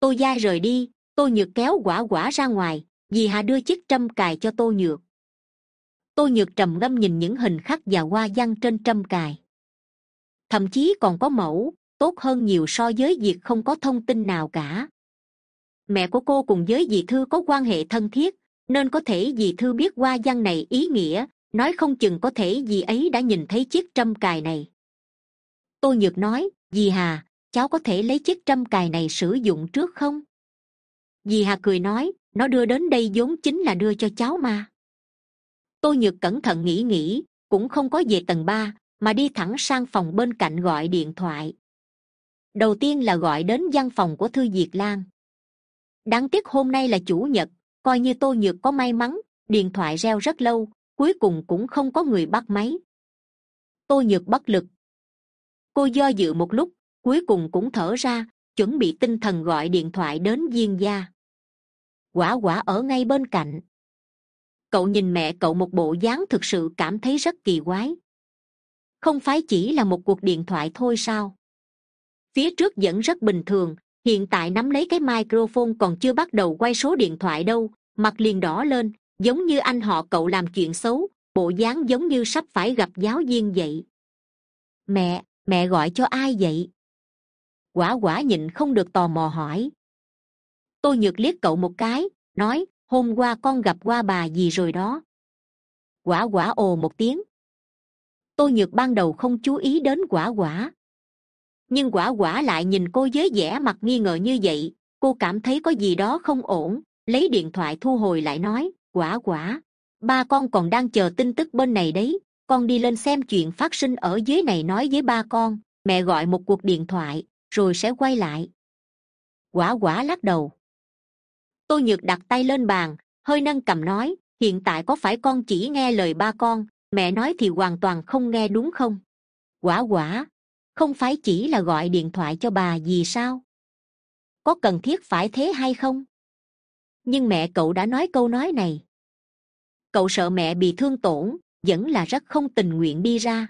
Tô giai rời đi tô nhược kéo quả quả ra ngoài, vì hà đưa chiếc trâm cài cho tô nhược. Tô nhược trầm ngâm nhìn những hình khắc và hoa văn trên trâm cài. Thậm chí còn có mẫu, tốt hơn nhiều so với việc không có thông tin nào cả. Mẹ của cô cùng với dì thư có quan hệ thân thiết nên có thể dì thư biết qua văn này ý nghĩa, nói không chừng có thể dì ấy đã nhìn thấy chiếc trâm cài này. Tô nhược nói, dì hà, cháu có thể lấy chiếc trâm cài này sử dụng trước không? Dì hà cười nói, nó đưa đến đây vốn chính là đưa cho cháu mà. Tô nhược cẩn thận nghĩ nghĩ, cũng không có về tầng ba, mà đi thẳng sang phòng bên cạnh gọi điện thoại. Đầu tiên là gọi đến văn phòng của thư diệt lan. Đáng tiếc hôm nay là chủ nhật coi như tô nhược có may mắn, điện thoại reo rất lâu, cuối cùng cũng không có người bắt máy. Tô nhược bất lực. Cô do dự một lúc, cuối cùng cũng thở ra, chuẩn bị tinh thần gọi điện thoại đến viên gia. Quả quả ở ngay bên cạnh. Cậu nhìn mẹ cậu một bộ dáng thực sự cảm thấy rất kỳ quái. Không phải chỉ là một cuộc điện thoại thôi sao? Phía trước vẫn rất bình thường hiện tại nắm lấy cái microphone còn chưa bắt đầu quay số điện thoại đâu, mặt liền đỏ lên, giống như anh họ cậu làm chuyện xấu, bộ dáng giống như sắp phải gặp giáo viên vậy. Mẹ mẹ gọi cho ai vậy? Quả quả nhịn không được tò mò hỏi. Tôi nhược liếc cậu một cái, nói, hôm qua con gặp qua bà gì rồi đó? Quả quả ồ một tiếng. Tôi nhược ban đầu không chú ý đến quả quả nhưng quả quả lại nhìn cô với vẻ mặt nghi ngờ như vậy, cô cảm thấy có gì đó không ổn, lấy điện thoại thu hồi lại nói, quả quả, ba con còn đang chờ tin tức bên này đấy, con đi lên xem chuyện phát sinh ở dưới này nói với ba con, mẹ gọi một cuộc điện thoại, rồi sẽ quay lại. Quả quả lắc đầu. Tôi nhược đặt tay lên bàn, hơi nâng cầm nói, hiện tại có phải con chỉ nghe lời ba con, mẹ nói thì hoàn toàn không nghe đúng không? Quả quả không phải chỉ là gọi điện thoại cho bà gì sao? Có cần thiết phải thế hay không? Nhưng mẹ cậu đã nói câu nói này. Cậu sợ mẹ bị thương tổn, vẫn là rất không tình nguyện đi ra.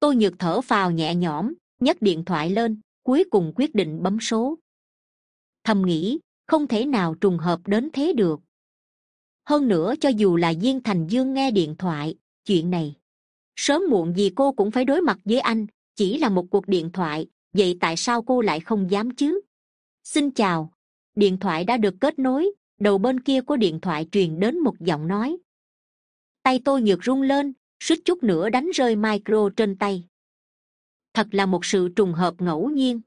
Tôi nhược thở phào nhẹ nhõm, nhấc điện thoại lên, cuối cùng quyết định bấm số. Thầm nghĩ, không thể nào trùng hợp đến thế được. Hơn nữa cho dù là diên thành dương nghe điện thoại, chuyện này, sớm muộn gì cô cũng phải đối mặt với anh chỉ là một cuộc điện thoại, vậy tại sao cô lại không dám chứ? Xin chào. Điện thoại đã được kết nối, đầu bên kia của điện thoại truyền đến một giọng nói. Tay tôi nhược run lên, suýt chút nữa đánh rơi micro trên tay. Thật là một sự trùng hợp ngẫu nhiên.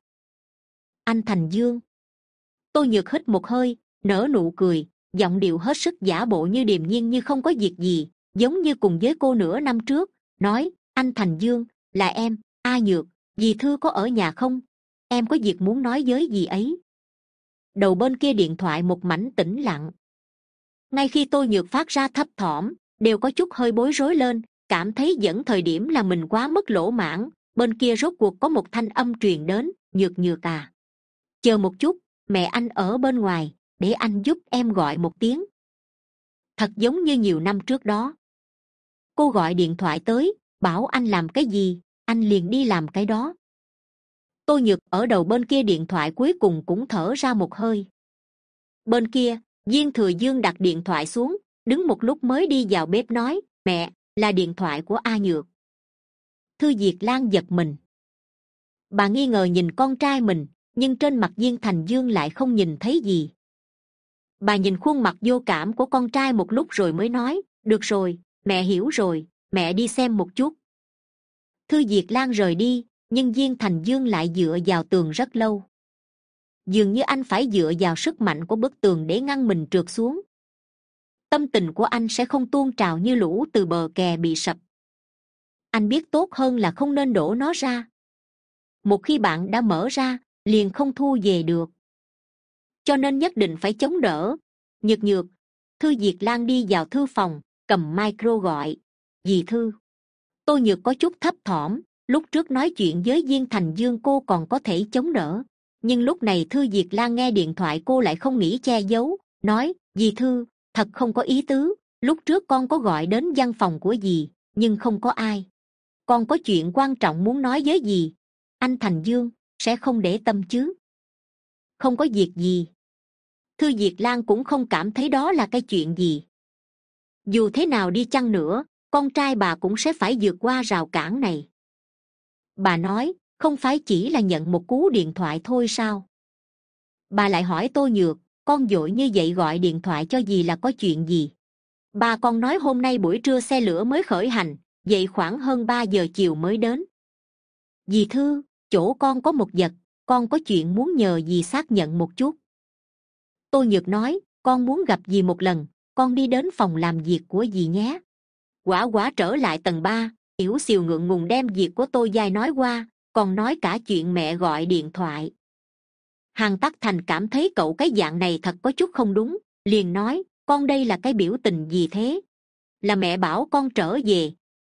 Anh thành dương. Tôi nhược hít một hơi, nở nụ cười, giọng điệu hết sức giả bộ như điềm nhiên như không có việc gì, giống như cùng với cô nửa năm trước, nói, anh thành dương, là em a nhược, dì thư có ở nhà không? Em có việc muốn nói với dì ấy. Đầu bên kia điện thoại một mảnh tĩnh lặng. Ngay khi tôi nhược phát ra thấp thỏm, đều có chút hơi bối rối lên, cảm thấy dẫn thời điểm là mình quá mất lỗ mãn, bên kia rốt cuộc có một thanh âm truyền đến, nhược nhược à chờ một chút, mẹ anh ở bên ngoài, để anh giúp em gọi một tiếng. Thật giống như nhiều năm trước đó. Cô gọi điện thoại tới, bảo anh làm cái gì? Anh liền đi làm cái đó. Tô nhược ở đầu bên kia điện thoại cuối cùng cũng thở ra một hơi. Bên kia viên thừa dương đặt điện thoại xuống, đứng một lúc mới đi vào bếp nói, mẹ, là điện thoại của a nhược. Thư diệt lan giật mình. Bà nghi ngờ nhìn con trai mình, nhưng trên mặt viên thành dương lại không nhìn thấy gì. Bà nhìn khuôn mặt vô cảm của con trai một lúc rồi mới nói, được rồi, mẹ hiểu rồi, mẹ đi xem một chút thư diệt lan rời đi, nhưng viên thành dương lại dựa vào tường rất lâu. Dường như anh phải dựa vào sức mạnh của bức tường để ngăn mình trượt xuống. Tâm tình của anh sẽ không tuôn trào như lũ từ bờ kè bị sập. Anh biết tốt hơn là không nên đổ nó ra. Một khi bạn đã mở ra, liền không thu về được. Cho nên nhất định phải chống đỡ. Nhược nhược, thư diệt lan đi vào thư phòng, cầm micro gọi, dì thư tôi nhược có chút thấp thỏm, lúc trước nói chuyện với viên thành dương cô còn có thể chống đỡ. Nhưng lúc này thư diệt lan nghe điện thoại cô lại không nghĩ che giấu, nói, dì thư, thật không có ý tứ, lúc trước con có gọi đến văn phòng của dì, nhưng không có ai. Con có chuyện quan trọng muốn nói với dì. Anh thành dương, sẽ không để tâm chứ? Không có việc gì. Thư diệt lan cũng không cảm thấy đó là cái chuyện gì. Dù thế nào đi chăng nữa con trai bà cũng sẽ phải vượt qua rào cản này. Bà nói, không phải chỉ là nhận một cú điện thoại thôi sao? Bà lại hỏi tôi nhược, con dội như vậy gọi điện thoại cho gì là có chuyện gì? Bà còn nói hôm nay buổi trưa xe lửa mới khởi hành, vậy khoảng hơn ba giờ chiều mới đến. Dì thư, chỗ con có một vật, con có chuyện muốn nhờ dì xác nhận một chút. Tôi nhược nói, con muốn gặp dì một lần, con đi đến phòng làm việc của dì nhé quả quả trở lại tầng ba yếu xìu ngượng ngùng đem việc của tôi dài nói qua, còn nói cả chuyện mẹ gọi điện thoại. Hằng tắc thành cảm thấy cậu cái dạng này thật có chút không đúng, liền nói, con đây là cái biểu tình gì thế? Là mẹ bảo con trở về,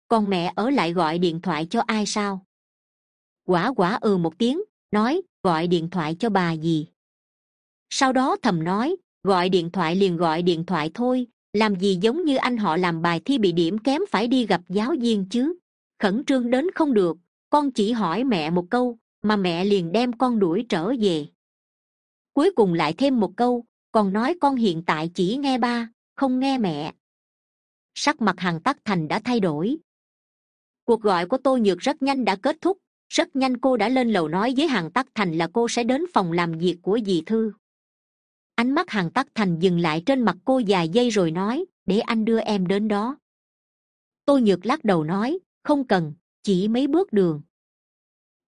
còn mẹ ở lại gọi điện thoại cho ai sao? Quả quả ừ một tiếng, nói, gọi điện thoại cho bà gì? Sau đó thầm nói, gọi điện thoại liền gọi điện thoại thôi làm gì giống như anh họ làm bài thi bị điểm kém phải đi gặp giáo viên chứ? Khẩn trương đến không được. Con chỉ hỏi mẹ một câu, mà mẹ liền đem con đuổi trở về. Cuối cùng lại thêm một câu, còn nói con hiện tại chỉ nghe ba, không nghe mẹ. Sắc mặt hằng tắc thành đã thay đổi. Cuộc gọi của tôi nhược rất nhanh đã kết thúc. Rất nhanh cô đã lên lầu nói với hằng tắc thành là cô sẽ đến phòng làm việc của dì thư ánh mắt Hàn tắc thành dừng lại trên mặt cô vài giây rồi nói, để anh đưa em đến đó. Tôi nhược lắc đầu nói, không cần, chỉ mấy bước đường.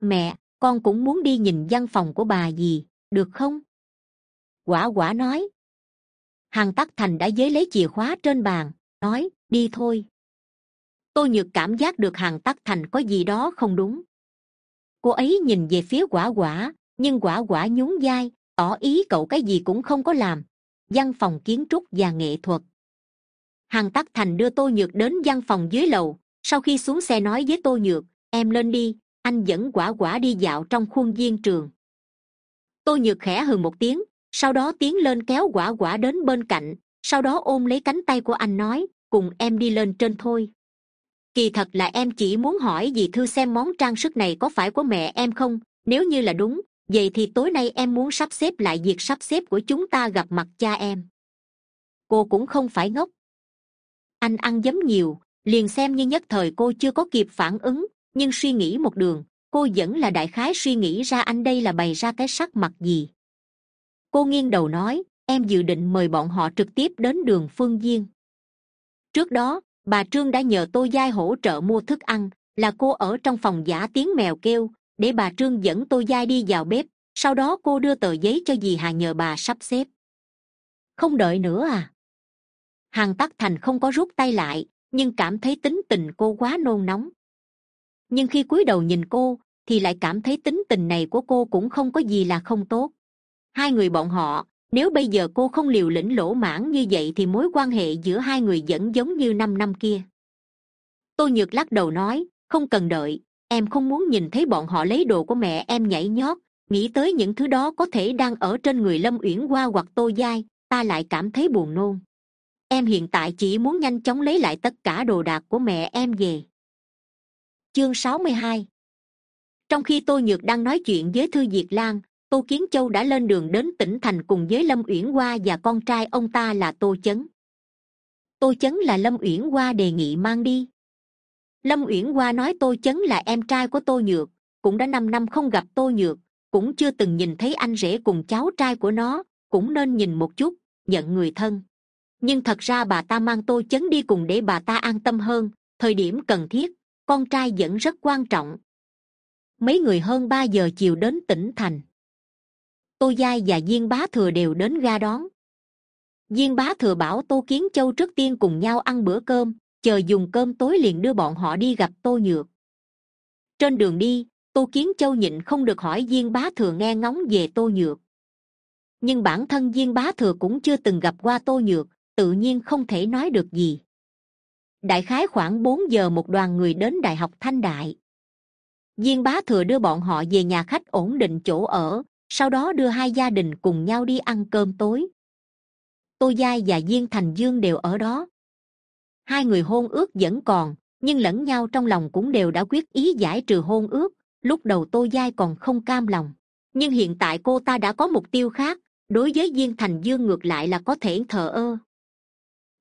Mẹ, con cũng muốn đi nhìn văn phòng của bà gì, được không? Quả quả nói. Hàn tắc thành đã dấy lấy chìa khóa trên bàn, nói, đi thôi. Tôi nhược cảm giác được Hàn tắc thành có gì đó không đúng. Cô ấy nhìn về phía quả quả, nhưng quả quả nhún vai tỏ ý cậu cái gì cũng không có làm. Văn phòng kiến trúc và nghệ thuật. Hằng tắc thành đưa tô nhược đến văn phòng dưới lầu. Sau khi xuống xe nói với tô nhược, em lên đi, anh dẫn quả quả đi dạo trong khuôn viên trường. Tô nhược khẽ hừ một tiếng, sau đó tiến lên kéo quả quả đến bên cạnh, sau đó ôm lấy cánh tay của anh nói, cùng em đi lên trên thôi. Kỳ thật là em chỉ muốn hỏi dì thư xem món trang sức này có phải của mẹ em không? Nếu như là đúng vậy thì tối nay em muốn sắp xếp lại việc sắp xếp của chúng ta gặp mặt cha em. Cô cũng không phải ngốc. Anh ăn giấm nhiều, liền xem như nhất thời cô chưa có kịp phản ứng, nhưng suy nghĩ một đường, cô vẫn là đại khái suy nghĩ ra anh đây là bày ra cái sắc mặt gì. Cô nghiêng đầu nói, em dự định mời bọn họ trực tiếp đến đường phương viên trước đó, bà trương đã nhờ tôi giai hỗ trợ mua thức ăn, là cô ở trong phòng giả tiếng mèo kêu để bà trương dẫn tôi giai đi vào bếp, sau đó cô đưa tờ giấy cho dì hà nhờ bà sắp xếp. Không đợi nữa à? Hàn tắc thành không có rút tay lại, nhưng cảm thấy tính tình cô quá nôn nóng. Nhưng khi cúi đầu nhìn cô, thì lại cảm thấy tính tình này của cô cũng không có gì là không tốt. Hai người bọn họ, nếu bây giờ cô không liều lĩnh lỗ mãn như vậy thì mối quan hệ giữa hai người vẫn giống như năm năm kia. Tôi nhược lắc đầu nói, không cần đợi em không muốn nhìn thấy bọn họ lấy đồ của mẹ em nhảy nhót, nghĩ tới những thứ đó có thể đang ở trên người lâm uyển hoa hoặc tô giai, ta lại cảm thấy buồn nôn. Em hiện tại chỉ muốn nhanh chóng lấy lại tất cả đồ đạc của mẹ em về. Chương sáu mươi hai. Trong khi tô nhược đang nói chuyện với thư diệt lan, tô kiến châu đã lên đường đến tỉnh thành cùng với lâm uyển hoa và con trai ông ta là tô chấn. Tô chấn là lâm uyển hoa đề nghị mang đi lâm uyển hoa nói tô chấn là em trai của tô nhược, cũng đã năm năm không gặp tô nhược, cũng chưa từng nhìn thấy anh rể cùng cháu trai của nó, cũng nên nhìn một chút, nhận người thân. Nhưng thật ra bà ta mang tô chấn đi cùng để bà ta an tâm hơn, thời điểm cần thiết, con trai vẫn rất quan trọng. Mấy người hơn ba giờ chiều đến tỉnh thành. Tô giai và diên bá thừa đều đến ga đón. Diên bá thừa bảo tô kiến châu trước tiên cùng nhau ăn bữa cơm chờ dùng cơm tối liền đưa bọn họ đi gặp tô nhược. Trên đường đi, tô kiến châu nhịn không được hỏi diên bá thừa nghe ngóng về tô nhược. Nhưng bản thân diên bá thừa cũng chưa từng gặp qua tô nhược, tự nhiên không thể nói được gì. Đại khái khoảng bốn giờ một đoàn người đến đại học thanh đại. Diên bá thừa đưa bọn họ về nhà khách ổn định chỗ ở, sau đó đưa hai gia đình cùng nhau đi ăn cơm tối. Tô giai và diên thành dương đều ở đó hai người hôn ước vẫn còn, nhưng lẫn nhau trong lòng cũng đều đã quyết ý giải trừ hôn ước, lúc đầu tô giai còn không cam lòng. Nhưng hiện tại cô ta đã có mục tiêu khác, đối với diên thành dương ngược lại là có thể thờ ơ.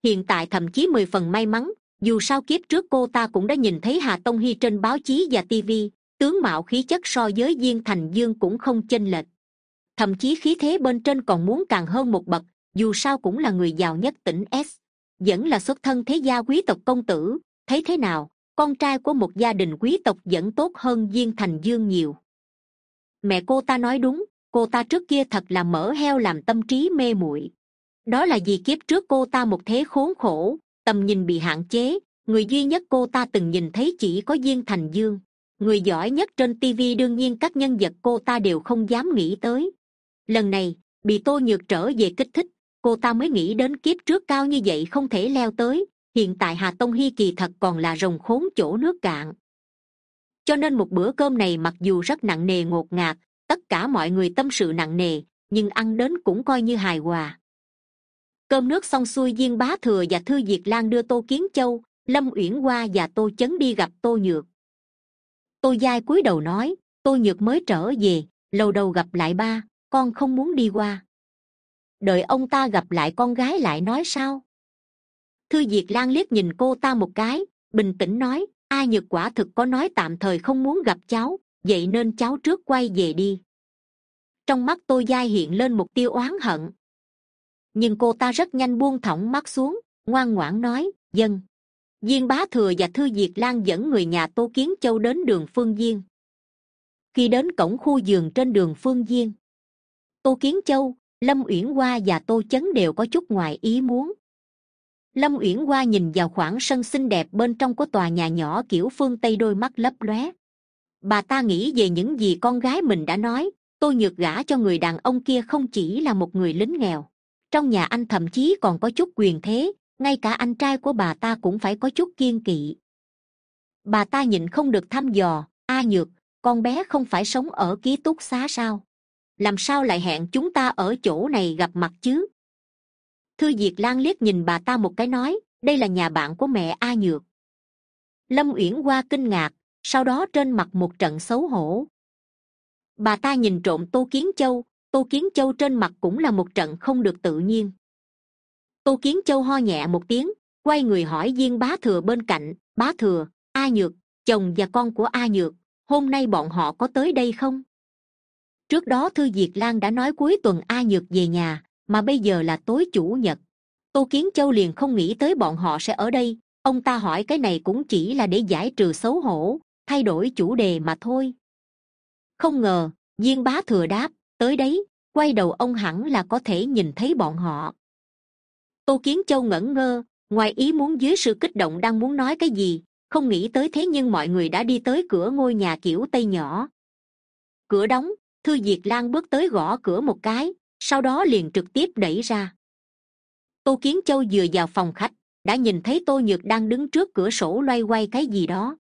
Hiện tại thậm chí mười phần may mắn, dù sao kiếp trước cô ta cũng đã nhìn thấy hà tông hy trên báo chí và tv tướng mạo khí chất so với diên thành dương cũng không chênh lệch. Thậm chí khí thế bên trên còn muốn càng hơn một bậc, dù sao cũng là người giàu nhất tỉnh s vẫn là xuất thân thế gia quý tộc công tử, thấy thế nào, con trai của một gia đình quý tộc vẫn tốt hơn diên thành dương nhiều. Mẹ cô ta nói đúng, cô ta trước kia thật là mở heo làm tâm trí mê muội. Đó là vì kiếp trước cô ta một thế khốn khổ, tầm nhìn bị hạn chế, người duy nhất cô ta từng nhìn thấy chỉ có diên thành dương. Người giỏi nhất trên tv đương nhiên các nhân vật cô ta đều không dám nghĩ tới. Lần này, bị tô nhược trở về kích thích cô ta mới nghĩ đến kiếp trước cao như vậy không thể leo tới, hiện tại hà tông hy kỳ thật còn là rồng khốn chỗ nước cạn. Cho nên một bữa cơm này mặc dù rất nặng nề ngột ngạt, tất cả mọi người tâm sự nặng nề, nhưng ăn đến cũng coi như hài hòa. Cơm nước xong xuôi diên bá thừa và thư diệt lan đưa tô kiến châu, lâm uyển hoa và tô chấn đi gặp tô nhược. Tô giai cúi đầu nói, tô nhược mới trở về, lâu đầu gặp lại ba, con không muốn đi qua đợi ông ta gặp lại con gái lại nói sao? Thư diệt lan liếc nhìn cô ta một cái, bình tĩnh nói, a nhược quả thực có nói tạm thời không muốn gặp cháu, vậy nên cháu trước quay về đi. Trong mắt tôi dai hiện lên một tiêu oán hận. Nhưng cô ta rất nhanh buông thõng mắt xuống, ngoan ngoãn nói, dân. Diên bá thừa và thư diệt lan dẫn người nhà tô kiến châu đến đường phương diên. Khi đến cổng khu giường trên đường phương diên, tô kiến châu lâm uyển hoa và tô chấn đều có chút ngoài ý muốn. Lâm uyển hoa nhìn vào khoảng sân xinh đẹp bên trong của tòa nhà nhỏ kiểu phương tây đôi mắt lấp lóe. Bà ta nghĩ về những gì con gái mình đã nói tôi nhược gả cho người đàn ông kia không chỉ là một người lính nghèo. Trong nhà anh thậm chí còn có chút quyền thế, ngay cả anh trai của bà ta cũng phải có chút kiên kỵ. Bà ta nhịn không được thăm dò, a nhược, con bé không phải sống ở ký túc xá sao? Làm sao lại hẹn chúng ta ở chỗ này gặp mặt chứ? Thư diệt lan liếc nhìn bà ta một cái nói, đây là nhà bạn của mẹ a nhược. Lâm uyển hoa kinh ngạc, sau đó trên mặt một trận xấu hổ. Bà ta nhìn trộm tô kiến châu, tô kiến châu trên mặt cũng là một trận không được tự nhiên. Tô kiến châu ho nhẹ một tiếng, quay người hỏi viên bá thừa bên cạnh, bá thừa, a nhược, chồng và con của a nhược, hôm nay bọn họ có tới đây không? Trước đó thư diệt lan đã nói cuối tuần a nhược về nhà, mà bây giờ là tối chủ nhật. Tô kiến châu liền không nghĩ tới bọn họ sẽ ở đây. Ông ta hỏi cái này cũng chỉ là để giải trừ xấu hổ, thay đổi chủ đề mà thôi. Không ngờ viên bá thừa đáp, tới đấy, quay đầu ông hẳn là có thể nhìn thấy bọn họ. Tô kiến châu ngẩn ngơ, ngoài ý muốn dưới sự kích động đang muốn nói cái gì, không nghĩ tới thế nhưng mọi người đã đi tới cửa ngôi nhà kiểu tây nhỏ. Cửa đóng thư diệt lan bước tới gõ cửa một cái, sau đó liền trực tiếp đẩy ra. Tô kiến châu vừa vào phòng khách, đã nhìn thấy tô nhược đang đứng trước cửa sổ loay quay cái gì đó.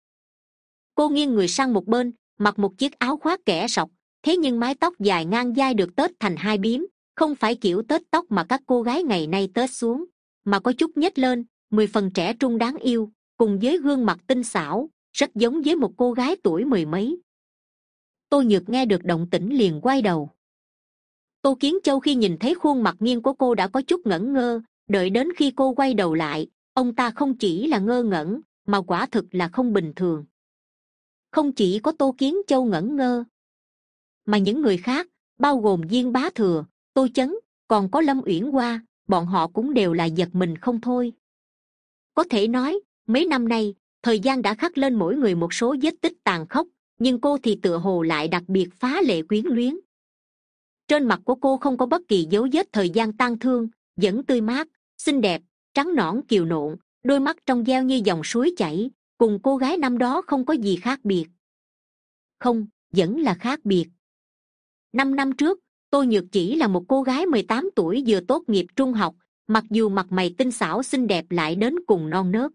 Cô nghiêng người sang một bên, mặc một chiếc áo khoác kẻ sọc, thế nhưng mái tóc dài ngang dai được tết thành hai biếm, không phải kiểu tết tóc mà các cô gái ngày nay tết xuống, mà có chút nhếch lên, mười phần trẻ trung đáng yêu, cùng với gương mặt tinh xảo, rất giống với một cô gái tuổi mười mấy tô nhược nghe được động tĩnh liền quay đầu. Tô kiến châu khi nhìn thấy khuôn mặt nghiêng của cô đã có chút ngẩn ngơ, đợi đến khi cô quay đầu lại, ông ta không chỉ là ngơ ngẩn, mà quả thực là không bình thường. Không chỉ có tô kiến châu ngẩn ngơ, mà những người khác, bao gồm viên bá thừa, tô chấn, còn có lâm uyển hoa, bọn họ cũng đều là giật mình không thôi. Có thể nói, mấy năm nay, thời gian đã khắc lên mỗi người một số vết tích tàn khốc nhưng cô thì tựa hồ lại đặc biệt phá lệ quyến luyến. Trên mặt của cô không có bất kỳ dấu vết thời gian tang thương, vẫn tươi mát, xinh đẹp, trắng nõn kiều nộn, đôi mắt trong veo như dòng suối chảy, cùng cô gái năm đó không có gì khác biệt. Không, vẫn là khác biệt. Năm năm trước tôi nhược chỉ là một cô gái mười tám tuổi vừa tốt nghiệp trung học, mặc dù mặt mày tinh xảo xinh đẹp lại đến cùng non nớt.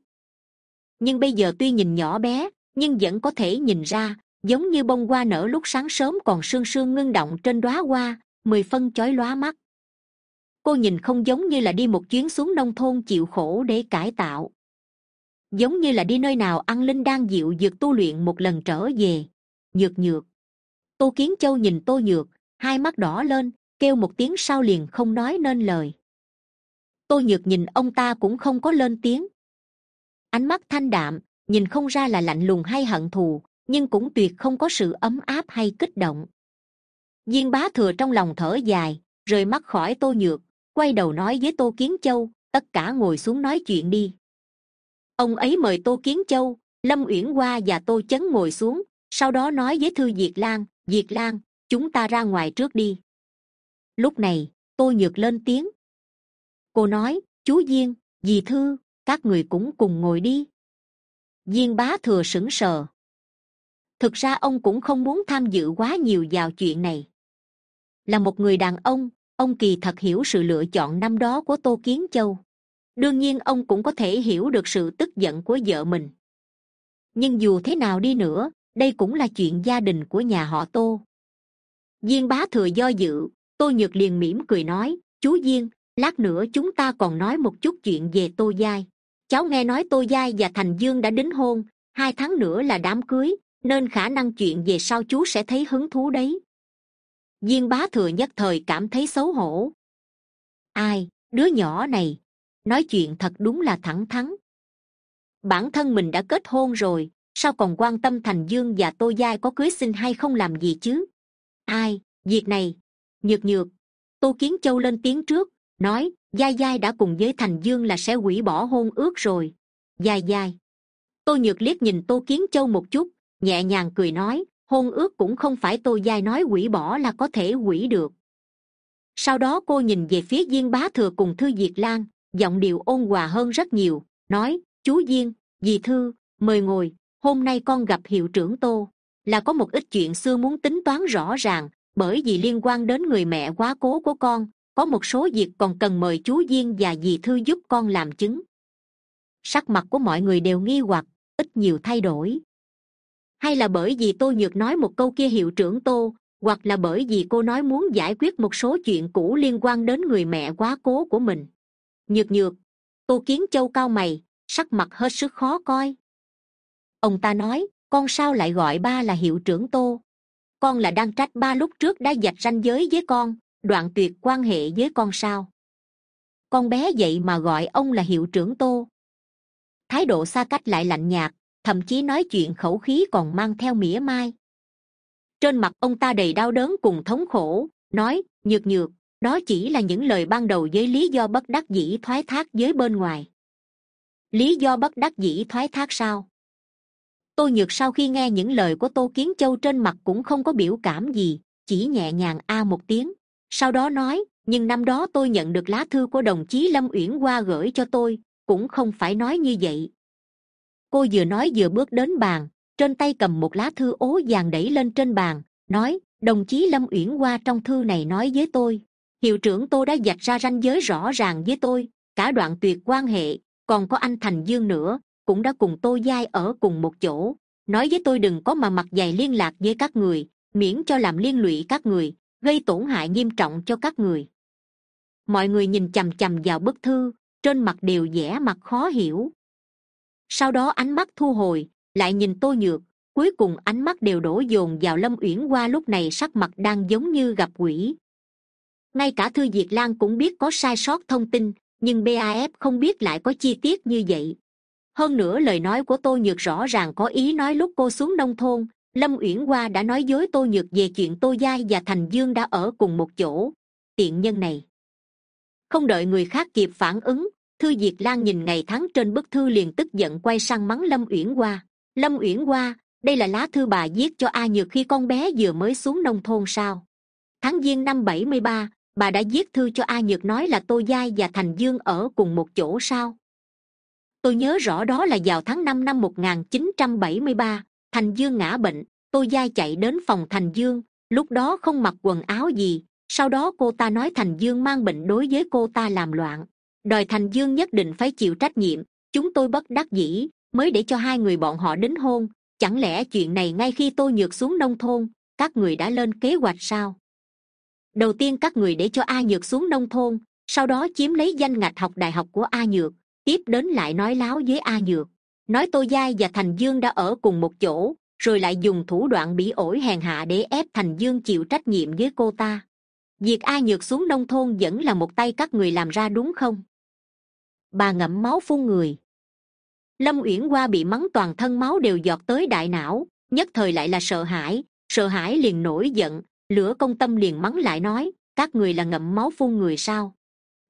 Nhưng bây giờ tuy nhìn nhỏ bé, nhưng vẫn có thể nhìn ra giống như bông hoa nở lúc sáng sớm còn sương sương ngưng động trên đóa hoa, mười phân chói lóa mắt. Cô nhìn không giống như là đi một chuyến xuống nông thôn chịu khổ để cải tạo. Giống như là đi nơi nào ăn linh đang dịu dược tu luyện một lần trở về. Nhược nhược. Tô kiến châu nhìn tô nhược, hai mắt đỏ lên, kêu một tiếng sau liền không nói nên lời. Tô nhược nhìn ông ta cũng không có lên tiếng. Ánh mắt thanh đạm, nhìn không ra là lạnh lùng hay hận thù nhưng cũng tuyệt không có sự ấm áp hay kích động. Viên bá thừa trong lòng thở dài, rời mắt khỏi tô nhược, quay đầu nói với tô kiến châu, tất cả ngồi xuống nói chuyện đi. Ông ấy mời tô kiến châu, lâm uyển hoa và tô chấn ngồi xuống, sau đó nói với thư diệt lan diệt lan, chúng ta ra ngoài trước đi. Lúc này, tô nhược lên tiếng. Cô nói, chú diên, dì thư, các người cũng cùng ngồi đi. Diên bá thừa sững sờ thực ra ông cũng không muốn tham dự quá nhiều vào chuyện này. Là một người đàn ông ông kỳ thật hiểu sự lựa chọn năm đó của tô kiến châu. Đương nhiên ông cũng có thể hiểu được sự tức giận của vợ mình. Nhưng dù thế nào đi nữa, đây cũng là chuyện gia đình của nhà họ tô. Viên bá thừa do dự, tô nhược liền mỉm cười nói, chú viên, lát nữa chúng ta còn nói một chút chuyện về tô giai. Cháu nghe nói tô giai và thành dương đã đính hôn, hai tháng nữa là đám cưới nên khả năng chuyện về sau chú sẽ thấy hứng thú đấy. Viên bá thừa nhất thời cảm thấy xấu hổ. Ai, đứa nhỏ này, nói chuyện thật đúng là thẳng thắn. Bản thân mình đã kết hôn rồi, sao còn quan tâm thành dương và tô giai có cưới xin hay không làm gì chứ? Ai, việc này. Nhược nhược, tô kiến châu lên tiếng trước, nói, giai giai đã cùng với thành dương là sẽ hủy bỏ hôn ước rồi. Giai giai. Tô nhược liếc nhìn tô kiến châu một chút nhẹ nhàng cười nói, hôn ước cũng không phải tô giai nói hủy bỏ là có thể hủy được. Sau đó cô nhìn về phía viên bá thừa cùng thư diệt lan, giọng điệu ôn hòa hơn rất nhiều, nói, chú diên, dì thư, mời ngồi, hôm nay con gặp hiệu trưởng tô, là có một ít chuyện xưa muốn tính toán rõ ràng, bởi vì liên quan đến người mẹ quá cố của con, có một số việc còn cần mời chú diên và dì thư giúp con làm chứng. Sắc mặt của mọi người đều nghi hoặc, ít nhiều thay đổi hay là bởi vì tôi nhược nói một câu kia hiệu trưởng tô, hoặc là bởi vì cô nói muốn giải quyết một số chuyện cũ liên quan đến người mẹ quá cố của mình. Nhược nhược, tô kiến châu cao mày, sắc mặt hết sức khó coi. Ông ta nói, con sao lại gọi ba là hiệu trưởng tô? Con là đang trách ba lúc trước đã dạch ranh giới với con, đoạn tuyệt quan hệ với con sao? Con bé vậy mà gọi ông là hiệu trưởng tô. Thái độ xa cách lại lạnh nhạt thậm chí nói chuyện khẩu khí còn mang theo mỉa mai. Trên mặt ông ta đầy đau đớn cùng thống khổ, nói, nhược nhược, đó chỉ là những lời ban đầu với lý do bất đắc dĩ thoái thác với bên ngoài. Lý do bất đắc dĩ thoái thác sao? Tôi nhược sau khi nghe những lời của tô kiến châu trên mặt cũng không có biểu cảm gì, chỉ nhẹ nhàng a một tiếng. Sau đó nói, nhưng năm đó tôi nhận được lá thư của đồng chí lâm uyển qua gửi cho tôi, cũng không phải nói như vậy cô vừa nói vừa bước đến bàn, trên tay cầm một lá thư ố vàng đẩy lên trên bàn, nói, đồng chí lâm uyển qua trong thư này nói với tôi, hiệu trưởng tôi đã vạch ra ranh giới rõ ràng với tôi, cả đoạn tuyệt quan hệ, còn có anh thành dương nữa, cũng đã cùng tôi giai ở cùng một chỗ. Nói với tôi đừng có mà mặt dày liên lạc với các người, miễn cho làm liên lụy các người, gây tổn hại nghiêm trọng cho các người. Mọi người nhìn chằm chằm vào bức thư, trên mặt đều vẻ mặt khó hiểu sau đó ánh mắt thu hồi, lại nhìn tô nhược. Cuối cùng ánh mắt đều đổ dồn vào lâm uyển qua lúc này sắc mặt đang giống như gặp quỷ. Ngay cả thư diệt lan cũng biết có sai sót thông tin, nhưng baf không biết lại có chi tiết như vậy. Hơn nữa lời nói của tô nhược rõ ràng có ý nói lúc cô xuống nông thôn, lâm uyển qua đã nói dối tô nhược về chuyện tô giai và thành dương đã ở cùng một chỗ. Tiện nhân này. Không đợi người khác kịp phản ứng thư diệt lan nhìn ngày tháng trên bức thư liền tức giận quay sang mắng lâm uyển hoa. Lâm uyển hoa, đây là lá thư bà viết cho a nhược khi con bé vừa mới xuống nông thôn sao? Tháng giêng năm bảy mươi ba, bà đã viết thư cho a nhược nói là tô giai và thành dương ở cùng một chỗ sao? Tôi nhớ rõ đó là vào tháng năm năm một nghìn chín trăm bảy mươi ba, thành dương ngã bệnh, tô giai chạy đến phòng thành dương, lúc đó không mặc quần áo gì, sau đó cô ta nói thành dương mang bệnh đối với cô ta làm loạn đòi thành dương nhất định phải chịu trách nhiệm, chúng tôi bất đắc dĩ, mới để cho hai người bọn họ đính hôn. Chẳng lẽ chuyện này ngay khi tôi nhược xuống nông thôn, các người đã lên kế hoạch sao? Đầu tiên các người để cho a nhược xuống nông thôn, sau đó chiếm lấy danh ngạch học đại học của a nhược, tiếp đến lại nói láo với a nhược. Nói tô giai và thành dương đã ở cùng một chỗ, rồi lại dùng thủ đoạn bỉ ổi hèn hạ để ép thành dương chịu trách nhiệm với cô ta. Việc a nhược xuống nông thôn vẫn là một tay các người làm ra đúng không? Bà ngậm máu phun người. Lâm uyển hoa bị mắng toàn thân máu đều giọt tới đại não, nhất thời lại là sợ hãi sợ hãi liền nổi giận, lửa công tâm liền mắng lại nói, các người là ngậm máu phun người sao?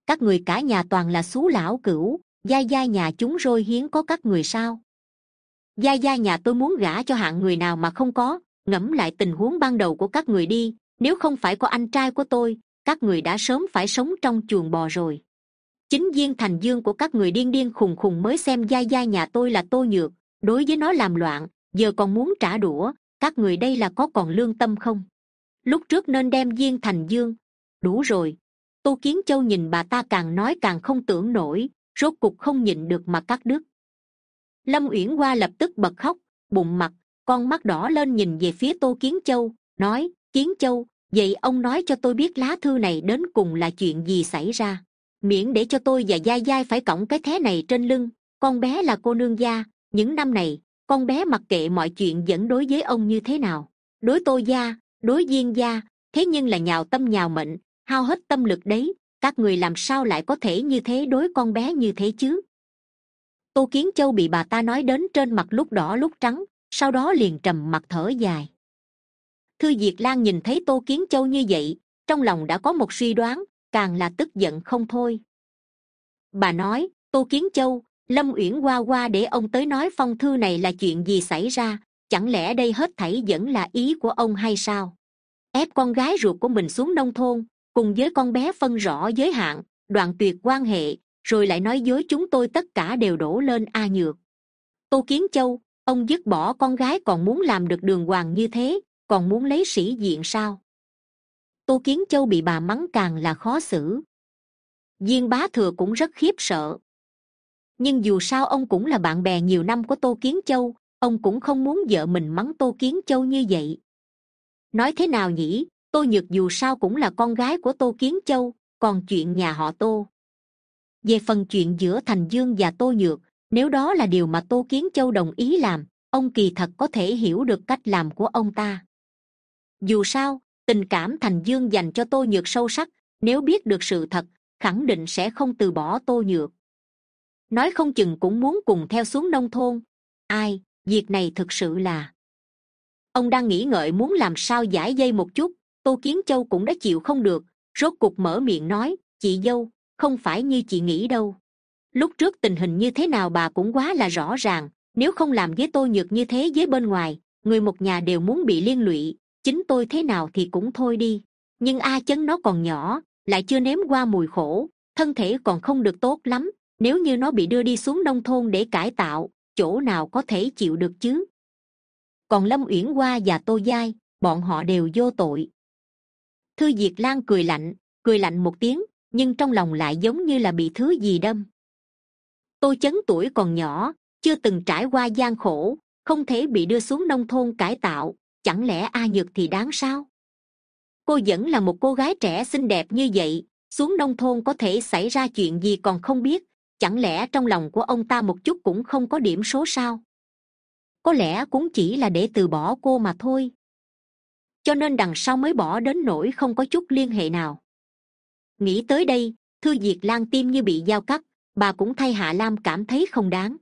Các người cả nhà toàn là xú lão cửu, gia gia nhà chúng rồi hiến có các người sao? Gia gia nhà tôi muốn gả cho hạng người nào mà không có, ngẫm lại tình huống ban đầu của các người đi, nếu không phải có anh trai của tôi, các người đã sớm phải sống trong chuồng bò rồi chính viên thành dương của các người điên điên khùng khùng mới xem dai dai nhà tôi là tô nhược. Đối với nó làm loạn, giờ còn muốn trả đũa, các người đây là có còn lương tâm không? Lúc trước nên đem viên thành dương. Đủ rồi. Tô kiến châu nhìn bà ta càng nói càng không tưởng nổi, rốt cục không nhịn được mà cắt đứt. Lâm uyển hoa lập tức bật khóc, bụng mặt, con mắt đỏ lên nhìn về phía tô kiến châu, nói, kiến châu, vậy ông nói cho tôi biết lá thư này đến cùng là chuyện gì xảy ra? Miễn để cho tôi và gia dai phải cõng cái thế này trên lưng. Con bé là cô nương gia. Những năm này, con bé mặc kệ mọi chuyện dẫn đối với ông như thế nào. Đối tôi gia, đối viên gia, thế nhưng là nhào tâm nhào mệnh, hao hết tâm lực đấy. Các người làm sao lại có thể như thế đối con bé như thế chứ? Tô kiến châu bị bà ta nói đến trên mặt lúc đỏ lúc trắng, sau đó liền trầm mặt thở dài. Thư diệt lan nhìn thấy tô kiến châu như vậy, trong lòng đã có một suy đoán càng là tức giận không thôi. Bà nói, tô kiến châu, lâm uyển qua qua để ông tới nói phong thư này là chuyện gì xảy ra? Chẳng lẽ đây hết thảy vẫn là ý của ông hay sao? Ép con gái ruột của mình xuống nông thôn, cùng với con bé phân rõ giới hạn, đoạn tuyệt quan hệ, rồi lại nói dối chúng tôi tất cả đều đổ lên a nhược. Tô kiến châu, ông dứt bỏ con gái còn muốn làm được đường hoàng như thế, còn muốn lấy sĩ diện sao? Tô kiến châu bị bà mắng càng là khó xử. Viên bá thừa cũng rất khiếp sợ. Nhưng dù sao ông cũng là bạn bè nhiều năm của tô kiến châu, ông cũng không muốn vợ mình mắng tô kiến châu như vậy. Nói thế nào nhỉ? Tô nhược dù sao cũng là con gái của tô kiến châu, còn chuyện nhà họ tô. Về phần chuyện giữa thành dương và tô nhược, nếu đó là điều mà tô kiến châu đồng ý làm, ông kỳ thật có thể hiểu được cách làm của ông ta. Dù sao tình cảm thành dương dành cho tô nhược sâu sắc, nếu biết được sự thật, khẳng định sẽ không từ bỏ tô nhược. Nói không chừng cũng muốn cùng theo xuống nông thôn. Ai, việc này thực sự là. Ông đang nghĩ ngợi muốn làm sao giải dây một chút, tô kiến châu cũng đã chịu không được, rốt cục mở miệng nói, chị dâu, không phải như chị nghĩ đâu. Lúc trước tình hình như thế nào bà cũng quá là rõ ràng, nếu không làm với tô nhược như thế với bên ngoài, người một nhà đều muốn bị liên lụy chính tôi thế nào thì cũng thôi đi. Nhưng a chấn nó còn nhỏ, lại chưa nếm qua mùi khổ, thân thể còn không được tốt lắm, nếu như nó bị đưa đi xuống nông thôn để cải tạo, chỗ nào có thể chịu được chứ? Còn lâm uyển hoa và tô giai, bọn họ đều vô tội. Thư diệt lan cười lạnh cười lạnh một tiếng, nhưng trong lòng lại giống như là bị thứ gì đâm. Tô chấn tuổi còn nhỏ, chưa từng trải qua gian khổ, không thể bị đưa xuống nông thôn cải tạo chẳng lẽ a nhược thì đáng sao? Cô vẫn là một cô gái trẻ xinh đẹp như vậy, xuống nông thôn có thể xảy ra chuyện gì còn không biết, chẳng lẽ trong lòng của ông ta một chút cũng không có điểm số sao? Có lẽ cũng chỉ là để từ bỏ cô mà thôi. Cho nên đằng sau mới bỏ đến nỗi không có chút liên hệ nào. Nghĩ tới đây, thư diệt lan tim như bị dao cắt, bà cũng thay hạ lam cảm thấy không đáng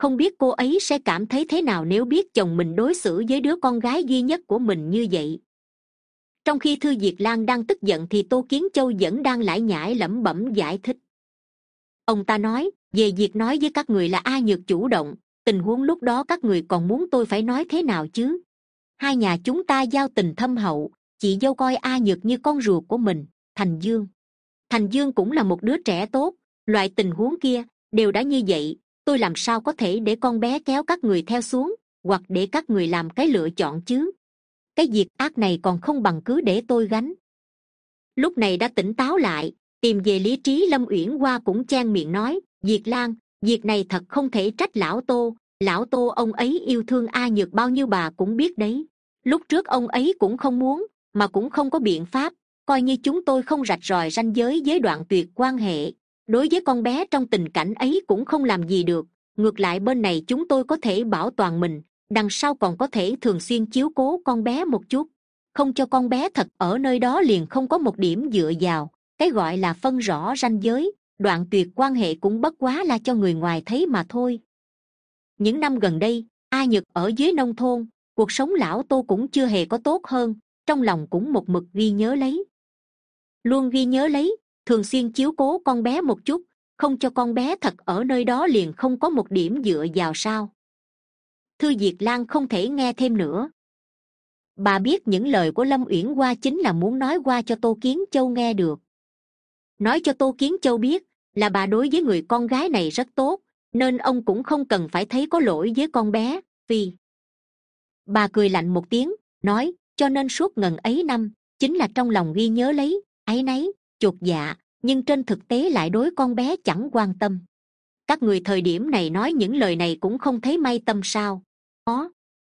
không biết cô ấy sẽ cảm thấy thế nào nếu biết chồng mình đối xử với đứa con gái duy nhất của mình như vậy. Trong khi thư diệt lan đang tức giận thì tô kiến châu vẫn đang lải nhải lẩm bẩm giải thích. Ông ta nói, về việc nói với các người là a nhược chủ động, tình huống lúc đó các người còn muốn tôi phải nói thế nào chứ? Hai nhà chúng ta giao tình thâm hậu, chị dâu coi a nhược như con ruột của mình, thành dương. Thành dương cũng là một đứa trẻ tốt, loại tình huống kia đều đã như vậy tôi làm sao có thể để con bé kéo các người theo xuống, hoặc để các người làm cái lựa chọn chứ? Cái việc ác này còn không bằng cứ để tôi gánh. Lúc này đã tỉnh táo lại, tìm về lý trí lâm uyển hoa cũng chen miệng nói, diệt lan, việc này thật không thể trách lão tô lão tô ông ấy yêu thương a nhược bao nhiêu bà cũng biết đấy. Lúc trước ông ấy cũng không muốn, mà cũng không có biện pháp, coi như chúng tôi không rạch ròi ranh giới với đoạn tuyệt quan hệ đối với con bé trong tình cảnh ấy cũng không làm gì được. Ngược lại bên này chúng tôi có thể bảo toàn mình, đằng sau còn có thể thường xuyên chiếu cố con bé một chút. Không cho con bé thật ở nơi đó liền không có một điểm dựa vào. Cái gọi là phân rõ ranh giới, đoạn tuyệt quan hệ cũng bất quá là cho người ngoài thấy mà thôi. Những năm gần đây, a nhật ở dưới nông thôn, cuộc sống lão tô cũng chưa hề có tốt hơn, trong lòng cũng một mực ghi nhớ lấy. Luôn ghi nhớ lấy thường xuyên chiếu cố con bé một chút, không cho con bé thật ở nơi đó liền không có một điểm dựa vào sao. Thư diệt lan không thể nghe thêm nữa. Bà biết những lời của lâm uyển hoa chính là muốn nói qua cho tô kiến châu nghe được. Nói cho tô kiến châu biết là bà đối với người con gái này rất tốt, nên ông cũng không cần phải thấy có lỗi với con bé, vì bà cười lạnh một tiếng, nói, cho nên suốt ngần ấy năm, chính là trong lòng ghi nhớ lấy ấy nấy chuột dạ nhưng trên thực tế lại đối con bé chẳng quan tâm. Các người thời điểm này nói những lời này cũng không thấy may tâm sao. Có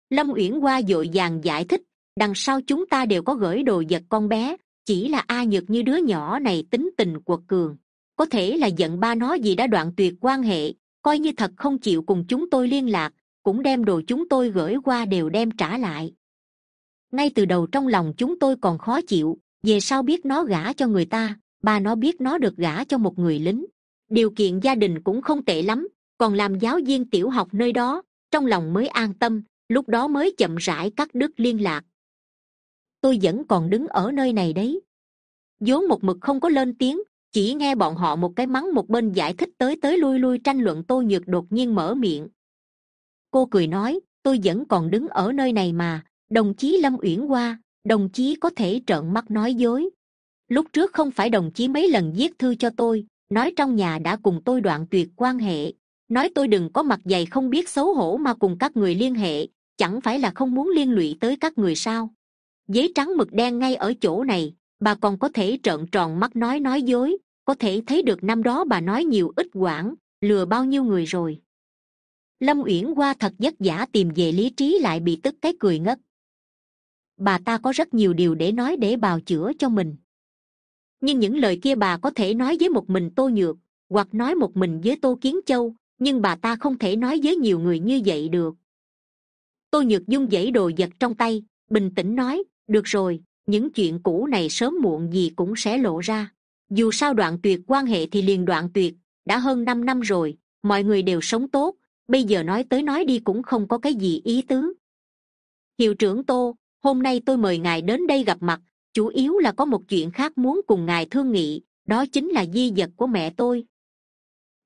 lâm uyển hoa d ộ i vàng giải thích, đằng sau chúng ta đều có gửi đồ vật con bé, chỉ là a nhược như đứa nhỏ này tính tình quật cường. Có thể là giận ba nó vì đã đoạn tuyệt quan hệ, coi như thật không chịu cùng chúng tôi liên lạc, cũng đem đồ chúng tôi gửi qua đều đem trả lại. Ngay từ đầu trong lòng chúng tôi còn khó chịu về sau biết nó gả cho người ta, ba nó biết nó được gả cho một người lính. Điều kiện gia đình cũng không tệ lắm, còn làm giáo viên tiểu học nơi đó, trong lòng mới an tâm, lúc đó mới chậm rãi cắt đứt liên lạc. Tôi vẫn còn đứng ở nơi này đấy. Vốn một mực không có lên tiếng, chỉ nghe bọn họ một cái mắng một bên giải thích tới tới lui lui tranh luận tôi nhược đột nhiên mở miệng. Cô cười nói, tôi vẫn còn đứng ở nơi này mà, đồng chí lâm uyển hoa đồng chí có thể trợn mắt nói dối. Lúc trước không phải đồng chí mấy lần viết thư cho tôi, nói trong nhà đã cùng tôi đoạn tuyệt quan hệ. Nói tôi đừng có mặt dày không biết xấu hổ mà cùng các người liên hệ, chẳng phải là không muốn liên lụy tới các người sao? Giấy trắng mực đen ngay ở chỗ này, bà còn có thể trợn tròn mắt nói nói dối, có thể thấy được năm đó bà nói nhiều ít quản lừa bao nhiêu người rồi. Lâm uyển qua thật vất vả tìm về lý trí lại bị tức cái cười ngất bà ta có rất nhiều điều để nói để bào chữa cho mình. Nhưng những lời kia bà có thể nói với một mình tô nhược, hoặc nói một mình với tô kiến châu, nhưng bà ta không thể nói với nhiều người như vậy được. Tô nhược dung dãy đồ vật trong tay, bình tĩnh nói, được rồi, những chuyện cũ này sớm muộn gì cũng sẽ lộ ra. Dù sao đoạn tuyệt quan hệ thì liền đoạn tuyệt, đã hơn năm năm rồi, mọi người đều sống tốt, bây giờ nói tới nói đi cũng không có cái gì ý tứ. Hiệu trưởng tô hôm nay tôi mời ngài đến đây gặp mặt, chủ yếu là có một chuyện khác muốn cùng ngài thương nghị, đó chính là di vật của mẹ tôi.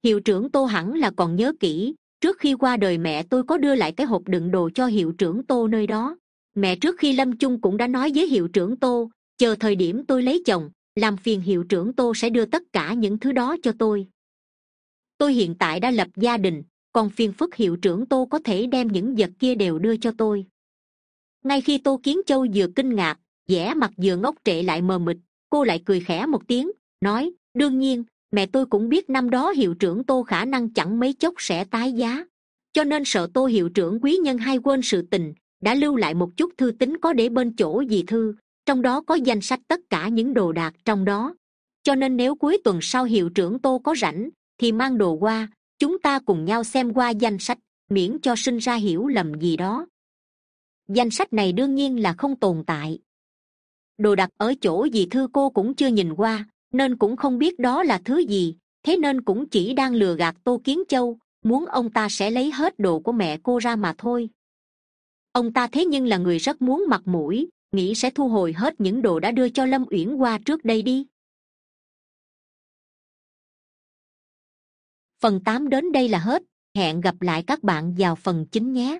Hiệu trưởng tô hẳn là còn nhớ kỹ, trước khi qua đời mẹ tôi có đưa lại cái hộp đựng đồ cho hiệu trưởng tô nơi đó. Mẹ trước khi lâm chung cũng đã nói với hiệu trưởng tô, chờ thời điểm tôi lấy chồng, làm phiền hiệu trưởng tô sẽ đưa tất cả những thứ đó cho tôi. Tôi hiện tại đã lập gia đình, còn phiền phức hiệu trưởng tô có thể đem những vật kia đều đưa cho tôi ngay khi tô kiến châu vừa kinh ngạc, vẻ mặt vừa ngốc trệ lại mờ mịt, cô lại cười khẽ một tiếng, nói, đương nhiên, mẹ tôi cũng biết năm đó hiệu trưởng tô khả năng chẳng mấy chốc sẽ tái giá. Cho nên sợ tô hiệu trưởng quý nhân hay quên sự tình, đã lưu lại một chút thư tín có để bên chỗ dì thư, trong đó có danh sách tất cả những đồ đạc trong đó. Cho nên nếu cuối tuần sau hiệu trưởng tô có rảnh, thì mang đồ qua, chúng ta cùng nhau xem qua danh sách, miễn cho sinh ra hiểu lầm gì đó danh sách này đương nhiên là không tồn tại. Đồ đặt ở chỗ dì thư cô cũng chưa nhìn qua, nên cũng không biết đó là thứ gì, thế nên cũng chỉ đang lừa gạt tô kiến châu, muốn ông ta sẽ lấy hết đồ của mẹ cô ra mà thôi. Ông ta thế nhưng là người rất muốn mặt mũi, nghĩ sẽ thu hồi hết những đồ đã đưa cho lâm uyển qua trước đây đi. Phần tám đến đây là hết, hẹn gặp lại các bạn vào phần chín nhé.